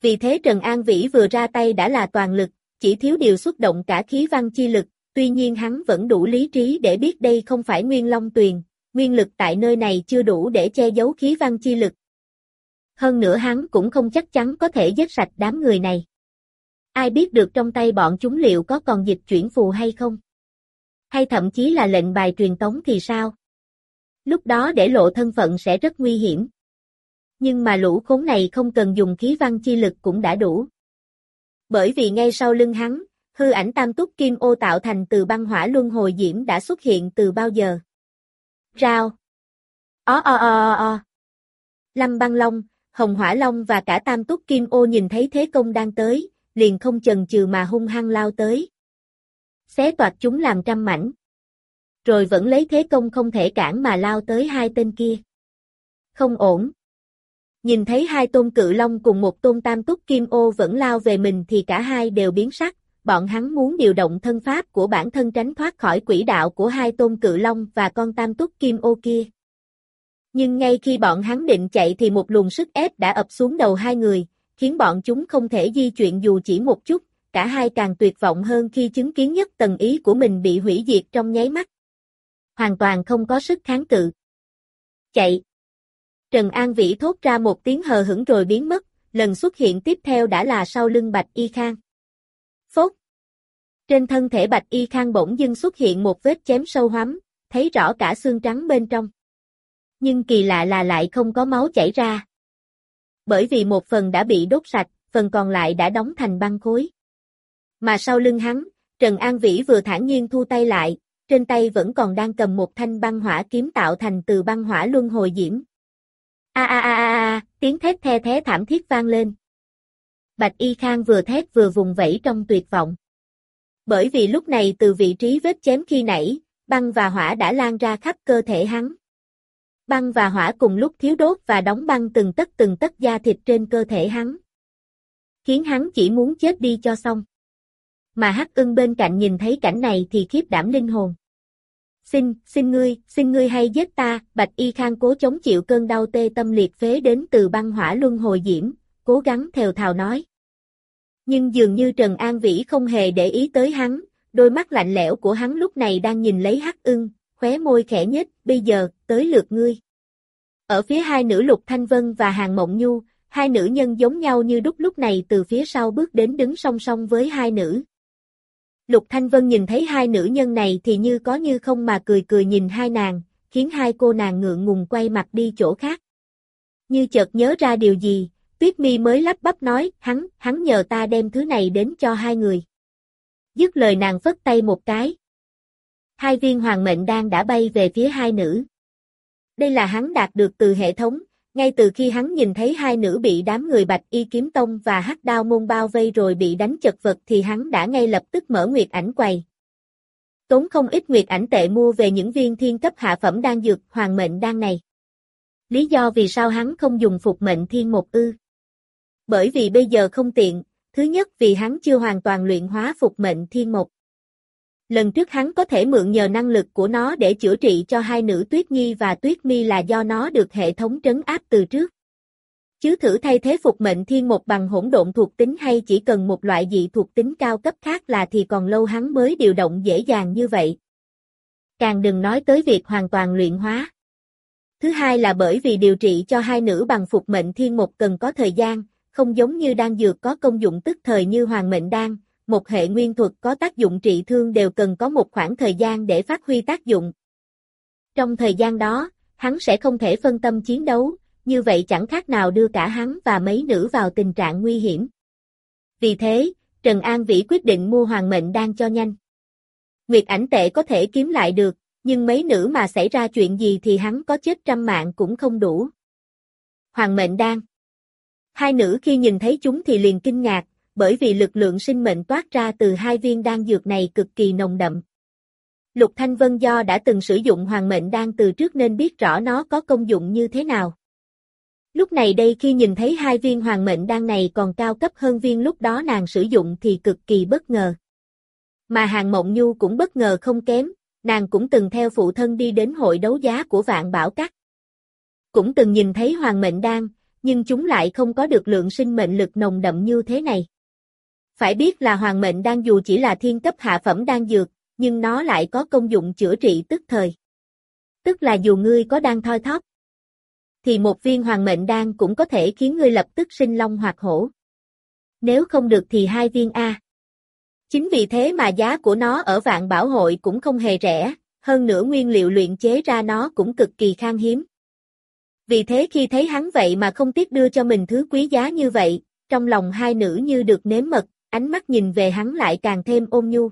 Vì thế Trần An Vĩ vừa ra tay đã là toàn lực, chỉ thiếu điều xuất động cả khí văn chi lực, tuy nhiên hắn vẫn đủ lý trí để biết đây không phải Nguyên Long Tuyền, nguyên lực tại nơi này chưa đủ để che giấu khí văn chi lực. Hơn nữa hắn cũng không chắc chắn có thể giết sạch đám người này. Ai biết được trong tay bọn chúng liệu có còn dịch chuyển phù hay không? Hay thậm chí là lệnh bài truyền tống thì sao? Lúc đó để lộ thân phận sẽ rất nguy hiểm nhưng mà lũ khốn này không cần dùng khí văn chi lực cũng đã đủ. Bởi vì ngay sau lưng hắn, hư ảnh tam túc kim ô tạo thành từ băng hỏa luân hồi diễm đã xuất hiện từ bao giờ. Rao. Ó o o o o. Lâm băng long, hồng hỏa long và cả tam túc kim ô nhìn thấy thế công đang tới, liền không chần chừ mà hung hăng lao tới. Xé toạt chúng làm trăm mảnh. Rồi vẫn lấy thế công không thể cản mà lao tới hai tên kia. Không ổn. Nhìn thấy hai tôn cự long cùng một tôn tam túc kim ô vẫn lao về mình thì cả hai đều biến sắc, bọn hắn muốn điều động thân pháp của bản thân tránh thoát khỏi quỹ đạo của hai tôn cự long và con tam túc kim ô kia. Nhưng ngay khi bọn hắn định chạy thì một luồng sức ép đã ập xuống đầu hai người, khiến bọn chúng không thể di chuyển dù chỉ một chút, cả hai càng tuyệt vọng hơn khi chứng kiến nhất tầng ý của mình bị hủy diệt trong nháy mắt. Hoàn toàn không có sức kháng cự. Chạy! Trần An Vĩ thốt ra một tiếng hờ hững rồi biến mất, lần xuất hiện tiếp theo đã là sau lưng Bạch Y Khang. Phốt! Trên thân thể Bạch Y Khang bỗng dưng xuất hiện một vết chém sâu hoắm, thấy rõ cả xương trắng bên trong. Nhưng kỳ lạ là lại không có máu chảy ra. Bởi vì một phần đã bị đốt sạch, phần còn lại đã đóng thành băng khối. Mà sau lưng hắn, Trần An Vĩ vừa thản nhiên thu tay lại, trên tay vẫn còn đang cầm một thanh băng hỏa kiếm tạo thành từ băng hỏa luân hồi diễm. A a a a a, tiếng thét the thế thảm thiết vang lên. Bạch Y Khang vừa thét vừa vùng vẫy trong tuyệt vọng. Bởi vì lúc này từ vị trí vết chém khi nãy, băng và hỏa đã lan ra khắp cơ thể hắn. Băng và hỏa cùng lúc thiếu đốt và đóng băng từng tất từng tất da thịt trên cơ thể hắn. Khiến hắn chỉ muốn chết đi cho xong. Mà hắc ưng bên cạnh nhìn thấy cảnh này thì khiếp đảm linh hồn. Xin, xin ngươi, xin ngươi hay giết ta, Bạch Y Khang cố chống chịu cơn đau tê tâm liệt phế đến từ băng hỏa luân hồi diễm, cố gắng thều thào nói. Nhưng dường như Trần An Vĩ không hề để ý tới hắn, đôi mắt lạnh lẽo của hắn lúc này đang nhìn lấy hắc ưng, khóe môi khẽ nhếch, bây giờ, tới lượt ngươi. Ở phía hai nữ Lục Thanh Vân và Hàng Mộng Nhu, hai nữ nhân giống nhau như đúc lúc này từ phía sau bước đến đứng song song với hai nữ. Lục Thanh Vân nhìn thấy hai nữ nhân này thì như có như không mà cười cười nhìn hai nàng, khiến hai cô nàng ngượng ngùng quay mặt đi chỗ khác. Như chợt nhớ ra điều gì, Tuyết Mi mới lắp bắp nói, hắn, hắn nhờ ta đem thứ này đến cho hai người. Dứt lời nàng phất tay một cái. Hai viên hoàng mệnh đang đã bay về phía hai nữ. Đây là hắn đạt được từ hệ thống, ngay từ khi hắn nhìn thấy hai nữ bị đám người Bạch Y Kiếm Tông và Hắc Đao môn bao vây rồi bị đánh chật vật thì hắn đã ngay lập tức mở nguyệt ảnh quầy. Tốn không ít nguyệt ảnh tệ mua về những viên thiên cấp hạ phẩm đan dược hoàng mệnh đan này. Lý do vì sao hắn không dùng phục mệnh thiên một ư? Bởi vì bây giờ không tiện, thứ nhất vì hắn chưa hoàn toàn luyện hóa phục mệnh thiên một. Lần trước hắn có thể mượn nhờ năng lực của nó để chữa trị cho hai nữ Tuyết Nhi và Tuyết Mi là do nó được hệ thống trấn áp từ trước. Chứ thử thay thế phục mệnh thiên một bằng hỗn độn thuộc tính hay chỉ cần một loại dị thuộc tính cao cấp khác là thì còn lâu hắn mới điều động dễ dàng như vậy. Càng đừng nói tới việc hoàn toàn luyện hóa. Thứ hai là bởi vì điều trị cho hai nữ bằng phục mệnh thiên một cần có thời gian, không giống như đan dược có công dụng tức thời như hoàng mệnh đan, một hệ nguyên thuật có tác dụng trị thương đều cần có một khoảng thời gian để phát huy tác dụng. Trong thời gian đó, hắn sẽ không thể phân tâm chiến đấu, như vậy chẳng khác nào đưa cả hắn và mấy nữ vào tình trạng nguy hiểm. Vì thế, Trần An Vĩ quyết định mua hoàng mệnh đan cho nhanh. Nguyệt ảnh tệ có thể kiếm lại được, nhưng mấy nữ mà xảy ra chuyện gì thì hắn có chết trăm mạng cũng không đủ. Hoàng mệnh đan Hai nữ khi nhìn thấy chúng thì liền kinh ngạc, bởi vì lực lượng sinh mệnh toát ra từ hai viên đan dược này cực kỳ nồng đậm. Lục Thanh Vân do đã từng sử dụng hoàng mệnh đan từ trước nên biết rõ nó có công dụng như thế nào. Lúc này đây khi nhìn thấy hai viên hoàng mệnh đan này còn cao cấp hơn viên lúc đó nàng sử dụng thì cực kỳ bất ngờ. Mà hàng mộng nhu cũng bất ngờ không kém, nàng cũng từng theo phụ thân đi đến hội đấu giá của vạn bảo cắt. Cũng từng nhìn thấy hoàng mệnh đan, nhưng chúng lại không có được lượng sinh mệnh lực nồng đậm như thế này. Phải biết là hoàng mệnh đan dù chỉ là thiên cấp hạ phẩm đan dược, nhưng nó lại có công dụng chữa trị tức thời. Tức là dù ngươi có đang thoi thóp, thì một viên hoàng mệnh đan cũng có thể khiến ngươi lập tức sinh long hoặc hổ. Nếu không được thì hai viên A. Chính vì thế mà giá của nó ở vạn bảo hội cũng không hề rẻ, hơn nữa nguyên liệu luyện chế ra nó cũng cực kỳ khan hiếm. Vì thế khi thấy hắn vậy mà không tiếc đưa cho mình thứ quý giá như vậy, trong lòng hai nữ như được nếm mật, ánh mắt nhìn về hắn lại càng thêm ôn nhu.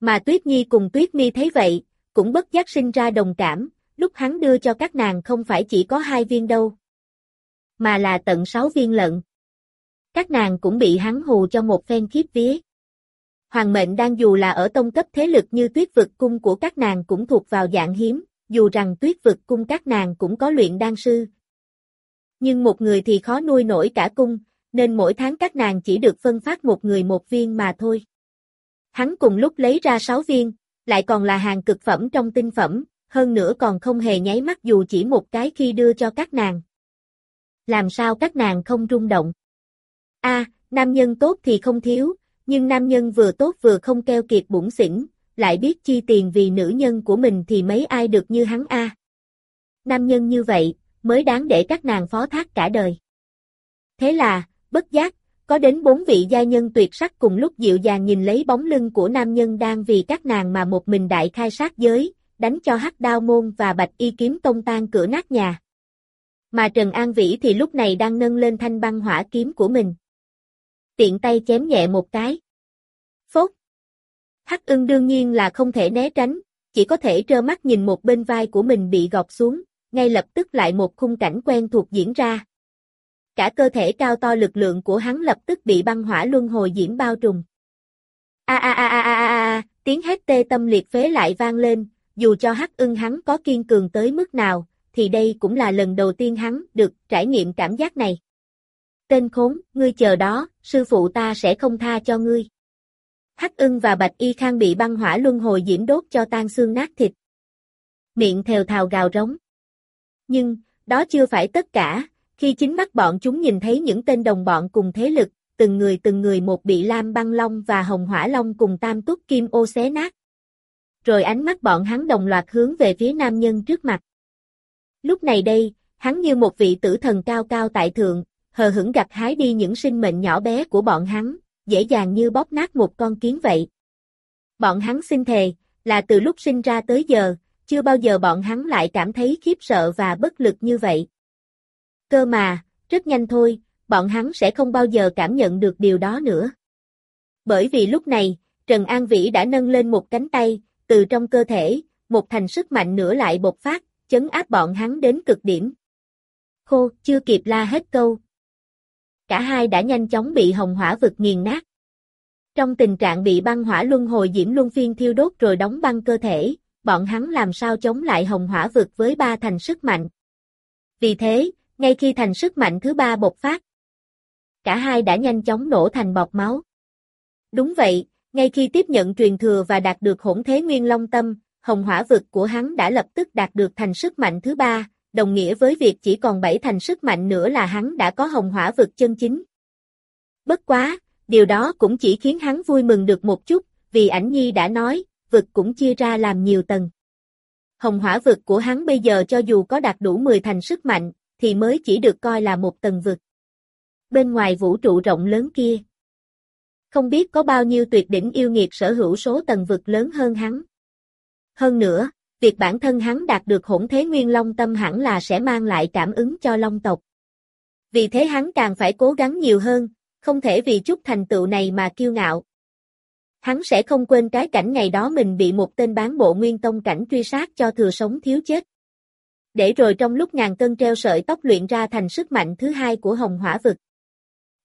Mà Tuyết Nhi cùng Tuyết Mi thấy vậy, cũng bất giác sinh ra đồng cảm, lúc hắn đưa cho các nàng không phải chỉ có hai viên đâu, mà là tận sáu viên lận. Các nàng cũng bị hắn hù cho một phen khiếp vía. Hoàng mệnh đang dù là ở tông cấp thế lực như tuyết vực cung của các nàng cũng thuộc vào dạng hiếm, dù rằng tuyết vực cung các nàng cũng có luyện đan sư. Nhưng một người thì khó nuôi nổi cả cung, nên mỗi tháng các nàng chỉ được phân phát một người một viên mà thôi. Hắn cùng lúc lấy ra sáu viên, lại còn là hàng cực phẩm trong tinh phẩm, hơn nữa còn không hề nháy mắt dù chỉ một cái khi đưa cho các nàng. Làm sao các nàng không rung động? A, nam nhân tốt thì không thiếu, nhưng nam nhân vừa tốt vừa không keo kiệt bụng xỉn, lại biết chi tiền vì nữ nhân của mình thì mấy ai được như hắn A. Nam nhân như vậy, mới đáng để các nàng phó thác cả đời. Thế là, bất giác, có đến bốn vị gia nhân tuyệt sắc cùng lúc dịu dàng nhìn lấy bóng lưng của nam nhân đang vì các nàng mà một mình đại khai sát giới, đánh cho hắc đao môn và bạch y kiếm tông tan cửa nát nhà. Mà Trần An Vĩ thì lúc này đang nâng lên thanh băng hỏa kiếm của mình. Tiện tay chém nhẹ một cái. Phốt. Hắc ưng đương nhiên là không thể né tránh, chỉ có thể trơ mắt nhìn một bên vai của mình bị gọt xuống, ngay lập tức lại một khung cảnh quen thuộc diễn ra. Cả cơ thể cao to lực lượng của hắn lập tức bị băng hỏa luân hồi diễm bao trùm. A a a a a a tiếng hét tê tâm liệt phế lại vang lên, dù cho hắc ưng hắn có kiên cường tới mức nào, thì đây cũng là lần đầu tiên hắn được trải nghiệm cảm giác này. Tên khốn, ngươi chờ đó, sư phụ ta sẽ không tha cho ngươi. Hắc ưng và bạch y khang bị băng hỏa luân hồi diễm đốt cho tan xương nát thịt. Miệng thều thào gào rống. Nhưng, đó chưa phải tất cả, khi chính mắt bọn chúng nhìn thấy những tên đồng bọn cùng thế lực, từng người từng người một bị Lam băng long và hồng hỏa long cùng tam túc kim ô xé nát. Rồi ánh mắt bọn hắn đồng loạt hướng về phía nam nhân trước mặt. Lúc này đây, hắn như một vị tử thần cao cao tại thượng, hờ hững gặt hái đi những sinh mệnh nhỏ bé của bọn hắn, dễ dàng như bóp nát một con kiến vậy. Bọn hắn xin thề, là từ lúc sinh ra tới giờ, chưa bao giờ bọn hắn lại cảm thấy khiếp sợ và bất lực như vậy. Cơ mà, rất nhanh thôi, bọn hắn sẽ không bao giờ cảm nhận được điều đó nữa. Bởi vì lúc này, Trần An Vĩ đã nâng lên một cánh tay, từ trong cơ thể, một thành sức mạnh nữa lại bộc phát, chấn áp bọn hắn đến cực điểm. Khô, chưa kịp la hết câu. Cả hai đã nhanh chóng bị hồng hỏa vực nghiền nát. Trong tình trạng bị băng hỏa luân hồi diễm luân phiên thiêu đốt rồi đóng băng cơ thể, bọn hắn làm sao chống lại hồng hỏa vực với ba thành sức mạnh. Vì thế, ngay khi thành sức mạnh thứ ba bộc phát, cả hai đã nhanh chóng nổ thành bọt máu. Đúng vậy, ngay khi tiếp nhận truyền thừa và đạt được hỗn thế nguyên long tâm, hồng hỏa vực của hắn đã lập tức đạt được thành sức mạnh thứ ba, đồng nghĩa với việc chỉ còn bảy thành sức mạnh nữa là hắn đã có hồng hỏa vực chân chính. Bất quá, điều đó cũng chỉ khiến hắn vui mừng được một chút, vì ảnh nhi đã nói, vực cũng chia ra làm nhiều tầng. Hồng hỏa vực của hắn bây giờ cho dù có đạt đủ 10 thành sức mạnh, thì mới chỉ được coi là một tầng vực. Bên ngoài vũ trụ rộng lớn kia, không biết có bao nhiêu tuyệt đỉnh yêu nghiệt sở hữu số tầng vực lớn hơn hắn. Hơn nữa, việc bản thân hắn đạt được hỗn thế nguyên long tâm hẳn là sẽ mang lại cảm ứng cho long tộc. Vì thế hắn càng phải cố gắng nhiều hơn, không thể vì chút thành tựu này mà kiêu ngạo. Hắn sẽ không quên cái cảnh ngày đó mình bị một tên bán bộ nguyên tông cảnh truy sát cho thừa sống thiếu chết. Để rồi trong lúc ngàn cân treo sợi tóc luyện ra thành sức mạnh thứ hai của hồng hỏa vực.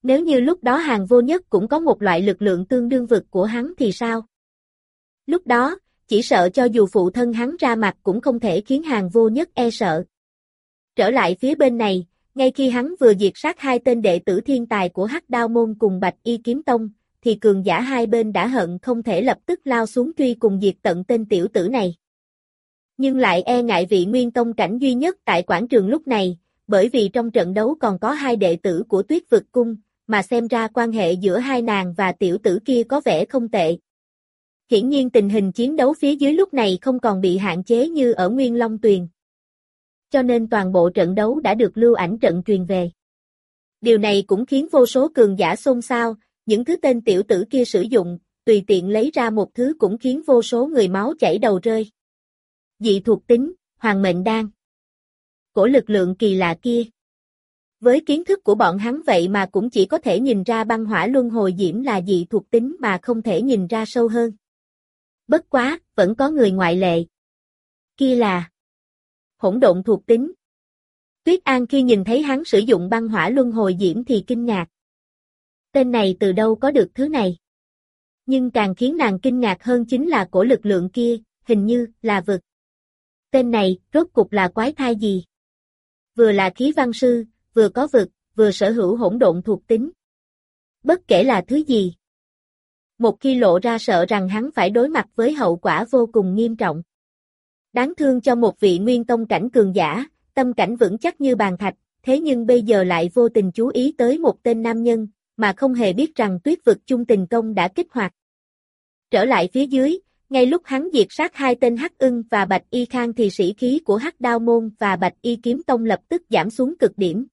Nếu như lúc đó hàng vô nhất cũng có một loại lực lượng tương đương vực của hắn thì sao? Lúc đó, chỉ sợ cho dù phụ thân hắn ra mặt cũng không thể khiến hàng vô nhất e sợ. Trở lại phía bên này, ngay khi hắn vừa diệt sát hai tên đệ tử thiên tài của Hắc Đao Môn cùng Bạch Y Kiếm Tông, thì cường giả hai bên đã hận không thể lập tức lao xuống truy cùng diệt tận tên tiểu tử này. Nhưng lại e ngại vị nguyên tông cảnh duy nhất tại quảng trường lúc này, bởi vì trong trận đấu còn có hai đệ tử của tuyết vực cung, mà xem ra quan hệ giữa hai nàng và tiểu tử kia có vẻ không tệ. Hiển nhiên tình hình chiến đấu phía dưới lúc này không còn bị hạn chế như ở Nguyên Long Tuyền. Cho nên toàn bộ trận đấu đã được lưu ảnh trận truyền về. Điều này cũng khiến vô số cường giả xôn xao, những thứ tên tiểu tử kia sử dụng, tùy tiện lấy ra một thứ cũng khiến vô số người máu chảy đầu rơi. Dị thuộc tính, hoàng mệnh đan. Cổ lực lượng kỳ lạ kia. Với kiến thức của bọn hắn vậy mà cũng chỉ có thể nhìn ra băng hỏa luân hồi diễm là dị thuộc tính mà không thể nhìn ra sâu hơn. Bất quá, vẫn có người ngoại lệ. Kia là hỗn độn thuộc tính. Tuyết An khi nhìn thấy hắn sử dụng băng hỏa luân hồi diễm thì kinh ngạc. Tên này từ đâu có được thứ này? Nhưng càng khiến nàng kinh ngạc hơn chính là cổ lực lượng kia, hình như là vực. Tên này, rốt cục là quái thai gì? Vừa là khí văn sư, vừa có vực, vừa sở hữu hỗn độn thuộc tính. Bất kể là thứ gì. Một khi lộ ra sợ rằng hắn phải đối mặt với hậu quả vô cùng nghiêm trọng. Đáng thương cho một vị nguyên tông cảnh cường giả, tâm cảnh vững chắc như bàn thạch, thế nhưng bây giờ lại vô tình chú ý tới một tên nam nhân, mà không hề biết rằng tuyết vực chung tình công đã kích hoạt. Trở lại phía dưới, ngay lúc hắn diệt sát hai tên Hắc Ưng và Bạch Y Khang thì sĩ khí của Hắc Đao Môn và Bạch Y Kiếm Tông lập tức giảm xuống cực điểm.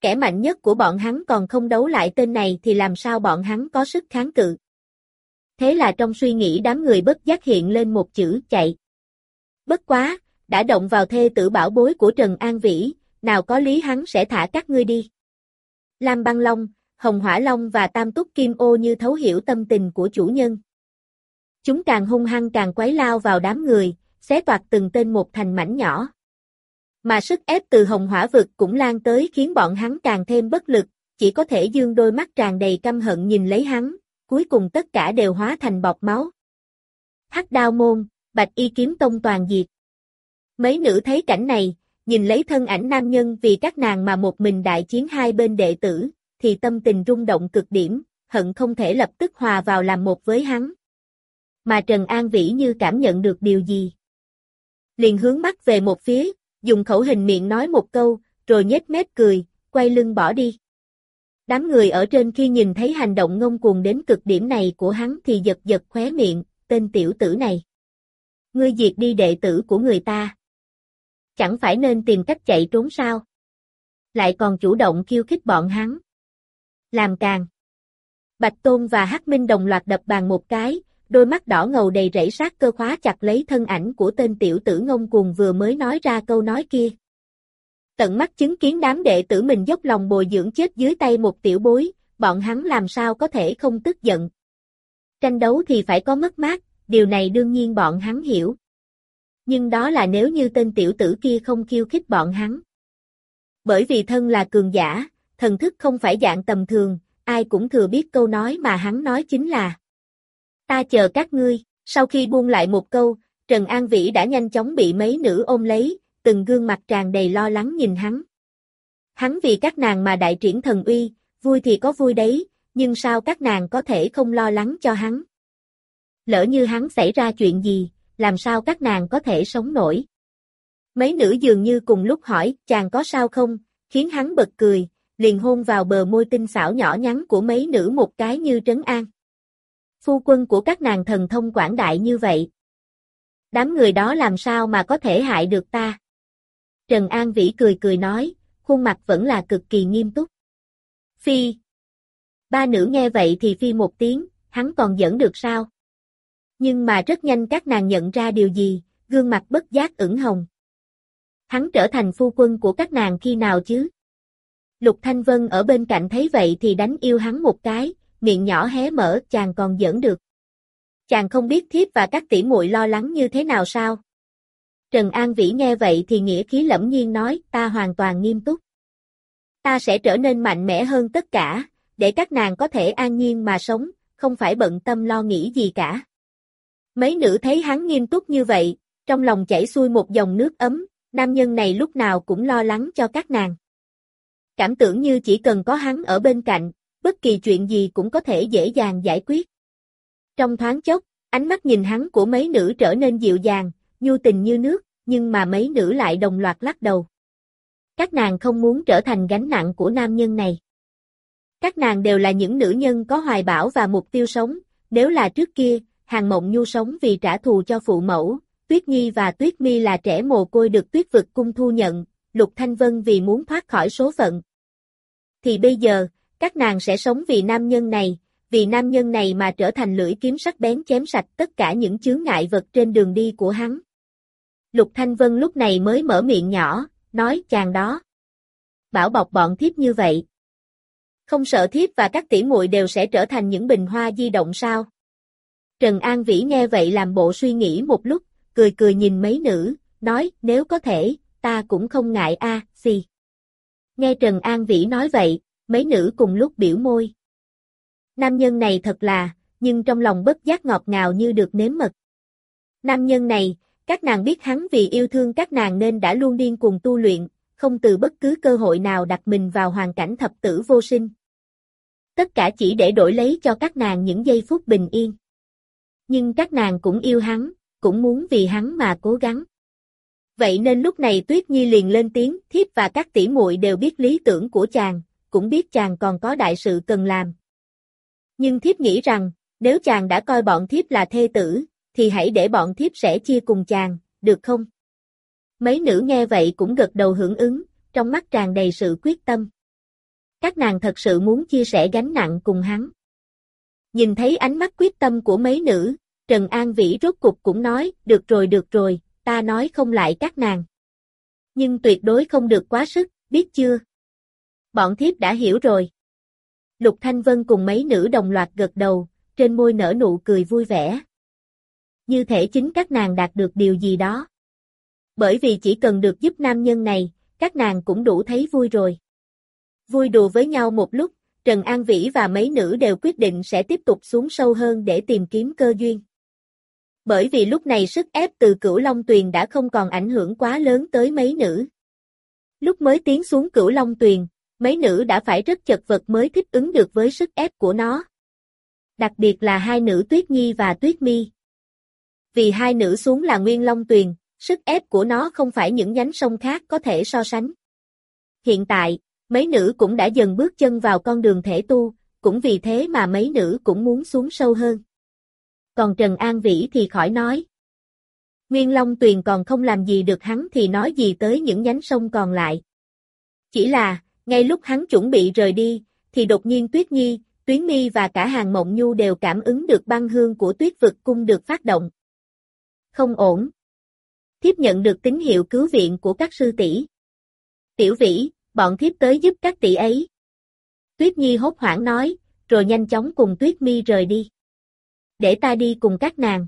Kẻ mạnh nhất của bọn hắn còn không đấu lại tên này thì làm sao bọn hắn có sức kháng cự. Thế là trong suy nghĩ đám người bất giác hiện lên một chữ chạy. Bất quá, đã động vào thê tử bảo bối của Trần An Vĩ, nào có lý hắn sẽ thả các ngươi đi. Lam Băng Long, Hồng Hỏa Long và Tam Túc Kim Ô như thấu hiểu tâm tình của chủ nhân. Chúng càng hung hăng càng quấy lao vào đám người, xé toạc từng tên một thành mảnh nhỏ. Mà sức ép từ hồng hỏa vực cũng lan tới khiến bọn hắn càng thêm bất lực, chỉ có thể dương đôi mắt tràn đầy căm hận nhìn lấy hắn, cuối cùng tất cả đều hóa thành bọt máu. Hắc đao môn, bạch y kiếm tông toàn diệt. Mấy nữ thấy cảnh này, nhìn lấy thân ảnh nam nhân vì các nàng mà một mình đại chiến hai bên đệ tử, thì tâm tình rung động cực điểm, hận không thể lập tức hòa vào làm một với hắn. Mà Trần An Vĩ như cảm nhận được điều gì. Liền hướng mắt về một phía, dùng khẩu hình miệng nói một câu, rồi nhếch mép cười, quay lưng bỏ đi. Đám người ở trên khi nhìn thấy hành động ngông cuồng đến cực điểm này của hắn thì giật giật khóe miệng, tên tiểu tử này. Ngươi diệt đi đệ tử của người ta. Chẳng phải nên tìm cách chạy trốn sao? Lại còn chủ động khiêu khích bọn hắn. Làm càng. Bạch Tôn và Hắc Minh đồng loạt đập bàn một cái, đôi mắt đỏ ngầu đầy rẫy sát cơ khóa chặt lấy thân ảnh của tên tiểu tử ngông cuồng vừa mới nói ra câu nói kia. Tận mắt chứng kiến đám đệ tử mình dốc lòng bồi dưỡng chết dưới tay một tiểu bối, bọn hắn làm sao có thể không tức giận. Tranh đấu thì phải có mất mát, điều này đương nhiên bọn hắn hiểu. Nhưng đó là nếu như tên tiểu tử kia không khiêu khích bọn hắn. Bởi vì thân là cường giả, thần thức không phải dạng tầm thường, ai cũng thừa biết câu nói mà hắn nói chính là Ta chờ các ngươi, sau khi buông lại một câu, Trần An Vĩ đã nhanh chóng bị mấy nữ ôm lấy, từng gương mặt tràn đầy lo lắng nhìn hắn. Hắn vì các nàng mà đại triển thần uy, vui thì có vui đấy, nhưng sao các nàng có thể không lo lắng cho hắn? Lỡ như hắn xảy ra chuyện gì, làm sao các nàng có thể sống nổi? Mấy nữ dường như cùng lúc hỏi, chàng có sao không, khiến hắn bật cười, liền hôn vào bờ môi tinh xảo nhỏ nhắn của mấy nữ một cái như trấn an phu quân của các nàng thần thông quảng đại như vậy. Đám người đó làm sao mà có thể hại được ta? Trần An Vĩ cười cười nói, khuôn mặt vẫn là cực kỳ nghiêm túc. Phi. Ba nữ nghe vậy thì phi một tiếng, hắn còn dẫn được sao? Nhưng mà rất nhanh các nàng nhận ra điều gì, gương mặt bất giác ửng hồng. Hắn trở thành phu quân của các nàng khi nào chứ? Lục Thanh Vân ở bên cạnh thấy vậy thì đánh yêu hắn một cái, miệng nhỏ hé mở, chàng còn giỡn được. Chàng không biết thiếp và các tỷ muội lo lắng như thế nào sao? Trần An Vĩ nghe vậy thì nghĩa khí lẫm nhiên nói, ta hoàn toàn nghiêm túc. Ta sẽ trở nên mạnh mẽ hơn tất cả, để các nàng có thể an nhiên mà sống, không phải bận tâm lo nghĩ gì cả. Mấy nữ thấy hắn nghiêm túc như vậy, trong lòng chảy xuôi một dòng nước ấm, nam nhân này lúc nào cũng lo lắng cho các nàng. Cảm tưởng như chỉ cần có hắn ở bên cạnh, bất kỳ chuyện gì cũng có thể dễ dàng giải quyết. Trong thoáng chốc, ánh mắt nhìn hắn của mấy nữ trở nên dịu dàng, nhu tình như nước, nhưng mà mấy nữ lại đồng loạt lắc đầu. Các nàng không muốn trở thành gánh nặng của nam nhân này. Các nàng đều là những nữ nhân có hoài bão và mục tiêu sống, nếu là trước kia, hàng mộng nhu sống vì trả thù cho phụ mẫu, Tuyết Nhi và Tuyết Mi là trẻ mồ côi được Tuyết vực cung thu nhận, Lục Thanh Vân vì muốn thoát khỏi số phận. Thì bây giờ, các nàng sẽ sống vì nam nhân này, vì nam nhân này mà trở thành lưỡi kiếm sắc bén chém sạch tất cả những chướng ngại vật trên đường đi của hắn. Lục Thanh Vân lúc này mới mở miệng nhỏ, nói chàng đó. Bảo bọc bọn thiếp như vậy. Không sợ thiếp và các tỷ muội đều sẽ trở thành những bình hoa di động sao? Trần An Vĩ nghe vậy làm bộ suy nghĩ một lúc, cười cười nhìn mấy nữ, nói, nếu có thể, ta cũng không ngại a, à, xì. Nghe Trần An Vĩ nói vậy, mấy nữ cùng lúc biểu môi. Nam nhân này thật là, nhưng trong lòng bất giác ngọt ngào như được nếm mật. Nam nhân này, các nàng biết hắn vì yêu thương các nàng nên đã luôn điên cùng tu luyện, không từ bất cứ cơ hội nào đặt mình vào hoàn cảnh thập tử vô sinh. Tất cả chỉ để đổi lấy cho các nàng những giây phút bình yên. Nhưng các nàng cũng yêu hắn, cũng muốn vì hắn mà cố gắng. Vậy nên lúc này Tuyết Nhi liền lên tiếng, thiếp và các tỷ muội đều biết lý tưởng của chàng, cũng biết chàng còn có đại sự cần làm. Nhưng thiếp nghĩ rằng, nếu chàng đã coi bọn thiếp là thê tử, thì hãy để bọn thiếp sẽ chia cùng chàng, được không? Mấy nữ nghe vậy cũng gật đầu hưởng ứng, trong mắt tràn đầy sự quyết tâm. Các nàng thật sự muốn chia sẻ gánh nặng cùng hắn. Nhìn thấy ánh mắt quyết tâm của mấy nữ, Trần An Vĩ rốt cục cũng nói, được rồi được rồi, ta nói không lại các nàng. Nhưng tuyệt đối không được quá sức, biết chưa? Bọn thiếp đã hiểu rồi. Lục Thanh Vân cùng mấy nữ đồng loạt gật đầu, trên môi nở nụ cười vui vẻ. Như thể chính các nàng đạt được điều gì đó. Bởi vì chỉ cần được giúp nam nhân này, các nàng cũng đủ thấy vui rồi. Vui đùa với nhau một lúc, Trần An Vĩ và mấy nữ đều quyết định sẽ tiếp tục xuống sâu hơn để tìm kiếm cơ duyên. Bởi vì lúc này sức ép từ cửu Long Tuyền đã không còn ảnh hưởng quá lớn tới mấy nữ. Lúc mới tiến xuống cửu Long Tuyền, mấy nữ đã phải rất chật vật mới thích ứng được với sức ép của nó. Đặc biệt là hai nữ Tuyết Nhi và Tuyết Mi. Vì hai nữ xuống là Nguyên Long Tuyền, sức ép của nó không phải những nhánh sông khác có thể so sánh. Hiện tại, mấy nữ cũng đã dần bước chân vào con đường thể tu, cũng vì thế mà mấy nữ cũng muốn xuống sâu hơn. Còn Trần An Vĩ thì khỏi nói. Nguyên Long Tuyền còn không làm gì được hắn thì nói gì tới những nhánh sông còn lại. Chỉ là, ngay lúc hắn chuẩn bị rời đi, thì đột nhiên Tuyết Nhi, Tuyến Mi và cả hàng Mộng Nhu đều cảm ứng được băng hương của tuyết vực cung được phát động. Không ổn. Thiếp nhận được tín hiệu cứu viện của các sư tỷ. Tiểu vĩ, bọn thiếp tới giúp các tỷ ấy. Tuyết Nhi hốt hoảng nói, rồi nhanh chóng cùng Tuyết Mi rời đi. Để ta đi cùng các nàng.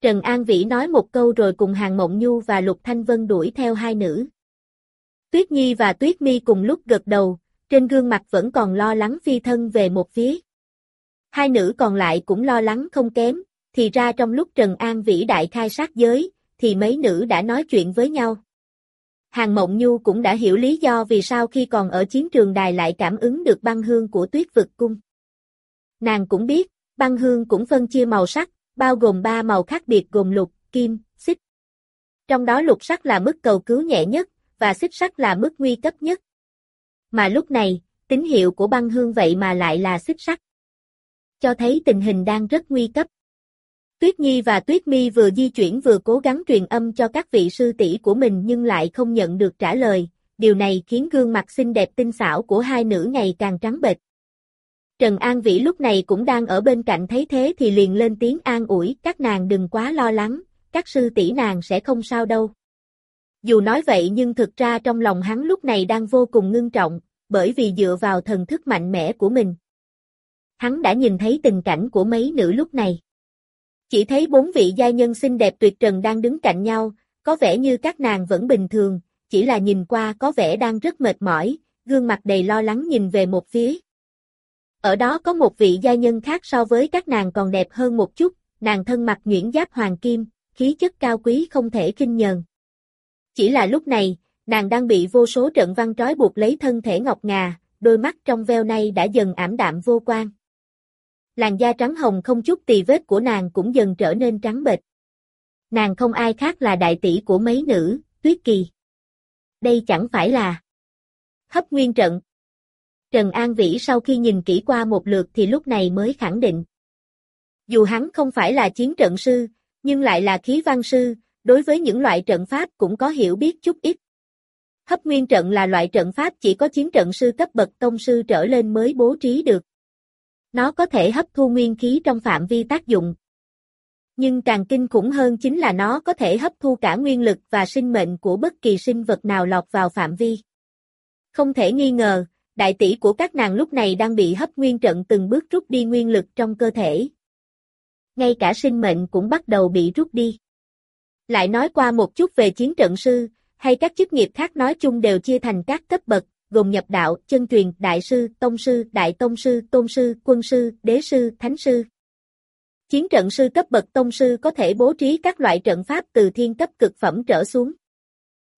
Trần An Vĩ nói một câu rồi cùng Hàng Mộng Nhu và Lục Thanh Vân đuổi theo hai nữ. Tuyết Nhi và Tuyết Mi cùng lúc gật đầu, trên gương mặt vẫn còn lo lắng phi thân về một phía. Hai nữ còn lại cũng lo lắng không kém, thì ra trong lúc Trần An Vĩ đại khai sát giới, thì mấy nữ đã nói chuyện với nhau. Hàng Mộng Nhu cũng đã hiểu lý do vì sao khi còn ở chiến trường đài lại cảm ứng được băng hương của tuyết vực cung. Nàng cũng biết, băng hương cũng phân chia màu sắc, bao gồm ba màu khác biệt gồm lục, kim, xích. Trong đó lục sắc là mức cầu cứu nhẹ nhất, và xích sắt là mức nguy cấp nhất. Mà lúc này, tín hiệu của băng hương vậy mà lại là xích sắt, Cho thấy tình hình đang rất nguy cấp. Tuyết Nhi và Tuyết Mi vừa di chuyển vừa cố gắng truyền âm cho các vị sư tỷ của mình nhưng lại không nhận được trả lời, điều này khiến gương mặt xinh đẹp tinh xảo của hai nữ ngày càng trắng bệch. Trần An Vĩ lúc này cũng đang ở bên cạnh thấy thế thì liền lên tiếng an ủi, các nàng đừng quá lo lắng, các sư tỷ nàng sẽ không sao đâu. Dù nói vậy nhưng thực ra trong lòng hắn lúc này đang vô cùng ngưng trọng, bởi vì dựa vào thần thức mạnh mẽ của mình. Hắn đã nhìn thấy tình cảnh của mấy nữ lúc này. Chỉ thấy bốn vị gia nhân xinh đẹp tuyệt trần đang đứng cạnh nhau, có vẻ như các nàng vẫn bình thường, chỉ là nhìn qua có vẻ đang rất mệt mỏi, gương mặt đầy lo lắng nhìn về một phía. Ở đó có một vị gia nhân khác so với các nàng còn đẹp hơn một chút, nàng thân mặc nhuyễn giáp hoàng kim, khí chất cao quý không thể kinh nhờn. Chỉ là lúc này, nàng đang bị vô số trận văn trói buộc lấy thân thể ngọc ngà, đôi mắt trong veo này đã dần ảm đạm vô quan. Làn da trắng hồng không chút tì vết của nàng cũng dần trở nên trắng bệch. Nàng không ai khác là đại tỷ của mấy nữ, Tuyết Kỳ. Đây chẳng phải là hấp nguyên trận. Trần An Vĩ sau khi nhìn kỹ qua một lượt thì lúc này mới khẳng định. Dù hắn không phải là chiến trận sư, nhưng lại là khí văn sư, đối với những loại trận pháp cũng có hiểu biết chút ít. Hấp nguyên trận là loại trận pháp chỉ có chiến trận sư cấp bậc tông sư trở lên mới bố trí được. Nó có thể hấp thu nguyên khí trong phạm vi tác dụng. Nhưng càng kinh khủng hơn chính là nó có thể hấp thu cả nguyên lực và sinh mệnh của bất kỳ sinh vật nào lọt vào phạm vi. Không thể nghi ngờ, đại tỷ của các nàng lúc này đang bị hấp nguyên trận từng bước rút đi nguyên lực trong cơ thể. Ngay cả sinh mệnh cũng bắt đầu bị rút đi. Lại nói qua một chút về chiến trận sư, hay các chức nghiệp khác nói chung đều chia thành các cấp bậc, gồm nhập đạo, chân truyền, đại sư, tông sư, đại tông sư, tôn sư, quân sư, đế sư, thánh sư. Chiến trận sư cấp bậc tông sư có thể bố trí các loại trận pháp từ thiên cấp cực phẩm trở xuống.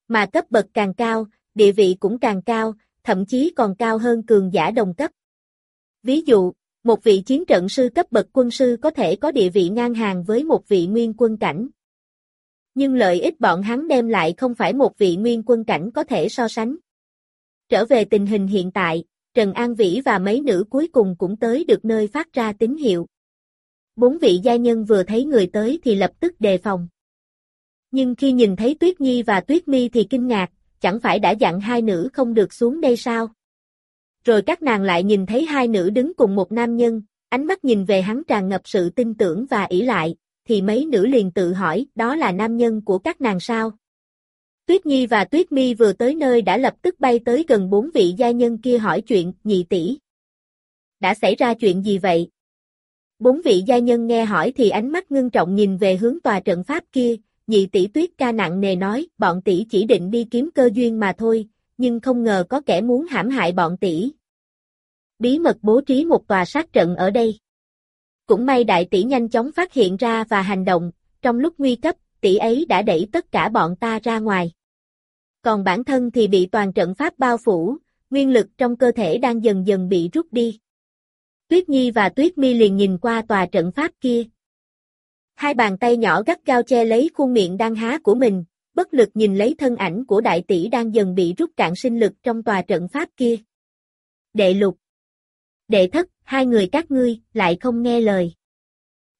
Mà cấp bậc càng cao, địa vị cũng càng cao, thậm chí còn cao hơn cường giả đồng cấp. Ví dụ, một vị chiến trận sư cấp bậc quân sư có thể có địa vị ngang hàng với một vị nguyên quân cảnh. Nhưng lợi ích bọn hắn đem lại không phải một vị nguyên quân cảnh có thể so sánh. Trở về tình hình hiện tại, Trần An Vĩ và mấy nữ cuối cùng cũng tới được nơi phát ra tín hiệu. Bốn vị gia nhân vừa thấy người tới thì lập tức đề phòng. Nhưng khi nhìn thấy Tuyết Nhi và Tuyết Mi thì kinh ngạc, chẳng phải đã dặn hai nữ không được xuống đây sao? Rồi các nàng lại nhìn thấy hai nữ đứng cùng một nam nhân, ánh mắt nhìn về hắn tràn ngập sự tin tưởng và ỷ lại, thì mấy nữ liền tự hỏi đó là nam nhân của các nàng sao? Tuyết Nhi và Tuyết Mi vừa tới nơi đã lập tức bay tới gần bốn vị gia nhân kia hỏi chuyện, nhị tỷ. Đã xảy ra chuyện gì vậy? Bốn vị gia nhân nghe hỏi thì ánh mắt ngưng trọng nhìn về hướng tòa trận pháp kia, nhị tỷ Tuyết ca nặng nề nói, bọn tỷ chỉ định đi kiếm cơ duyên mà thôi, nhưng không ngờ có kẻ muốn hãm hại bọn tỷ. Bí mật bố trí một tòa sát trận ở đây. Cũng may đại tỷ nhanh chóng phát hiện ra và hành động, trong lúc nguy cấp, tỷ ấy đã đẩy tất cả bọn ta ra ngoài. Còn bản thân thì bị toàn trận pháp bao phủ, nguyên lực trong cơ thể đang dần dần bị rút đi. Tuyết Nhi và Tuyết Mi liền nhìn qua tòa trận pháp kia. Hai bàn tay nhỏ gắt gao che lấy khuôn miệng đang há của mình, bất lực nhìn lấy thân ảnh của đại tỷ đang dần bị rút cạn sinh lực trong tòa trận pháp kia. Đệ lục. Đệ thất, hai người các ngươi, lại không nghe lời.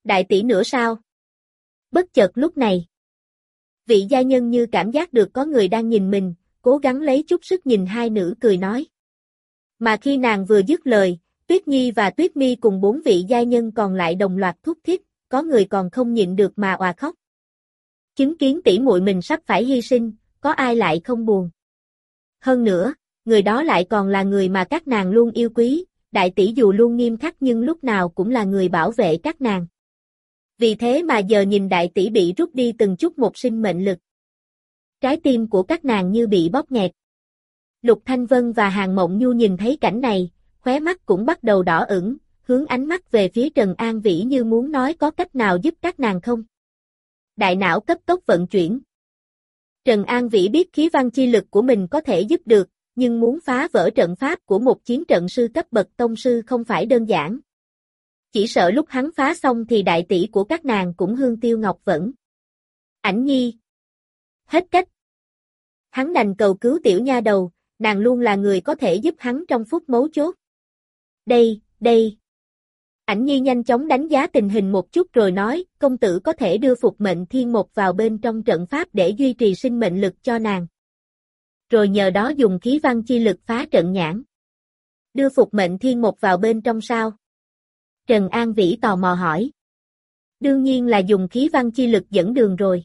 Đại tỷ nữa sao? Bất chợt lúc này. Vị gia nhân như cảm giác được có người đang nhìn mình, cố gắng lấy chút sức nhìn hai nữ cười nói. Mà khi nàng vừa dứt lời, Tuyết Nhi và Tuyết Mi cùng bốn vị gia nhân còn lại đồng loạt thúc thiết, có người còn không nhịn được mà òa khóc. Chứng kiến tỷ muội mình sắp phải hy sinh, có ai lại không buồn. Hơn nữa, người đó lại còn là người mà các nàng luôn yêu quý, đại tỷ dù luôn nghiêm khắc nhưng lúc nào cũng là người bảo vệ các nàng. Vì thế mà giờ nhìn đại tỷ bị rút đi từng chút một sinh mệnh lực. Trái tim của các nàng như bị bóp nghẹt. Lục Thanh Vân và Hàng Mộng Nhu nhìn thấy cảnh này, khóe mắt cũng bắt đầu đỏ ửng, hướng ánh mắt về phía Trần An Vĩ như muốn nói có cách nào giúp các nàng không. Đại não cấp tốc vận chuyển. Trần An Vĩ biết khí văn chi lực của mình có thể giúp được, nhưng muốn phá vỡ trận pháp của một chiến trận sư cấp bậc tông sư không phải đơn giản. Chỉ sợ lúc hắn phá xong thì đại tỷ của các nàng cũng hương tiêu ngọc vẫn. Ảnh nhi. Hết cách. Hắn đành cầu cứu tiểu nha đầu, nàng luôn là người có thể giúp hắn trong phút mấu chốt. Đây, đây. Ảnh nhi nhanh chóng đánh giá tình hình một chút rồi nói, công tử có thể đưa phục mệnh thiên một vào bên trong trận pháp để duy trì sinh mệnh lực cho nàng. Rồi nhờ đó dùng khí văn chi lực phá trận nhãn. Đưa phục mệnh thiên một vào bên trong sao? Trần An Vĩ tò mò hỏi. Đương nhiên là dùng khí văn chi lực dẫn đường rồi.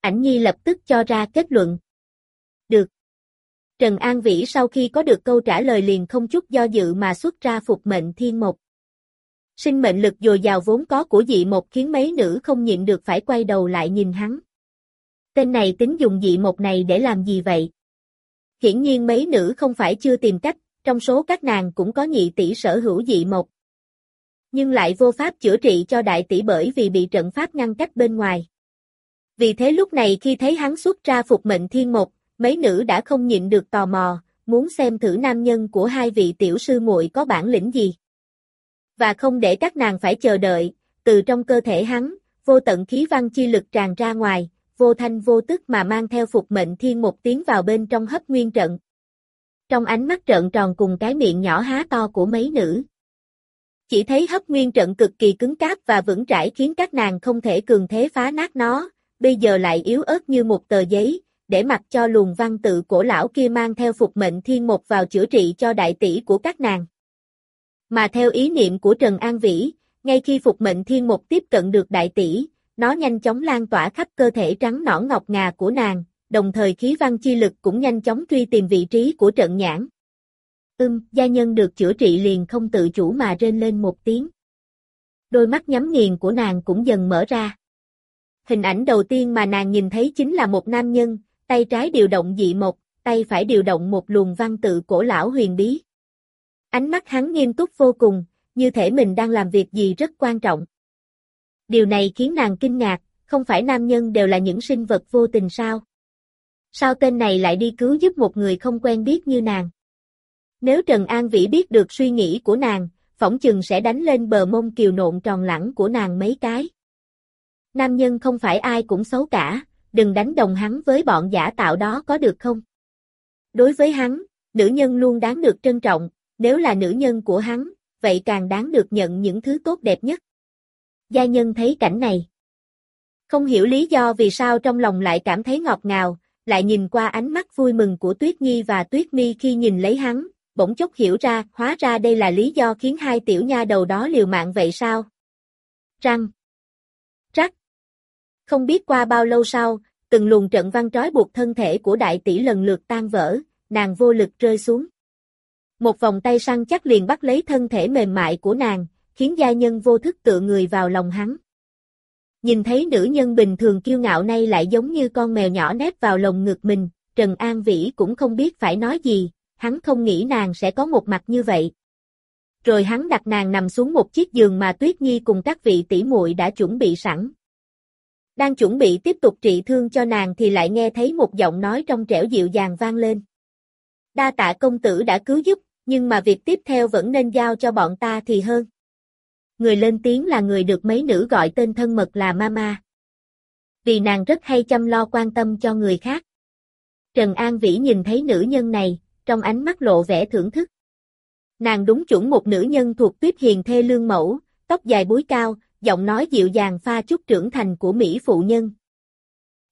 Ảnh nhi lập tức cho ra kết luận. Được. Trần An Vĩ sau khi có được câu trả lời liền không chút do dự mà xuất ra phục mệnh thiên một. Sinh mệnh lực dồi dào vốn có của dị một khiến mấy nữ không nhịn được phải quay đầu lại nhìn hắn. Tên này tính dùng dị một này để làm gì vậy? Hiển nhiên mấy nữ không phải chưa tìm cách, trong số các nàng cũng có nhị tỷ sở hữu dị một. Nhưng lại vô pháp chữa trị cho đại tỷ bởi vì bị trận pháp ngăn cách bên ngoài. Vì thế lúc này khi thấy hắn xuất ra phục mệnh thiên một, mấy nữ đã không nhịn được tò mò, muốn xem thử nam nhân của hai vị tiểu sư muội có bản lĩnh gì và không để các nàng phải chờ đợi, từ trong cơ thể hắn, vô tận khí văn chi lực tràn ra ngoài, vô thanh vô tức mà mang theo phục mệnh thiên một tiếng vào bên trong hấp nguyên trận. Trong ánh mắt trợn tròn cùng cái miệng nhỏ há to của mấy nữ. Chỉ thấy hấp nguyên trận cực kỳ cứng cáp và vững trải khiến các nàng không thể cường thế phá nát nó, bây giờ lại yếu ớt như một tờ giấy, để mặc cho luồng văn tự cổ lão kia mang theo phục mệnh thiên một vào chữa trị cho đại tỷ của các nàng. Mà theo ý niệm của Trần An Vĩ, ngay khi phục mệnh thiên một tiếp cận được đại tỷ, nó nhanh chóng lan tỏa khắp cơ thể trắng nõn ngọc ngà của nàng, đồng thời khí văn chi lực cũng nhanh chóng truy tìm vị trí của trận nhãn. Ưm, gia nhân được chữa trị liền không tự chủ mà rên lên một tiếng. Đôi mắt nhắm nghiền của nàng cũng dần mở ra. Hình ảnh đầu tiên mà nàng nhìn thấy chính là một nam nhân, tay trái điều động dị mộc, tay phải điều động một luồng văn tự cổ lão huyền bí. Ánh mắt hắn nghiêm túc vô cùng, như thể mình đang làm việc gì rất quan trọng. Điều này khiến nàng kinh ngạc, không phải nam nhân đều là những sinh vật vô tình sao? Sao tên này lại đi cứu giúp một người không quen biết như nàng? Nếu Trần An Vĩ biết được suy nghĩ của nàng, phỏng chừng sẽ đánh lên bờ mông kiều nộn tròn lẳng của nàng mấy cái. Nam nhân không phải ai cũng xấu cả, đừng đánh đồng hắn với bọn giả tạo đó có được không? Đối với hắn, nữ nhân luôn đáng được trân trọng, nếu là nữ nhân của hắn, vậy càng đáng được nhận những thứ tốt đẹp nhất. Gia nhân thấy cảnh này. Không hiểu lý do vì sao trong lòng lại cảm thấy ngọt ngào, lại nhìn qua ánh mắt vui mừng của Tuyết Nhi và Tuyết Mi khi nhìn lấy hắn, bỗng chốc hiểu ra, hóa ra đây là lý do khiến hai tiểu nha đầu đó liều mạng vậy sao? Răng. Rắc. Không biết qua bao lâu sau, từng luồng trận văn trói buộc thân thể của đại tỷ lần lượt tan vỡ, nàng vô lực rơi xuống. Một vòng tay săn chắc liền bắt lấy thân thể mềm mại của nàng, khiến gia nhân vô thức tựa người vào lòng hắn. Nhìn thấy nữ nhân bình thường kiêu ngạo nay lại giống như con mèo nhỏ nép vào lồng ngực mình, Trần An Vĩ cũng không biết phải nói gì, hắn không nghĩ nàng sẽ có một mặt như vậy. Rồi hắn đặt nàng nằm xuống một chiếc giường mà Tuyết Nhi cùng các vị tỷ muội đã chuẩn bị sẵn. Đang chuẩn bị tiếp tục trị thương cho nàng thì lại nghe thấy một giọng nói trong trẻo dịu dàng vang lên. Đa tạ công tử đã cứu giúp, nhưng mà việc tiếp theo vẫn nên giao cho bọn ta thì hơn. Người lên tiếng là người được mấy nữ gọi tên thân mật là Mama. Vì nàng rất hay chăm lo quan tâm cho người khác. Trần An Vĩ nhìn thấy nữ nhân này, trong ánh mắt lộ vẻ thưởng thức. Nàng đúng chuẩn một nữ nhân thuộc tuyết hiền thê lương mẫu, tóc dài búi cao, giọng nói dịu dàng pha chút trưởng thành của Mỹ phụ nhân.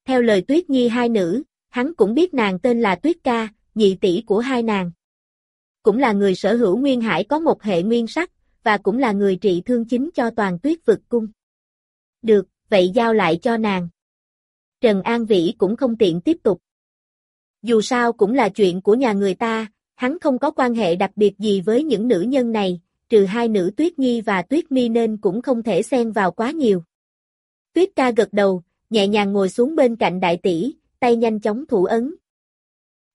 Theo lời Tuyết Nhi hai nữ, hắn cũng biết nàng tên là Tuyết Ca, nhị tỷ của hai nàng. Cũng là người sở hữu nguyên hải có một hệ nguyên sắc, và cũng là người trị thương chính cho toàn tuyết vực cung. Được, vậy giao lại cho nàng. Trần An Vĩ cũng không tiện tiếp tục. Dù sao cũng là chuyện của nhà người ta, hắn không có quan hệ đặc biệt gì với những nữ nhân này, trừ hai nữ Tuyết Nhi và Tuyết Mi nên cũng không thể xen vào quá nhiều. Tuyết ca gật đầu, nhẹ nhàng ngồi xuống bên cạnh đại tỷ, tay nhanh chóng thủ ấn.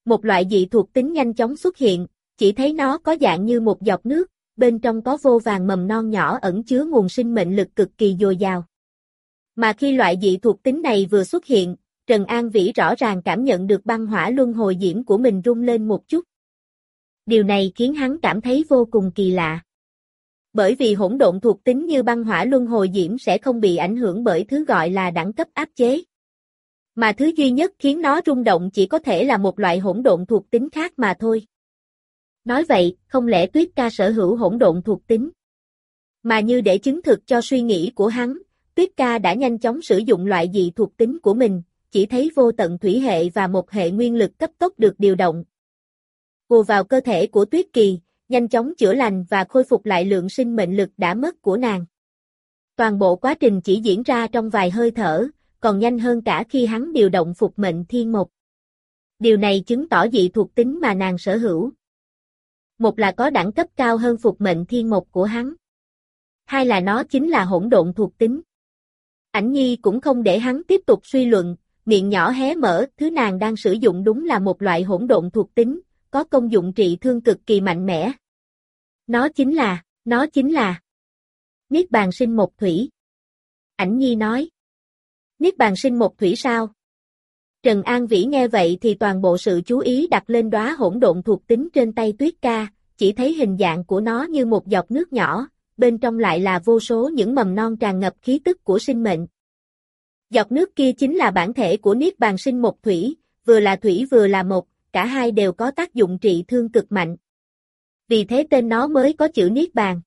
Một loại dị thuộc tính nhanh chóng xuất hiện, chỉ thấy nó có dạng như một giọt nước, bên trong có vô vàng mầm non nhỏ ẩn chứa nguồn sinh mệnh lực cực kỳ dồi dào. Mà khi loại dị thuộc tính này vừa xuất hiện, Trần An Vĩ rõ ràng cảm nhận được băng hỏa luân hồi diễm của mình rung lên một chút. Điều này khiến hắn cảm thấy vô cùng kỳ lạ. Bởi vì hỗn độn thuộc tính như băng hỏa luân hồi diễm sẽ không bị ảnh hưởng bởi thứ gọi là đẳng cấp áp chế. Mà thứ duy nhất khiến nó rung động chỉ có thể là một loại hỗn độn thuộc tính khác mà thôi. Nói vậy, không lẽ tuyết ca sở hữu hỗn độn thuộc tính? Mà như để chứng thực cho suy nghĩ của hắn, tuyết ca đã nhanh chóng sử dụng loại dị thuộc tính của mình, chỉ thấy vô tận thủy hệ và một hệ nguyên lực cấp tốc được điều động. Vù vào cơ thể của tuyết kỳ, nhanh chóng chữa lành và khôi phục lại lượng sinh mệnh lực đã mất của nàng. Toàn bộ quá trình chỉ diễn ra trong vài hơi thở, còn nhanh hơn cả khi hắn điều động phục mệnh thiên mộc. Điều này chứng tỏ dị thuộc tính mà nàng sở hữu. Một là có đẳng cấp cao hơn phục mệnh thiên mộc của hắn. Hai là nó chính là hỗn độn thuộc tính. Ảnh nhi cũng không để hắn tiếp tục suy luận, miệng nhỏ hé mở, thứ nàng đang sử dụng đúng là một loại hỗn độn thuộc tính, có công dụng trị thương cực kỳ mạnh mẽ. Nó chính là, nó chính là Niết bàn sinh một thủy. Ảnh nhi nói. Niết bàn sinh một thủy sao? Trần An Vĩ nghe vậy thì toàn bộ sự chú ý đặt lên đóa hỗn độn thuộc tính trên tay tuyết ca, chỉ thấy hình dạng của nó như một giọt nước nhỏ, bên trong lại là vô số những mầm non tràn ngập khí tức của sinh mệnh. Giọt nước kia chính là bản thể của Niết Bàn sinh một thủy, vừa là thủy vừa là một, cả hai đều có tác dụng trị thương cực mạnh. Vì thế tên nó mới có chữ Niết Bàn.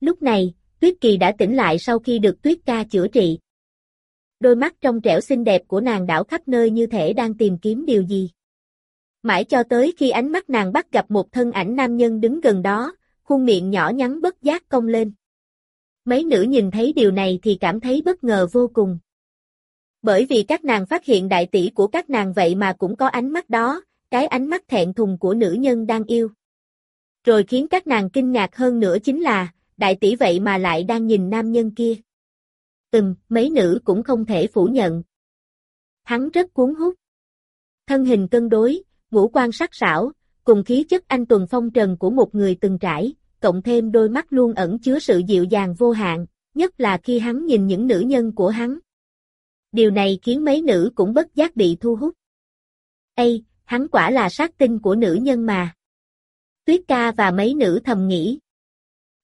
Lúc này, Tuyết Kỳ đã tỉnh lại sau khi được Tuyết ca chữa trị. Đôi mắt trong trẻo xinh đẹp của nàng đảo khắp nơi như thể đang tìm kiếm điều gì. Mãi cho tới khi ánh mắt nàng bắt gặp một thân ảnh nam nhân đứng gần đó, khuôn miệng nhỏ nhắn bất giác cong lên. Mấy nữ nhìn thấy điều này thì cảm thấy bất ngờ vô cùng. Bởi vì các nàng phát hiện đại tỷ của các nàng vậy mà cũng có ánh mắt đó, cái ánh mắt thẹn thùng của nữ nhân đang yêu. Rồi khiến các nàng kinh ngạc hơn nữa chính là, đại tỷ vậy mà lại đang nhìn nam nhân kia. Ừm, mấy nữ cũng không thể phủ nhận. Hắn rất cuốn hút. Thân hình cân đối, ngũ quan sắc sảo, cùng khí chất anh tuần phong trần của một người từng trải, cộng thêm đôi mắt luôn ẩn chứa sự dịu dàng vô hạn, nhất là khi hắn nhìn những nữ nhân của hắn. Điều này khiến mấy nữ cũng bất giác bị thu hút. Ây, hắn quả là sát tinh của nữ nhân mà. Tuyết ca và mấy nữ thầm nghĩ.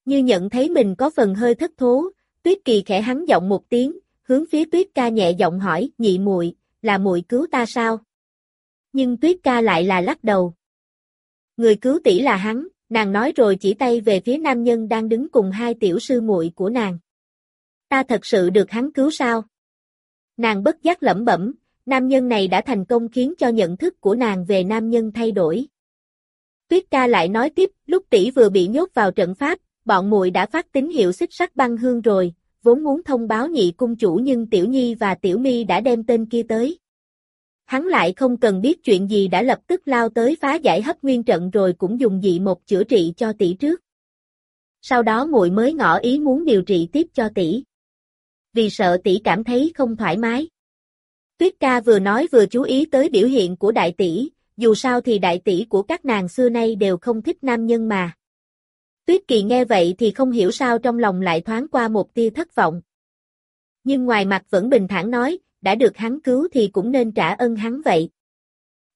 Như nhận thấy mình có phần hơi thất thố, Tuyết kỳ khẽ hắn giọng một tiếng, hướng phía Tuyết ca nhẹ giọng hỏi, nhị muội, là muội cứu ta sao? Nhưng Tuyết ca lại là lắc đầu. Người cứu tỷ là hắn, nàng nói rồi chỉ tay về phía nam nhân đang đứng cùng hai tiểu sư muội của nàng. Ta thật sự được hắn cứu sao? Nàng bất giác lẩm bẩm, nam nhân này đã thành công khiến cho nhận thức của nàng về nam nhân thay đổi. Tuyết ca lại nói tiếp, lúc tỷ vừa bị nhốt vào trận pháp, bọn muội đã phát tín hiệu xích sắc băng hương rồi, vốn muốn thông báo nhị cung chủ nhưng Tiểu Nhi và Tiểu Mi đã đem tên kia tới. Hắn lại không cần biết chuyện gì đã lập tức lao tới phá giải hấp nguyên trận rồi cũng dùng dị một chữa trị cho tỷ trước. Sau đó muội mới ngỏ ý muốn điều trị tiếp cho tỷ. Vì sợ tỷ cảm thấy không thoải mái. Tuyết ca vừa nói vừa chú ý tới biểu hiện của đại tỷ, dù sao thì đại tỷ của các nàng xưa nay đều không thích nam nhân mà. Tuyết kỳ nghe vậy thì không hiểu sao trong lòng lại thoáng qua một tia thất vọng. Nhưng ngoài mặt vẫn bình thản nói, đã được hắn cứu thì cũng nên trả ân hắn vậy.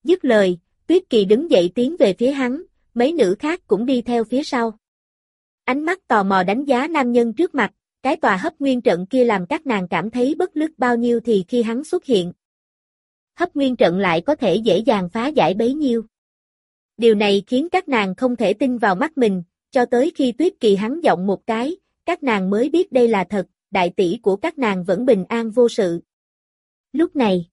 Dứt lời, Tuyết kỳ đứng dậy tiến về phía hắn, mấy nữ khác cũng đi theo phía sau. Ánh mắt tò mò đánh giá nam nhân trước mặt, cái tòa hấp nguyên trận kia làm các nàng cảm thấy bất lực bao nhiêu thì khi hắn xuất hiện. Hấp nguyên trận lại có thể dễ dàng phá giải bấy nhiêu. Điều này khiến các nàng không thể tin vào mắt mình, cho tới khi tuyết kỳ hắn giọng một cái, các nàng mới biết đây là thật, đại tỷ của các nàng vẫn bình an vô sự. Lúc này,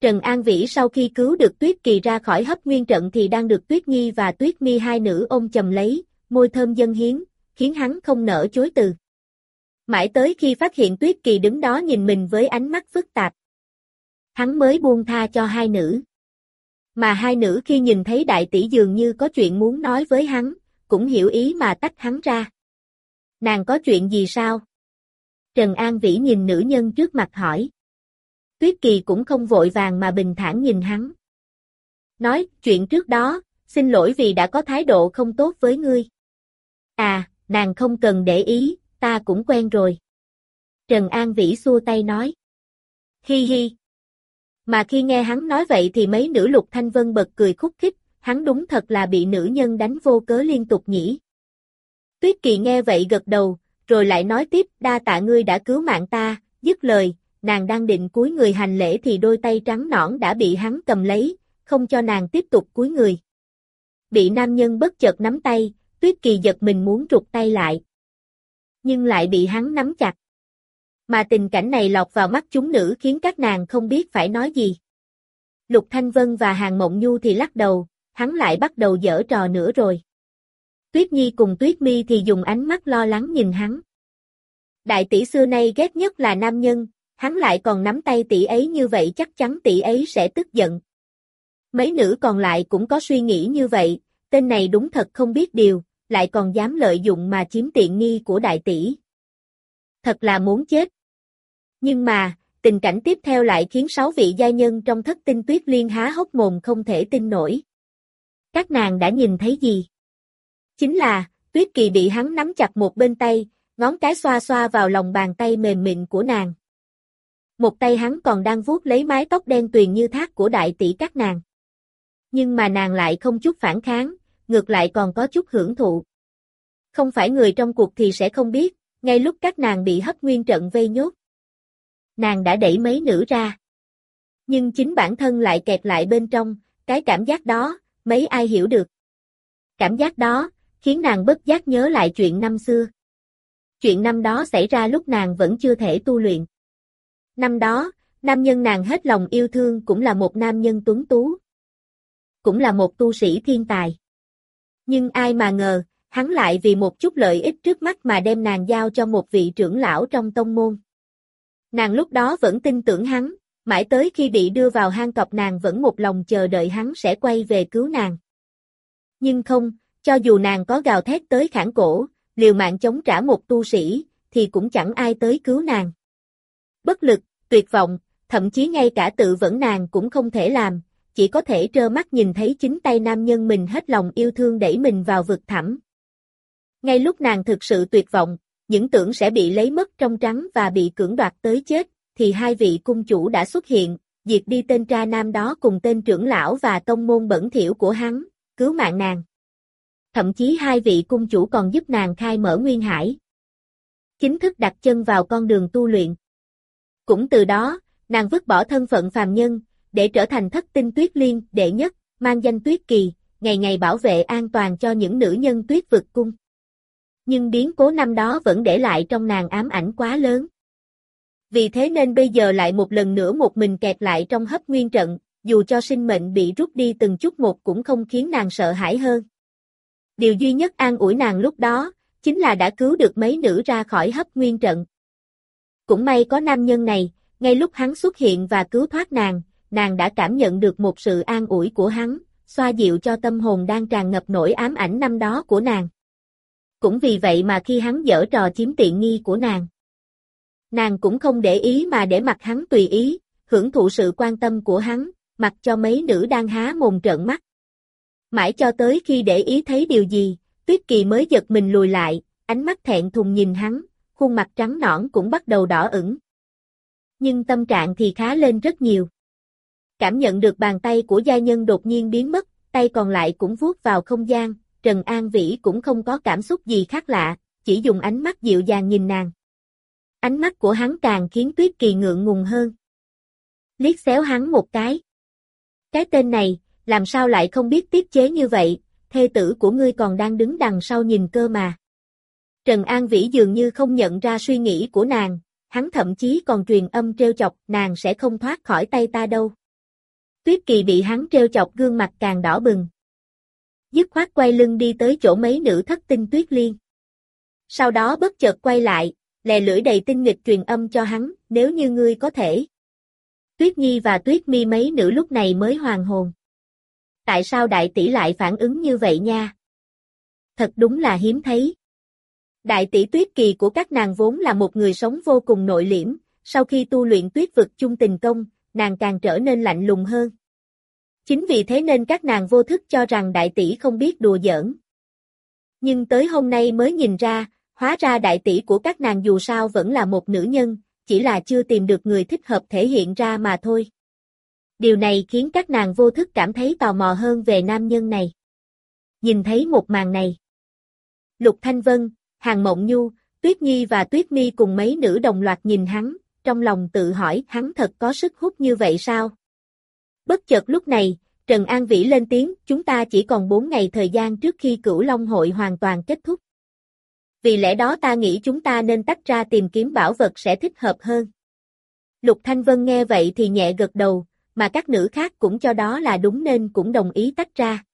Trần An Vĩ sau khi cứu được Tuyết Kỳ ra khỏi hấp nguyên trận thì đang được Tuyết Nhi và Tuyết Mi hai nữ ôm chầm lấy, môi thơm dân hiến, khiến hắn không nở chối từ. Mãi tới khi phát hiện Tuyết Kỳ đứng đó nhìn mình với ánh mắt phức tạp. Hắn mới buông tha cho hai nữ. Mà hai nữ khi nhìn thấy đại tỷ dường như có chuyện muốn nói với hắn, cũng hiểu ý mà tách hắn ra. Nàng có chuyện gì sao? Trần An Vĩ nhìn nữ nhân trước mặt hỏi. Tuyết Kỳ cũng không vội vàng mà bình thản nhìn hắn. Nói, chuyện trước đó, xin lỗi vì đã có thái độ không tốt với ngươi. À, nàng không cần để ý, ta cũng quen rồi. Trần An Vĩ xua tay nói. Hi hi. Mà khi nghe hắn nói vậy thì mấy nữ lục thanh vân bật cười khúc khích, hắn đúng thật là bị nữ nhân đánh vô cớ liên tục nhỉ. Tuyết Kỳ nghe vậy gật đầu, rồi lại nói tiếp, đa tạ ngươi đã cứu mạng ta, dứt lời, nàng đang định cúi người hành lễ thì đôi tay trắng nõn đã bị hắn cầm lấy, không cho nàng tiếp tục cúi người. Bị nam nhân bất chợt nắm tay, Tuyết Kỳ giật mình muốn trục tay lại. Nhưng lại bị hắn nắm chặt. Mà tình cảnh này lọt vào mắt chúng nữ khiến các nàng không biết phải nói gì. Lục Thanh Vân và Hàng Mộng Nhu thì lắc đầu, hắn lại bắt đầu dở trò nữa rồi. Tuyết Nhi cùng Tuyết Mi thì dùng ánh mắt lo lắng nhìn hắn. Đại tỷ xưa nay ghét nhất là nam nhân, hắn lại còn nắm tay tỷ ấy như vậy chắc chắn tỷ ấy sẽ tức giận. Mấy nữ còn lại cũng có suy nghĩ như vậy, tên này đúng thật không biết điều, lại còn dám lợi dụng mà chiếm tiện nghi của đại tỷ. Thật là muốn chết. Nhưng mà, tình cảnh tiếp theo lại khiến sáu vị gia nhân trong thất tinh tuyết liên há hốc mồm không thể tin nổi. Các nàng đã nhìn thấy gì? Chính là, Tuyết Kỳ bị hắn nắm chặt một bên tay, ngón cái xoa xoa vào lòng bàn tay mềm mịn của nàng. Một tay hắn còn đang vuốt lấy mái tóc đen tuyền như thác của đại tỷ các nàng. Nhưng mà nàng lại không chút phản kháng, ngược lại còn có chút hưởng thụ. Không phải người trong cuộc thì sẽ không biết, ngay lúc các nàng bị hấp nguyên trận vây nhốt. Nàng đã đẩy mấy nữ ra. Nhưng chính bản thân lại kẹt lại bên trong, cái cảm giác đó, mấy ai hiểu được. Cảm giác đó, khiến nàng bất giác nhớ lại chuyện năm xưa. Chuyện năm đó xảy ra lúc nàng vẫn chưa thể tu luyện. Năm đó, nam nhân nàng hết lòng yêu thương cũng là một nam nhân tuấn tú. Cũng là một tu sĩ thiên tài. Nhưng ai mà ngờ, hắn lại vì một chút lợi ích trước mắt mà đem nàng giao cho một vị trưởng lão trong tông môn. Nàng lúc đó vẫn tin tưởng hắn, mãi tới khi bị đưa vào hang cọp nàng vẫn một lòng chờ đợi hắn sẽ quay về cứu nàng. Nhưng không, cho dù nàng có gào thét tới khản cổ, liều mạng chống trả một tu sĩ, thì cũng chẳng ai tới cứu nàng. Bất lực, tuyệt vọng, thậm chí ngay cả tự vẫn nàng cũng không thể làm, chỉ có thể trơ mắt nhìn thấy chính tay nam nhân mình hết lòng yêu thương đẩy mình vào vực thẳm. Ngay lúc nàng thực sự tuyệt vọng, những tưởng sẽ bị lấy mất trong trắng và bị cưỡng đoạt tới chết, thì hai vị cung chủ đã xuất hiện, diệt đi tên tra nam đó cùng tên trưởng lão và tông môn bẩn thiểu của hắn, cứu mạng nàng. Thậm chí hai vị cung chủ còn giúp nàng khai mở nguyên hải. Chính thức đặt chân vào con đường tu luyện. Cũng từ đó, nàng vứt bỏ thân phận phàm nhân, để trở thành thất tinh tuyết liên đệ nhất, mang danh tuyết kỳ, ngày ngày bảo vệ an toàn cho những nữ nhân tuyết vực cung. Nhưng biến cố năm đó vẫn để lại trong nàng ám ảnh quá lớn. Vì thế nên bây giờ lại một lần nữa một mình kẹt lại trong hấp nguyên trận, dù cho sinh mệnh bị rút đi từng chút một cũng không khiến nàng sợ hãi hơn. Điều duy nhất an ủi nàng lúc đó, chính là đã cứu được mấy nữ ra khỏi hấp nguyên trận. Cũng may có nam nhân này, ngay lúc hắn xuất hiện và cứu thoát nàng, nàng đã cảm nhận được một sự an ủi của hắn, xoa dịu cho tâm hồn đang tràn ngập nỗi ám ảnh năm đó của nàng. Cũng vì vậy mà khi hắn dở trò chiếm tiện nghi của nàng, nàng cũng không để ý mà để mặc hắn tùy ý, hưởng thụ sự quan tâm của hắn, mặc cho mấy nữ đang há mồm trợn mắt. Mãi cho tới khi để ý thấy điều gì, Tuyết Kỳ mới giật mình lùi lại, ánh mắt thẹn thùng nhìn hắn, khuôn mặt trắng nõn cũng bắt đầu đỏ ửng. Nhưng tâm trạng thì khá lên rất nhiều. Cảm nhận được bàn tay của gia nhân đột nhiên biến mất, tay còn lại cũng vuốt vào không gian, Trần An Vĩ cũng không có cảm xúc gì khác lạ, chỉ dùng ánh mắt dịu dàng nhìn nàng. Ánh mắt của hắn càng khiến Tuyết Kỳ ngượng ngùng hơn. Liếc xéo hắn một cái. Cái tên này, làm sao lại không biết tiết chế như vậy, thê tử của ngươi còn đang đứng đằng sau nhìn cơ mà. Trần An Vĩ dường như không nhận ra suy nghĩ của nàng, hắn thậm chí còn truyền âm treo chọc nàng sẽ không thoát khỏi tay ta đâu. Tuyết Kỳ bị hắn treo chọc gương mặt càng đỏ bừng. Dứt khoát quay lưng đi tới chỗ mấy nữ thất tinh Tuyết Liên. Sau đó bất chợt quay lại, lè lưỡi đầy tinh nghịch truyền âm cho hắn, nếu như ngươi có thể. Tuyết Nhi và Tuyết Mi mấy nữ lúc này mới hoàn hồn. Tại sao đại tỷ lại phản ứng như vậy nha? Thật đúng là hiếm thấy. Đại tỷ Tuyết Kỳ của các nàng vốn là một người sống vô cùng nội liễm, sau khi tu luyện tuyết vực chung tình công, nàng càng trở nên lạnh lùng hơn. Chính vì thế nên các nàng vô thức cho rằng đại tỷ không biết đùa giỡn. Nhưng tới hôm nay mới nhìn ra, hóa ra đại tỷ của các nàng dù sao vẫn là một nữ nhân, chỉ là chưa tìm được người thích hợp thể hiện ra mà thôi. Điều này khiến các nàng vô thức cảm thấy tò mò hơn về nam nhân này. Nhìn thấy một màn này. Lục Thanh Vân, Hàng Mộng Nhu, Tuyết Nhi và Tuyết Mi cùng mấy nữ đồng loạt nhìn hắn, trong lòng tự hỏi hắn thật có sức hút như vậy sao? Bất chợt lúc này, Trần An Vĩ lên tiếng, chúng ta chỉ còn 4 ngày thời gian trước khi cửu Long hội hoàn toàn kết thúc. Vì lẽ đó ta nghĩ chúng ta nên tách ra tìm kiếm bảo vật sẽ thích hợp hơn. Lục Thanh Vân nghe vậy thì nhẹ gật đầu, mà các nữ khác cũng cho đó là đúng nên cũng đồng ý tách ra.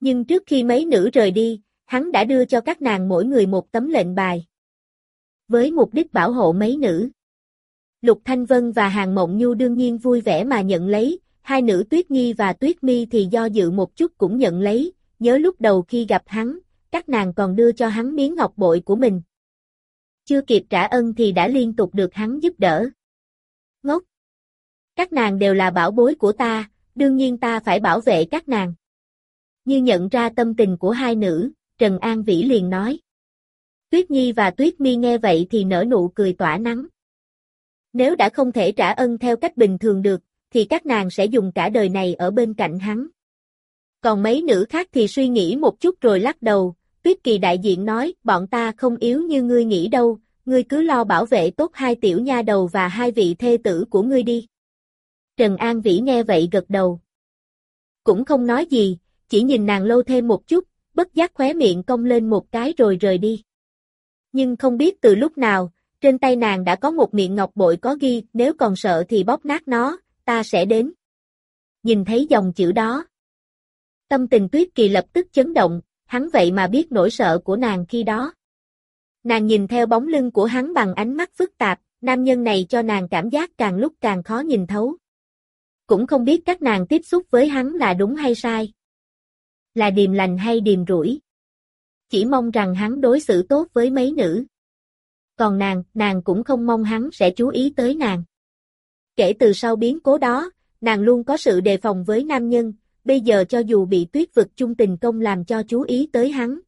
Nhưng trước khi mấy nữ rời đi, hắn đã đưa cho các nàng mỗi người một tấm lệnh bài. Với mục đích bảo hộ mấy nữ. Lục Thanh Vân và Hàng Mộng Nhu đương nhiên vui vẻ mà nhận lấy, hai nữ Tuyết Nhi và Tuyết Mi thì do dự một chút cũng nhận lấy, nhớ lúc đầu khi gặp hắn, các nàng còn đưa cho hắn miếng ngọc bội của mình. Chưa kịp trả ân thì đã liên tục được hắn giúp đỡ. Ngốc! Các nàng đều là bảo bối của ta, đương nhiên ta phải bảo vệ các nàng. Như nhận ra tâm tình của hai nữ, Trần An Vĩ liền nói. Tuyết Nhi và Tuyết Mi nghe vậy thì nở nụ cười tỏa nắng. Nếu đã không thể trả ân theo cách bình thường được, thì các nàng sẽ dùng cả đời này ở bên cạnh hắn. Còn mấy nữ khác thì suy nghĩ một chút rồi lắc đầu, Tuyết Kỳ đại diện nói, bọn ta không yếu như ngươi nghĩ đâu, ngươi cứ lo bảo vệ tốt hai tiểu nha đầu và hai vị thê tử của ngươi đi. Trần An Vĩ nghe vậy gật đầu. Cũng không nói gì, chỉ nhìn nàng lâu thêm một chút, bất giác khóe miệng cong lên một cái rồi rời đi. Nhưng không biết từ lúc nào, trên tay nàng đã có một miệng ngọc bội có ghi, nếu còn sợ thì bóp nát nó, ta sẽ đến. Nhìn thấy dòng chữ đó. Tâm tình tuyết kỳ lập tức chấn động, hắn vậy mà biết nỗi sợ của nàng khi đó. Nàng nhìn theo bóng lưng của hắn bằng ánh mắt phức tạp, nam nhân này cho nàng cảm giác càng lúc càng khó nhìn thấu. Cũng không biết các nàng tiếp xúc với hắn là đúng hay sai. Là điềm lành hay điềm rủi. Chỉ mong rằng hắn đối xử tốt với mấy nữ. Còn nàng, nàng cũng không mong hắn sẽ chú ý tới nàng. Kể từ sau biến cố đó, nàng luôn có sự đề phòng với nam nhân, bây giờ cho dù bị tuyết vực chung tình công làm cho chú ý tới hắn,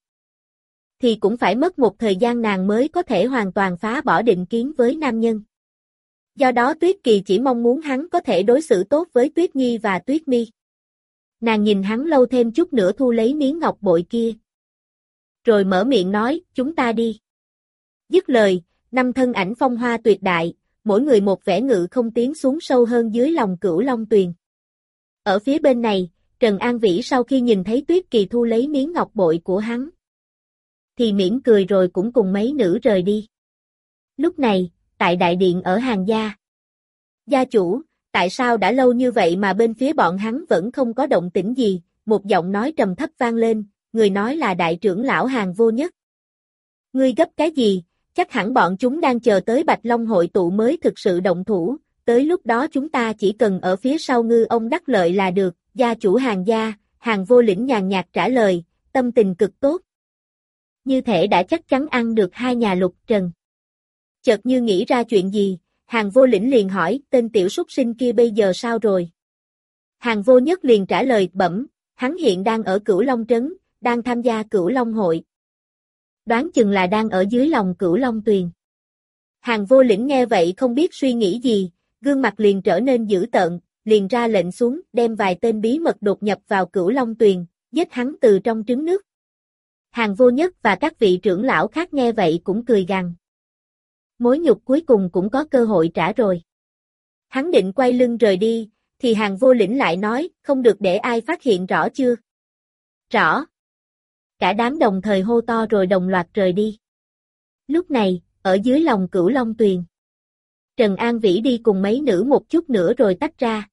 thì cũng phải mất một thời gian nàng mới có thể hoàn toàn phá bỏ định kiến với nam nhân. Do đó Tuyết Kỳ chỉ mong muốn hắn có thể đối xử tốt với Tuyết Nhi và Tuyết Mi. Nàng nhìn hắn lâu thêm chút nữa thu lấy miếng ngọc bội kia. Rồi mở miệng nói, chúng ta đi. Dứt lời, năm thân ảnh phong hoa tuyệt đại, mỗi người một vẻ ngự không tiến xuống sâu hơn dưới lòng cửu long tuyền. Ở phía bên này, Trần An Vĩ sau khi nhìn thấy Tuyết Kỳ thu lấy miếng ngọc bội của hắn, thì mỉm cười rồi cũng cùng mấy nữ rời đi. Lúc này, tại đại điện ở hàng gia. Gia chủ, tại sao đã lâu như vậy mà bên phía bọn hắn vẫn không có động tĩnh gì, một giọng nói trầm thấp vang lên, người nói là đại trưởng lão hàng vô nhất. Ngươi gấp cái gì, chắc hẳn bọn chúng đang chờ tới Bạch Long hội tụ mới thực sự động thủ, tới lúc đó chúng ta chỉ cần ở phía sau ngư ông đắc lợi là được, gia chủ hàng gia, hàng vô lĩnh nhàn nhạt trả lời, tâm tình cực tốt. Như thể đã chắc chắn ăn được hai nhà lục trần. Chợt như nghĩ ra chuyện gì, hàng vô lĩnh liền hỏi, tên tiểu súc sinh kia bây giờ sao rồi? Hàng vô nhất liền trả lời bẩm, hắn hiện đang ở cửu Long Trấn, đang tham gia cửu Long hội. Đoán chừng là đang ở dưới lòng cửu Long Tuyền. Hàng vô lĩnh nghe vậy không biết suy nghĩ gì, gương mặt liền trở nên dữ tợn, liền ra lệnh xuống, đem vài tên bí mật đột nhập vào cửu Long Tuyền, giết hắn từ trong trứng nước. Hàng vô nhất và các vị trưởng lão khác nghe vậy cũng cười gằn. Mối nhục cuối cùng cũng có cơ hội trả rồi. Hắn định quay lưng rời đi, thì hàng vô lĩnh lại nói, không được để ai phát hiện rõ chưa? Rõ. Cả đám đồng thời hô to rồi đồng loạt rời đi. Lúc này, ở dưới lòng cửu long tuyền. Trần An Vĩ đi cùng mấy nữ một chút nữa rồi tách ra.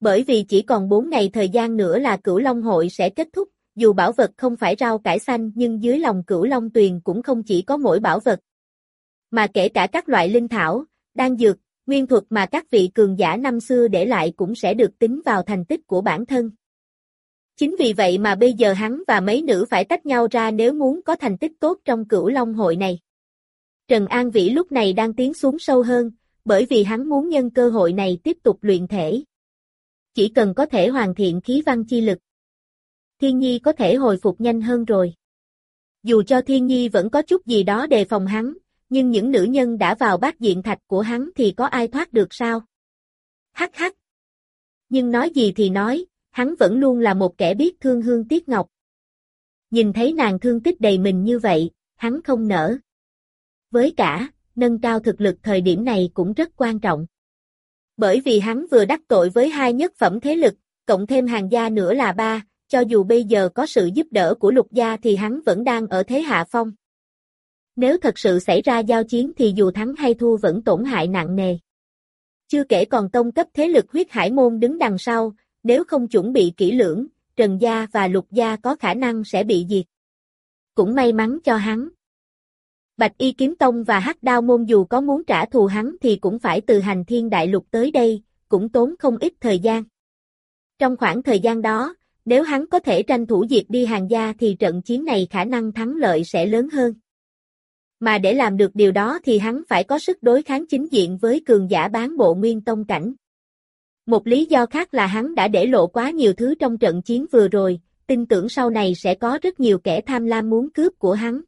Bởi vì chỉ còn 4 ngày thời gian nữa là cửu long hội sẽ kết thúc, dù bảo vật không phải rau cải xanh nhưng dưới lòng cửu long tuyền cũng không chỉ có mỗi bảo vật. Mà kể cả các loại linh thảo, đan dược, nguyên thuật mà các vị cường giả năm xưa để lại cũng sẽ được tính vào thành tích của bản thân. Chính vì vậy mà bây giờ hắn và mấy nữ phải tách nhau ra nếu muốn có thành tích tốt trong cửu long hội này. Trần An Vĩ lúc này đang tiến xuống sâu hơn, bởi vì hắn muốn nhân cơ hội này tiếp tục luyện thể. Chỉ cần có thể hoàn thiện khí văn chi lực. Thiên Nhi có thể hồi phục nhanh hơn rồi. Dù cho Thiên Nhi vẫn có chút gì đó đề phòng hắn, nhưng những nữ nhân đã vào bát diện thạch của hắn thì có ai thoát được sao? Hắc hắc. Nhưng nói gì thì nói, hắn vẫn luôn là một kẻ biết thương hương tiếc ngọc. Nhìn thấy nàng thương tích đầy mình như vậy, hắn không nỡ. Với cả, nâng cao thực lực thời điểm này cũng rất quan trọng. Bởi vì hắn vừa đắc tội với hai nhất phẩm thế lực, cộng thêm hàng gia nữa là ba, cho dù bây giờ có sự giúp đỡ của lục gia thì hắn vẫn đang ở thế hạ phong. Nếu thật sự xảy ra giao chiến thì dù thắng hay thua vẫn tổn hại nặng nề. Chưa kể còn tông cấp thế lực huyết hải môn đứng đằng sau, nếu không chuẩn bị kỹ lưỡng, Trần Gia và Lục Gia có khả năng sẽ bị diệt. Cũng may mắn cho hắn. Bạch Y Kiếm Tông và Hắc Đao Môn dù có muốn trả thù hắn thì cũng phải từ hành thiên đại lục tới đây, cũng tốn không ít thời gian. Trong khoảng thời gian đó, nếu hắn có thể tranh thủ diệt đi hàng gia thì trận chiến này khả năng thắng lợi sẽ lớn hơn. Mà để làm được điều đó thì hắn phải có sức đối kháng chính diện với cường giả bán bộ nguyên tông cảnh. Một lý do khác là hắn đã để lộ quá nhiều thứ trong trận chiến vừa rồi, tin tưởng sau này sẽ có rất nhiều kẻ tham lam muốn cướp của hắn.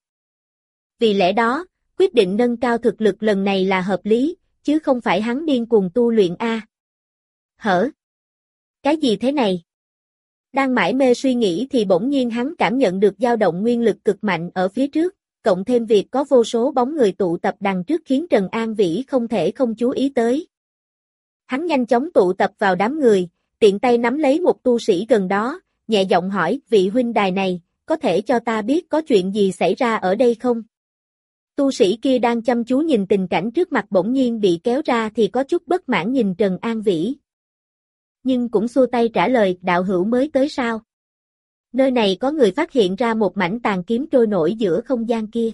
Vì lẽ đó, quyết định nâng cao thực lực lần này là hợp lý, chứ không phải hắn điên cuồng tu luyện A. Hở? Cái gì thế này? Đang mãi mê suy nghĩ thì bỗng nhiên hắn cảm nhận được dao động nguyên lực cực mạnh ở phía trước, cộng thêm việc có vô số bóng người tụ tập đằng trước khiến Trần An Vĩ không thể không chú ý tới. Hắn nhanh chóng tụ tập vào đám người, tiện tay nắm lấy một tu sĩ gần đó, nhẹ giọng hỏi, vị huynh đài này, có thể cho ta biết có chuyện gì xảy ra ở đây không? Tu sĩ kia đang chăm chú nhìn tình cảnh trước mặt bỗng nhiên bị kéo ra thì có chút bất mãn nhìn Trần An Vĩ. Nhưng cũng xua tay trả lời, đạo hữu mới tới sao? Nơi này có người phát hiện ra một mảnh tàn kiếm trôi nổi giữa không gian kia.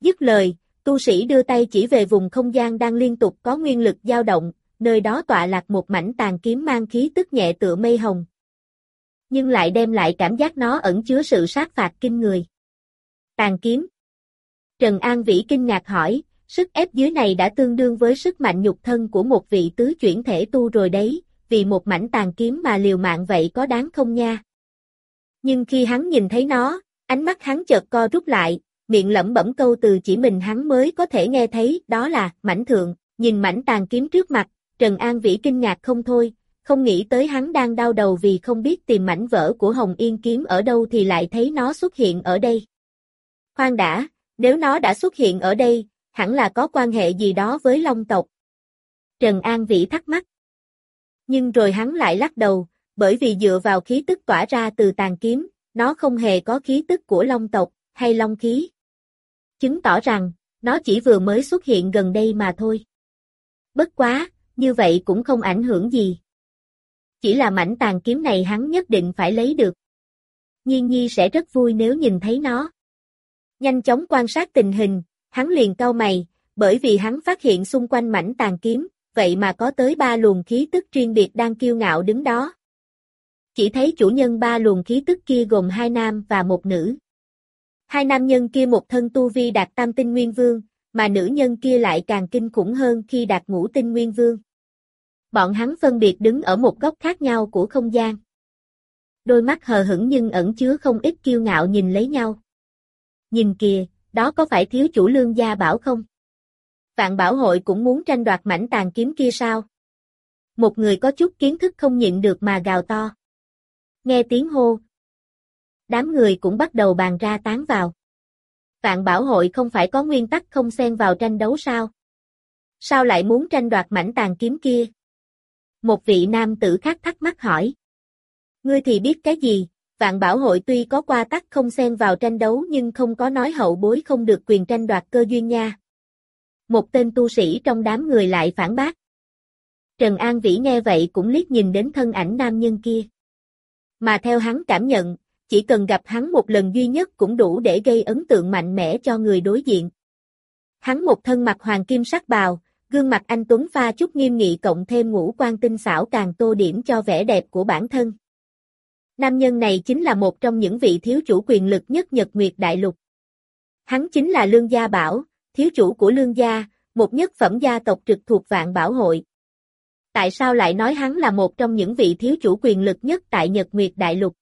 Dứt lời, tu sĩ đưa tay chỉ về vùng không gian đang liên tục có nguyên lực dao động, nơi đó tọa lạc một mảnh tàn kiếm mang khí tức nhẹ tựa mây hồng. Nhưng lại đem lại cảm giác nó ẩn chứa sự sát phạt kinh người. Tàn kiếm. Trần An Vĩ kinh ngạc hỏi, sức ép dưới này đã tương đương với sức mạnh nhục thân của một vị tứ chuyển thể tu rồi đấy, vì một mảnh tàn kiếm mà liều mạng vậy có đáng không nha. Nhưng khi hắn nhìn thấy nó, ánh mắt hắn chợt co rút lại, miệng lẩm bẩm câu từ chỉ mình hắn mới có thể nghe thấy, đó là, mảnh thượng, nhìn mảnh tàn kiếm trước mặt, Trần An Vĩ kinh ngạc không thôi, không nghĩ tới hắn đang đau đầu vì không biết tìm mảnh vỡ của Hồng Yên kiếm ở đâu thì lại thấy nó xuất hiện ở đây. Khoan đã, nếu nó đã xuất hiện ở đây, hẳn là có quan hệ gì đó với Long tộc. Trần An Vĩ thắc mắc. Nhưng rồi hắn lại lắc đầu, bởi vì dựa vào khí tức tỏa ra từ tàn kiếm, nó không hề có khí tức của Long tộc, hay Long khí. Chứng tỏ rằng, nó chỉ vừa mới xuất hiện gần đây mà thôi. Bất quá, như vậy cũng không ảnh hưởng gì. Chỉ là mảnh tàn kiếm này hắn nhất định phải lấy được. Nhiên Nhi sẽ rất vui nếu nhìn thấy nó. Nhanh chóng quan sát tình hình, hắn liền cau mày, bởi vì hắn phát hiện xung quanh mảnh tàn kiếm, vậy mà có tới ba luồng khí tức riêng biệt đang kiêu ngạo đứng đó. Chỉ thấy chủ nhân ba luồng khí tức kia gồm hai nam và một nữ. Hai nam nhân kia một thân tu vi đạt tam tinh nguyên vương, mà nữ nhân kia lại càng kinh khủng hơn khi đạt ngũ tinh nguyên vương. Bọn hắn phân biệt đứng ở một góc khác nhau của không gian. Đôi mắt hờ hững nhưng ẩn chứa không ít kiêu ngạo nhìn lấy nhau. Nhìn kìa, đó có phải thiếu chủ lương gia bảo không? Vạn bảo hội cũng muốn tranh đoạt mảnh tàn kiếm kia sao? Một người có chút kiến thức không nhịn được mà gào to. Nghe tiếng hô. Đám người cũng bắt đầu bàn ra tán vào. Vạn bảo hội không phải có nguyên tắc không xen vào tranh đấu sao? Sao lại muốn tranh đoạt mảnh tàn kiếm kia? Một vị nam tử khác thắc mắc hỏi. Ngươi thì biết cái gì, vạn bảo hội tuy có qua tắc không xen vào tranh đấu nhưng không có nói hậu bối không được quyền tranh đoạt cơ duyên nha. Một tên tu sĩ trong đám người lại phản bác. Trần An Vĩ nghe vậy cũng liếc nhìn đến thân ảnh nam nhân kia. Mà theo hắn cảm nhận, chỉ cần gặp hắn một lần duy nhất cũng đủ để gây ấn tượng mạnh mẽ cho người đối diện. Hắn một thân mặt hoàng kim sắc bào, gương mặt anh Tuấn pha chút nghiêm nghị cộng thêm ngũ quan tinh xảo càng tô điểm cho vẻ đẹp của bản thân. Nam nhân này chính là một trong những vị thiếu chủ quyền lực nhất Nhật Nguyệt Đại Lục. Hắn chính là Lương Gia Bảo, thiếu chủ của Lương Gia, một nhất phẩm gia tộc trực thuộc vạn bảo hội. Tại sao lại nói hắn là một trong những vị thiếu chủ quyền lực nhất tại Nhật Nguyệt Đại Lục?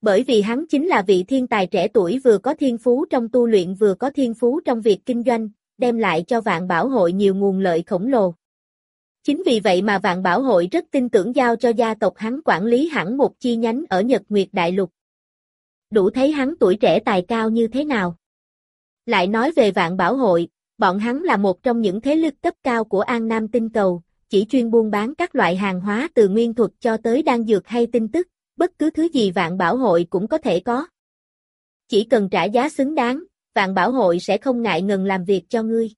Bởi vì hắn chính là vị thiên tài trẻ tuổi vừa có thiên phú trong tu luyện vừa có thiên phú trong việc kinh doanh, đem lại cho vạn bảo hội nhiều nguồn lợi khổng lồ. Chính vì vậy mà vạn bảo hội rất tin tưởng giao cho gia tộc hắn quản lý hẳn một chi nhánh ở Nhật Nguyệt Đại Lục. Đủ thấy hắn tuổi trẻ tài cao như thế nào. Lại nói về vạn bảo hội, bọn hắn là một trong những thế lực cấp cao của An Nam tinh cầu, chỉ chuyên buôn bán các loại hàng hóa từ nguyên thuật cho tới đan dược hay tin tức, bất cứ thứ gì vạn bảo hội cũng có thể có. Chỉ cần trả giá xứng đáng, vạn bảo hội sẽ không ngại ngần làm việc cho ngươi.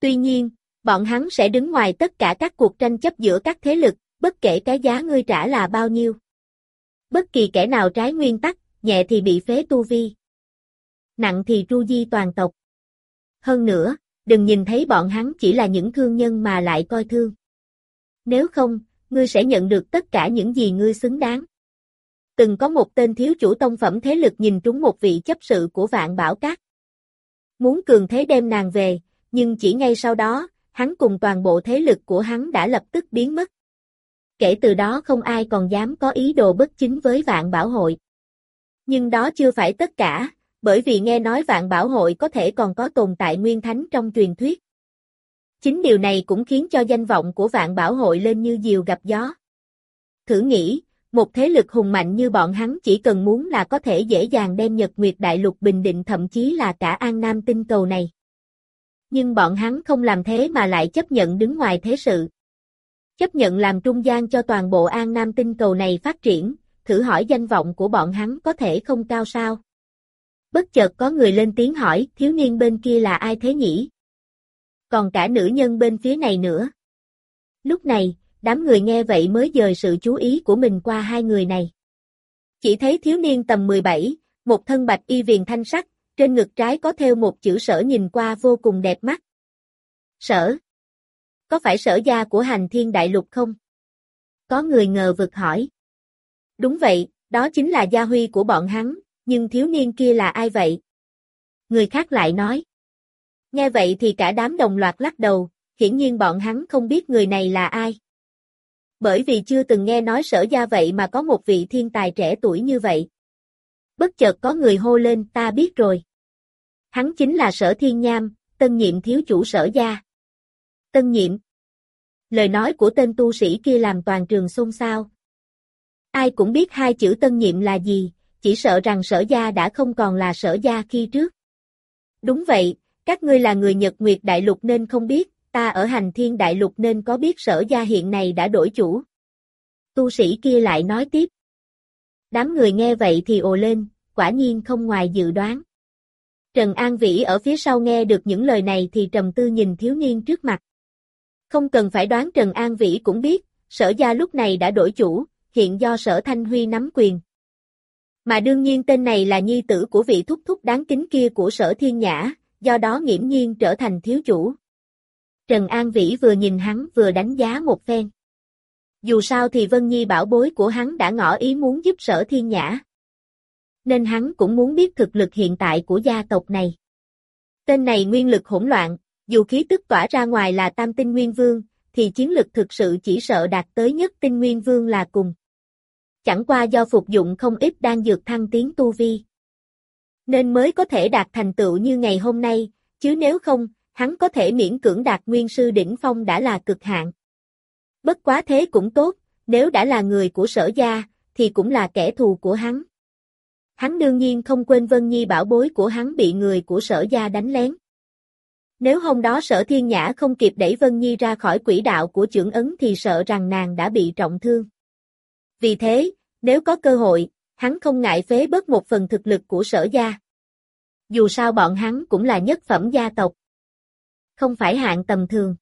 Tuy nhiên, bọn hắn sẽ đứng ngoài tất cả các cuộc tranh chấp giữa các thế lực, bất kể cái giá ngươi trả là bao nhiêu. Bất kỳ kẻ nào trái nguyên tắc, nhẹ thì bị phế tu vi. Nặng thì tru di toàn tộc. Hơn nữa, đừng nhìn thấy bọn hắn chỉ là những thương nhân mà lại coi thương. Nếu không, ngươi sẽ nhận được tất cả những gì ngươi xứng đáng. Từng có một tên thiếu chủ tông phẩm thế lực nhìn trúng một vị chấp sự của vạn bảo cát. Muốn cường thế đem nàng về, nhưng chỉ ngay sau đó, hắn cùng toàn bộ thế lực của hắn đã lập tức biến mất. Kể từ đó không ai còn dám có ý đồ bất chính với vạn bảo hội. Nhưng đó chưa phải tất cả, bởi vì nghe nói vạn bảo hội có thể còn có tồn tại nguyên thánh trong truyền thuyết. Chính điều này cũng khiến cho danh vọng của vạn bảo hội lên như diều gặp gió. Thử nghĩ, một thế lực hùng mạnh như bọn hắn chỉ cần muốn là có thể dễ dàng đem Nhật Nguyệt Đại Lục bình định thậm chí là cả An Nam tinh cầu này. Nhưng bọn hắn không làm thế mà lại chấp nhận đứng ngoài thế sự. Chấp nhận làm trung gian cho toàn bộ An Nam tinh cầu này phát triển, thử hỏi danh vọng của bọn hắn có thể không cao sao. Bất chợt có người lên tiếng hỏi, thiếu niên bên kia là ai thế nhỉ? Còn cả nữ nhân bên phía này nữa. Lúc này, đám người nghe vậy mới dời sự chú ý của mình qua hai người này. Chỉ thấy thiếu niên tầm 17, một thân bạch y viền thanh sắc, trên ngực trái có theo một chữ sở nhìn qua vô cùng đẹp mắt. Sở? Có phải sở gia của hành thiên đại lục không? Có người ngờ vực hỏi. Đúng vậy, đó chính là gia huy của bọn hắn, nhưng thiếu niên kia là ai vậy? Người khác lại nói. Nghe vậy thì cả đám đồng loạt lắc đầu, hiển nhiên bọn hắn không biết người này là ai. Bởi vì chưa từng nghe nói sở gia vậy mà có một vị thiên tài trẻ tuổi như vậy. Bất chợt có người hô lên ta biết rồi. Hắn chính là sở thiên nham, tân nhiệm thiếu chủ sở gia. Tân nhiệm. Lời nói của tên tu sĩ kia làm toàn trường xôn xao. Ai cũng biết hai chữ tân nhiệm là gì, chỉ sợ rằng sở gia đã không còn là sở gia khi trước. Đúng vậy, các ngươi là người Nhật Nguyệt Đại Lục nên không biết, ta ở hành thiên đại lục nên có biết sở gia hiện này đã đổi chủ. Tu sĩ kia lại nói tiếp. Đám người nghe vậy thì ồ lên, quả nhiên không ngoài dự đoán. Trần An Vĩ ở phía sau nghe được những lời này thì trầm tư nhìn thiếu niên trước mặt. Không cần phải đoán Trần An Vĩ cũng biết, sở gia lúc này đã đổi chủ, hiện do sở Thanh Huy nắm quyền. Mà đương nhiên tên này là nhi tử của vị thúc thúc đáng kính kia của sở thiên nhã, do đó nghiễm nhiên trở thành thiếu chủ. Trần An Vĩ vừa nhìn hắn vừa đánh giá một phen. Dù sao thì Vân Nhi bảo bối của hắn đã ngỏ ý muốn giúp sở thiên nhã. Nên hắn cũng muốn biết thực lực hiện tại của gia tộc này. Tên này nguyên lực hỗn loạn, dù khí tức tỏa ra ngoài là tam tinh nguyên vương, thì chiến lực thực sự chỉ sợ đạt tới nhất tinh nguyên vương là cùng. Chẳng qua do phục dụng không ít đang dược thăng tiến tu vi. Nên mới có thể đạt thành tựu như ngày hôm nay, chứ nếu không, hắn có thể miễn cưỡng đạt nguyên sư đỉnh phong đã là cực hạn. Bất quá thế cũng tốt, nếu đã là người của sở gia, thì cũng là kẻ thù của hắn. Hắn đương nhiên không quên Vân Nhi bảo bối của hắn bị người của sở gia đánh lén. Nếu hôm đó sở thiên nhã không kịp đẩy Vân Nhi ra khỏi quỹ đạo của trưởng ấn thì sợ rằng nàng đã bị trọng thương. Vì thế, nếu có cơ hội, hắn không ngại phế bớt một phần thực lực của sở gia. Dù sao bọn hắn cũng là nhất phẩm gia tộc không phải hạng tầm thường.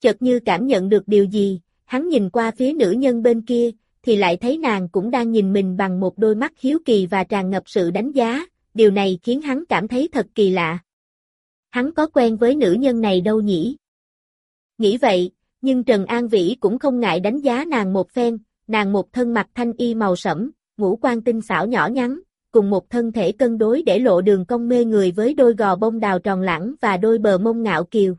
Chợt như cảm nhận được điều gì, hắn nhìn qua phía nữ nhân bên kia, thì lại thấy nàng cũng đang nhìn mình bằng một đôi mắt hiếu kỳ và tràn ngập sự đánh giá, điều này khiến hắn cảm thấy thật kỳ lạ. Hắn có quen với nữ nhân này đâu nhỉ? Nghĩ vậy, nhưng Trần An Vĩ cũng không ngại đánh giá nàng một phen, nàng một thân mặt thanh y màu sẫm, ngũ quan tinh xảo nhỏ nhắn, cùng một thân thể cân đối để lộ đường cong mê người với đôi gò bông đào tròn lẳng và đôi bờ mông ngạo kiều.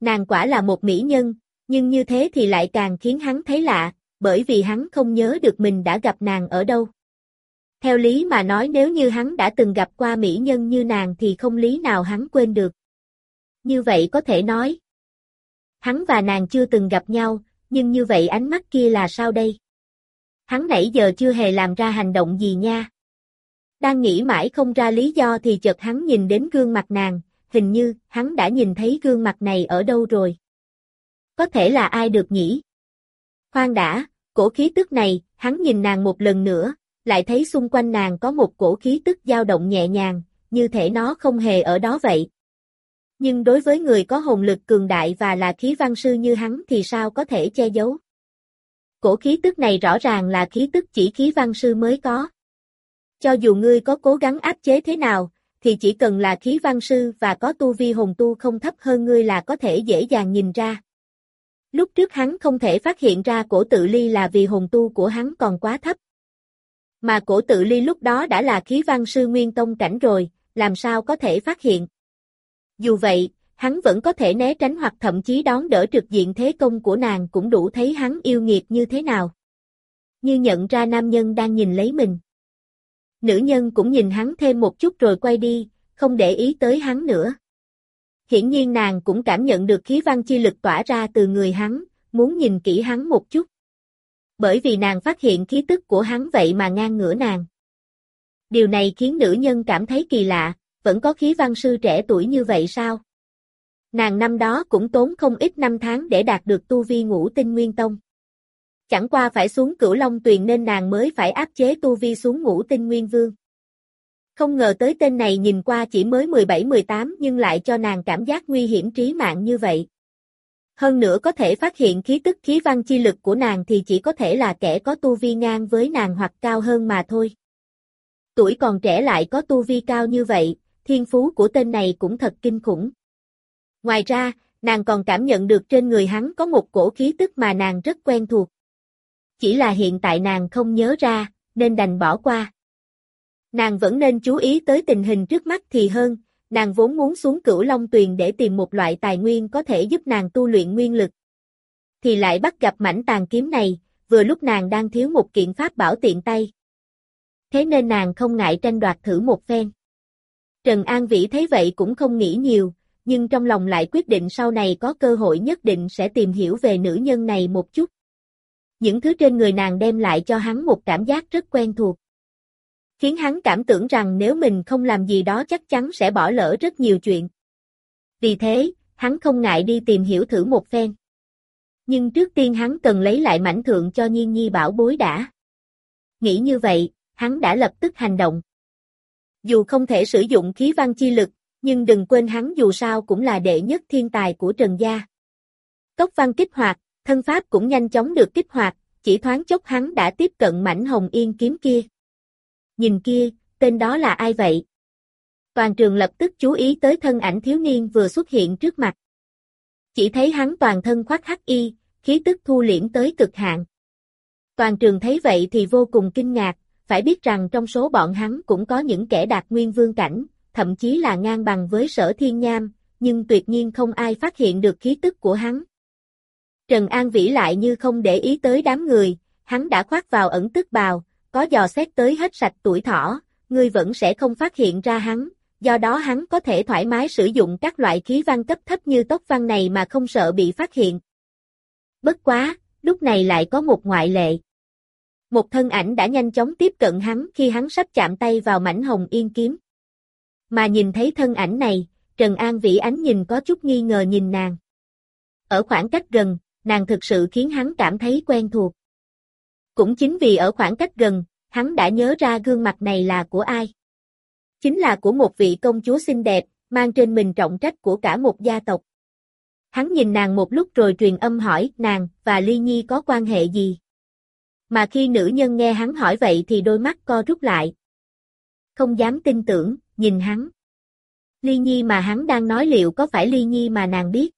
Nàng quả là một mỹ nhân, nhưng như thế thì lại càng khiến hắn thấy lạ, bởi vì hắn không nhớ được mình đã gặp nàng ở đâu. Theo lý mà nói nếu như hắn đã từng gặp qua mỹ nhân như nàng thì không lý nào hắn quên được. Như vậy có thể nói. Hắn và nàng chưa từng gặp nhau, nhưng như vậy ánh mắt kia là sao đây? Hắn nãy giờ chưa hề làm ra hành động gì nha. Đang nghĩ mãi không ra lý do thì chợt hắn nhìn đến gương mặt nàng, hình như hắn đã nhìn thấy gương mặt này ở đâu rồi. Có thể là ai được nhỉ? Khoan đã, cổ khí tức này, hắn nhìn nàng một lần nữa, lại thấy xung quanh nàng có một cổ khí tức dao động nhẹ nhàng, như thể nó không hề ở đó vậy. Nhưng đối với người có hồn lực cường đại và là khí văn sư như hắn thì sao có thể che giấu? Cổ khí tức này rõ ràng là khí tức chỉ khí văn sư mới có. Cho dù ngươi có cố gắng áp chế thế nào, thì chỉ cần là khí văn sư và có tu vi hồn tu không thấp hơn ngươi là có thể dễ dàng nhìn ra. Lúc trước hắn không thể phát hiện ra cổ tự ly là vì hồn tu của hắn còn quá thấp. Mà cổ tự ly lúc đó đã là khí văn sư nguyên tông cảnh rồi, làm sao có thể phát hiện. Dù vậy, hắn vẫn có thể né tránh hoặc thậm chí đón đỡ trực diện thế công của nàng cũng đủ thấy hắn yêu nghiệt như thế nào. Như nhận ra nam nhân đang nhìn lấy mình. Nữ nhân cũng nhìn hắn thêm một chút rồi quay đi, không để ý tới hắn nữa. Hiển nhiên nàng cũng cảm nhận được khí văn chi lực tỏa ra từ người hắn, muốn nhìn kỹ hắn một chút. Bởi vì nàng phát hiện khí tức của hắn vậy mà ngang ngửa nàng. Điều này khiến nữ nhân cảm thấy kỳ lạ, vẫn có khí văn sư trẻ tuổi như vậy sao? Nàng năm đó cũng tốn không ít năm tháng để đạt được tu vi ngũ tinh nguyên tông chẳng qua phải xuống cửu long tuyền nên nàng mới phải áp chế tu vi xuống ngũ tinh nguyên vương. Không ngờ tới tên này nhìn qua chỉ mới 17-18 nhưng lại cho nàng cảm giác nguy hiểm trí mạng như vậy. Hơn nữa có thể phát hiện khí tức khí văn chi lực của nàng thì chỉ có thể là kẻ có tu vi ngang với nàng hoặc cao hơn mà thôi. Tuổi còn trẻ lại có tu vi cao như vậy, thiên phú của tên này cũng thật kinh khủng. Ngoài ra, nàng còn cảm nhận được trên người hắn có một cổ khí tức mà nàng rất quen thuộc chỉ là hiện tại nàng không nhớ ra, nên đành bỏ qua. Nàng vẫn nên chú ý tới tình hình trước mắt thì hơn, nàng vốn muốn xuống cửu long tuyền để tìm một loại tài nguyên có thể giúp nàng tu luyện nguyên lực. Thì lại bắt gặp mảnh tàn kiếm này, vừa lúc nàng đang thiếu một kiện pháp bảo tiện tay. Thế nên nàng không ngại tranh đoạt thử một phen. Trần An Vĩ thấy vậy cũng không nghĩ nhiều, nhưng trong lòng lại quyết định sau này có cơ hội nhất định sẽ tìm hiểu về nữ nhân này một chút. Những thứ trên người nàng đem lại cho hắn một cảm giác rất quen thuộc. Khiến hắn cảm tưởng rằng nếu mình không làm gì đó chắc chắn sẽ bỏ lỡ rất nhiều chuyện. Vì thế, hắn không ngại đi tìm hiểu thử một phen. Nhưng trước tiên hắn cần lấy lại mảnh thượng cho nhiên nhi bảo bối đã. Nghĩ như vậy, hắn đã lập tức hành động. Dù không thể sử dụng khí văn chi lực, nhưng đừng quên hắn dù sao cũng là đệ nhất thiên tài của Trần Gia. Cốc văn kích hoạt, thân pháp cũng nhanh chóng được kích hoạt, chỉ thoáng chốc hắn đã tiếp cận mảnh hồng yên kiếm kia. Nhìn kia, tên đó là ai vậy? Toàn trường lập tức chú ý tới thân ảnh thiếu niên vừa xuất hiện trước mặt. Chỉ thấy hắn toàn thân khoác hắc y, khí tức thu liễm tới cực hạn. Toàn trường thấy vậy thì vô cùng kinh ngạc, phải biết rằng trong số bọn hắn cũng có những kẻ đạt nguyên vương cảnh, thậm chí là ngang bằng với sở thiên nham, nhưng tuyệt nhiên không ai phát hiện được khí tức của hắn. Trần An Vĩ lại như không để ý tới đám người, hắn đã khoác vào ẩn tức bào, có dò xét tới hết sạch tuổi thỏ, ngươi vẫn sẽ không phát hiện ra hắn, do đó hắn có thể thoải mái sử dụng các loại khí văn cấp thấp như tốc văn này mà không sợ bị phát hiện. Bất quá, lúc này lại có một ngoại lệ. Một thân ảnh đã nhanh chóng tiếp cận hắn khi hắn sắp chạm tay vào mảnh hồng yên kiếm. Mà nhìn thấy thân ảnh này, Trần An Vĩ ánh nhìn có chút nghi ngờ nhìn nàng. Ở khoảng cách gần, nàng thực sự khiến hắn cảm thấy quen thuộc. Cũng chính vì ở khoảng cách gần, hắn đã nhớ ra gương mặt này là của ai. Chính là của một vị công chúa xinh đẹp, mang trên mình trọng trách của cả một gia tộc. Hắn nhìn nàng một lúc rồi truyền âm hỏi nàng và Ly Nhi có quan hệ gì. Mà khi nữ nhân nghe hắn hỏi vậy thì đôi mắt co rút lại. Không dám tin tưởng, nhìn hắn. Ly Nhi mà hắn đang nói liệu có phải Ly Nhi mà nàng biết.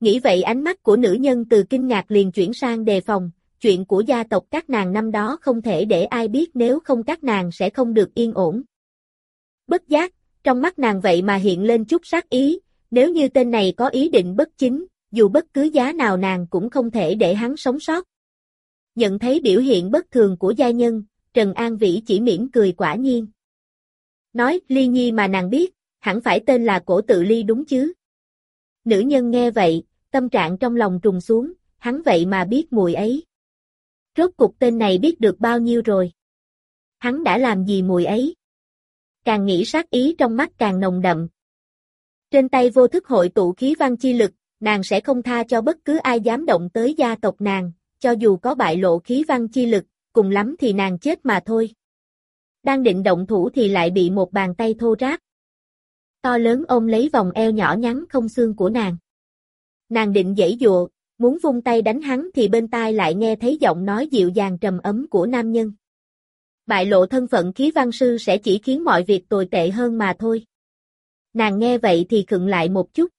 Nghĩ vậy ánh mắt của nữ nhân từ kinh ngạc liền chuyển sang đề phòng, chuyện của gia tộc các nàng năm đó không thể để ai biết nếu không các nàng sẽ không được yên ổn. Bất giác, trong mắt nàng vậy mà hiện lên chút sát ý, nếu như tên này có ý định bất chính, dù bất cứ giá nào nàng cũng không thể để hắn sống sót. Nhận thấy biểu hiện bất thường của gia nhân, Trần An Vĩ chỉ mỉm cười quả nhiên. Nói, Ly Nhi mà nàng biết, hẳn phải tên là cổ tự Ly đúng chứ. Nữ nhân nghe vậy, tâm trạng trong lòng trùng xuống, hắn vậy mà biết mùi ấy. Rốt cục tên này biết được bao nhiêu rồi. Hắn đã làm gì mùi ấy? Càng nghĩ sát ý trong mắt càng nồng đậm. Trên tay vô thức hội tụ khí văn chi lực, nàng sẽ không tha cho bất cứ ai dám động tới gia tộc nàng, cho dù có bại lộ khí văn chi lực, cùng lắm thì nàng chết mà thôi. Đang định động thủ thì lại bị một bàn tay thô ráp. To lớn ôm lấy vòng eo nhỏ nhắn không xương của nàng. Nàng định dãy dụa, muốn vung tay đánh hắn thì bên tai lại nghe thấy giọng nói dịu dàng trầm ấm của nam nhân. Bại lộ thân phận khí văn sư sẽ chỉ khiến mọi việc tồi tệ hơn mà thôi. Nàng nghe vậy thì khựng lại một chút.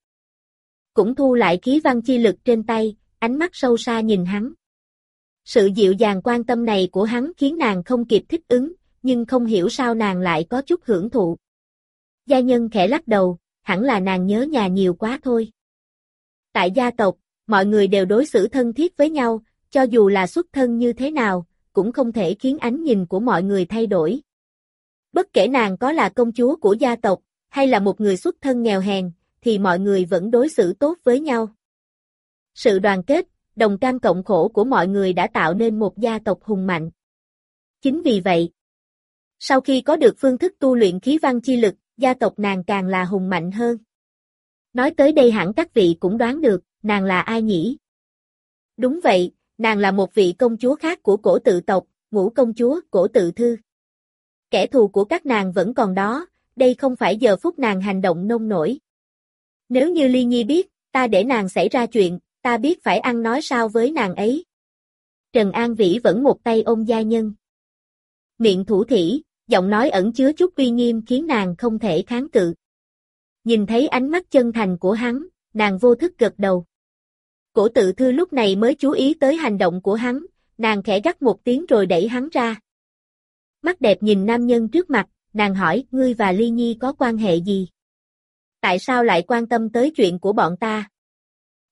Cũng thu lại khí văn chi lực trên tay, ánh mắt sâu xa nhìn hắn. Sự dịu dàng quan tâm này của hắn khiến nàng không kịp thích ứng, nhưng không hiểu sao nàng lại có chút hưởng thụ. Gia nhân khẽ lắc đầu, hẳn là nàng nhớ nhà nhiều quá thôi. Tại gia tộc, mọi người đều đối xử thân thiết với nhau, cho dù là xuất thân như thế nào, cũng không thể khiến ánh nhìn của mọi người thay đổi. Bất kể nàng có là công chúa của gia tộc, hay là một người xuất thân nghèo hèn, thì mọi người vẫn đối xử tốt với nhau. Sự đoàn kết, đồng cam cộng khổ của mọi người đã tạo nên một gia tộc hùng mạnh. Chính vì vậy, sau khi có được phương thức tu luyện khí văn chi lực, gia tộc nàng càng là hùng mạnh hơn. Nói tới đây hẳn các vị cũng đoán được, nàng là ai nhỉ? Đúng vậy, nàng là một vị công chúa khác của cổ tự tộc, ngũ công chúa, cổ tự thư. Kẻ thù của các nàng vẫn còn đó, đây không phải giờ phút nàng hành động nông nổi. Nếu như Ly Nhi biết, ta để nàng xảy ra chuyện, ta biết phải ăn nói sao với nàng ấy. Trần An Vĩ vẫn một tay ôm gia nhân. Miệng thủ thỉ, giọng nói ẩn chứa chút uy nghiêm khiến nàng không thể kháng cự. Nhìn thấy ánh mắt chân thành của hắn, nàng vô thức gật đầu. Cổ tự thư lúc này mới chú ý tới hành động của hắn, nàng khẽ gắt một tiếng rồi đẩy hắn ra. Mắt đẹp nhìn nam nhân trước mặt, nàng hỏi, ngươi và Ly Nhi có quan hệ gì? Tại sao lại quan tâm tới chuyện của bọn ta?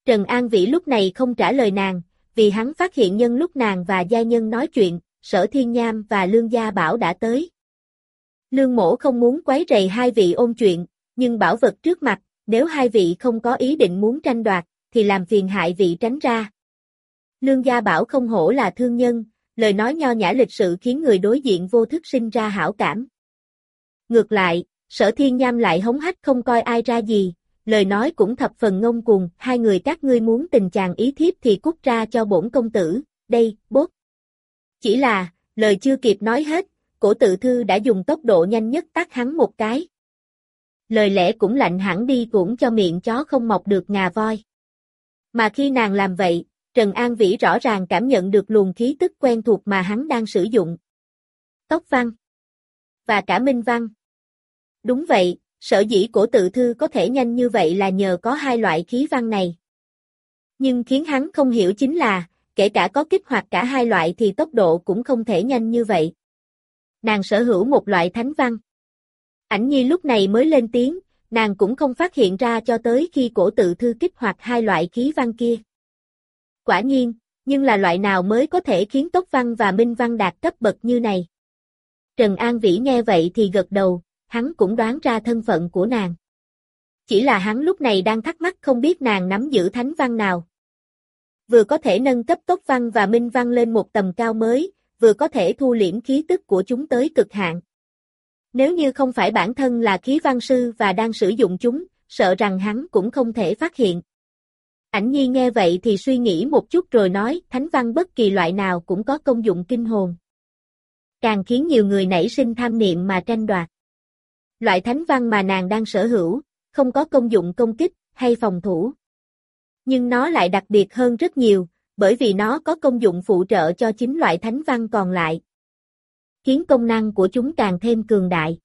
Trần An Vĩ lúc này không trả lời nàng, vì hắn phát hiện nhân lúc nàng và gia nhân nói chuyện, sở thiên nham và lương gia bảo đã tới. Lương mổ không muốn quấy rầy hai vị ôn chuyện, nhưng bảo vật trước mặt, nếu hai vị không có ý định muốn tranh đoạt, thì làm phiền hại vị tránh ra. Lương gia bảo không hổ là thương nhân, lời nói nho nhã lịch sự khiến người đối diện vô thức sinh ra hảo cảm. Ngược lại, sở thiên nham lại hống hách không coi ai ra gì, lời nói cũng thập phần ngông cuồng, hai người các ngươi muốn tình chàng ý thiếp thì cút ra cho bổn công tử, đây, bốt. Chỉ là, lời chưa kịp nói hết, cổ tự thư đã dùng tốc độ nhanh nhất tắt hắn một cái. Lời lẽ cũng lạnh hẳn đi cũng cho miệng chó không mọc được ngà voi. Mà khi nàng làm vậy, Trần An Vĩ rõ ràng cảm nhận được luồng khí tức quen thuộc mà hắn đang sử dụng. Tóc văn. Và cả minh văn. Đúng vậy, sở dĩ cổ tự thư có thể nhanh như vậy là nhờ có hai loại khí văn này. Nhưng khiến hắn không hiểu chính là, kể cả có kích hoạt cả hai loại thì tốc độ cũng không thể nhanh như vậy. Nàng sở hữu một loại thánh văn. Ảnh nhi lúc này mới lên tiếng, nàng cũng không phát hiện ra cho tới khi cổ tự thư kích hoạt hai loại khí văn kia. Quả nhiên, nhưng là loại nào mới có thể khiến tốc văn và minh văn đạt cấp bậc như này. Trần An Vĩ nghe vậy thì gật đầu, hắn cũng đoán ra thân phận của nàng. Chỉ là hắn lúc này đang thắc mắc không biết nàng nắm giữ thánh văn nào. Vừa có thể nâng cấp tốc văn và minh văn lên một tầm cao mới, vừa có thể thu liễm khí tức của chúng tới cực hạn. Nếu như không phải bản thân là khí văn sư và đang sử dụng chúng, sợ rằng hắn cũng không thể phát hiện. Ảnh nhi nghe vậy thì suy nghĩ một chút rồi nói, thánh văn bất kỳ loại nào cũng có công dụng kinh hồn. Càng khiến nhiều người nảy sinh tham niệm mà tranh đoạt. Loại thánh văn mà nàng đang sở hữu, không có công dụng công kích hay phòng thủ. Nhưng nó lại đặc biệt hơn rất nhiều, bởi vì nó có công dụng phụ trợ cho chính loại thánh văn còn lại. Khiến công năng của chúng càng thêm cường đại.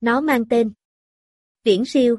Nó mang tên Viễn siêu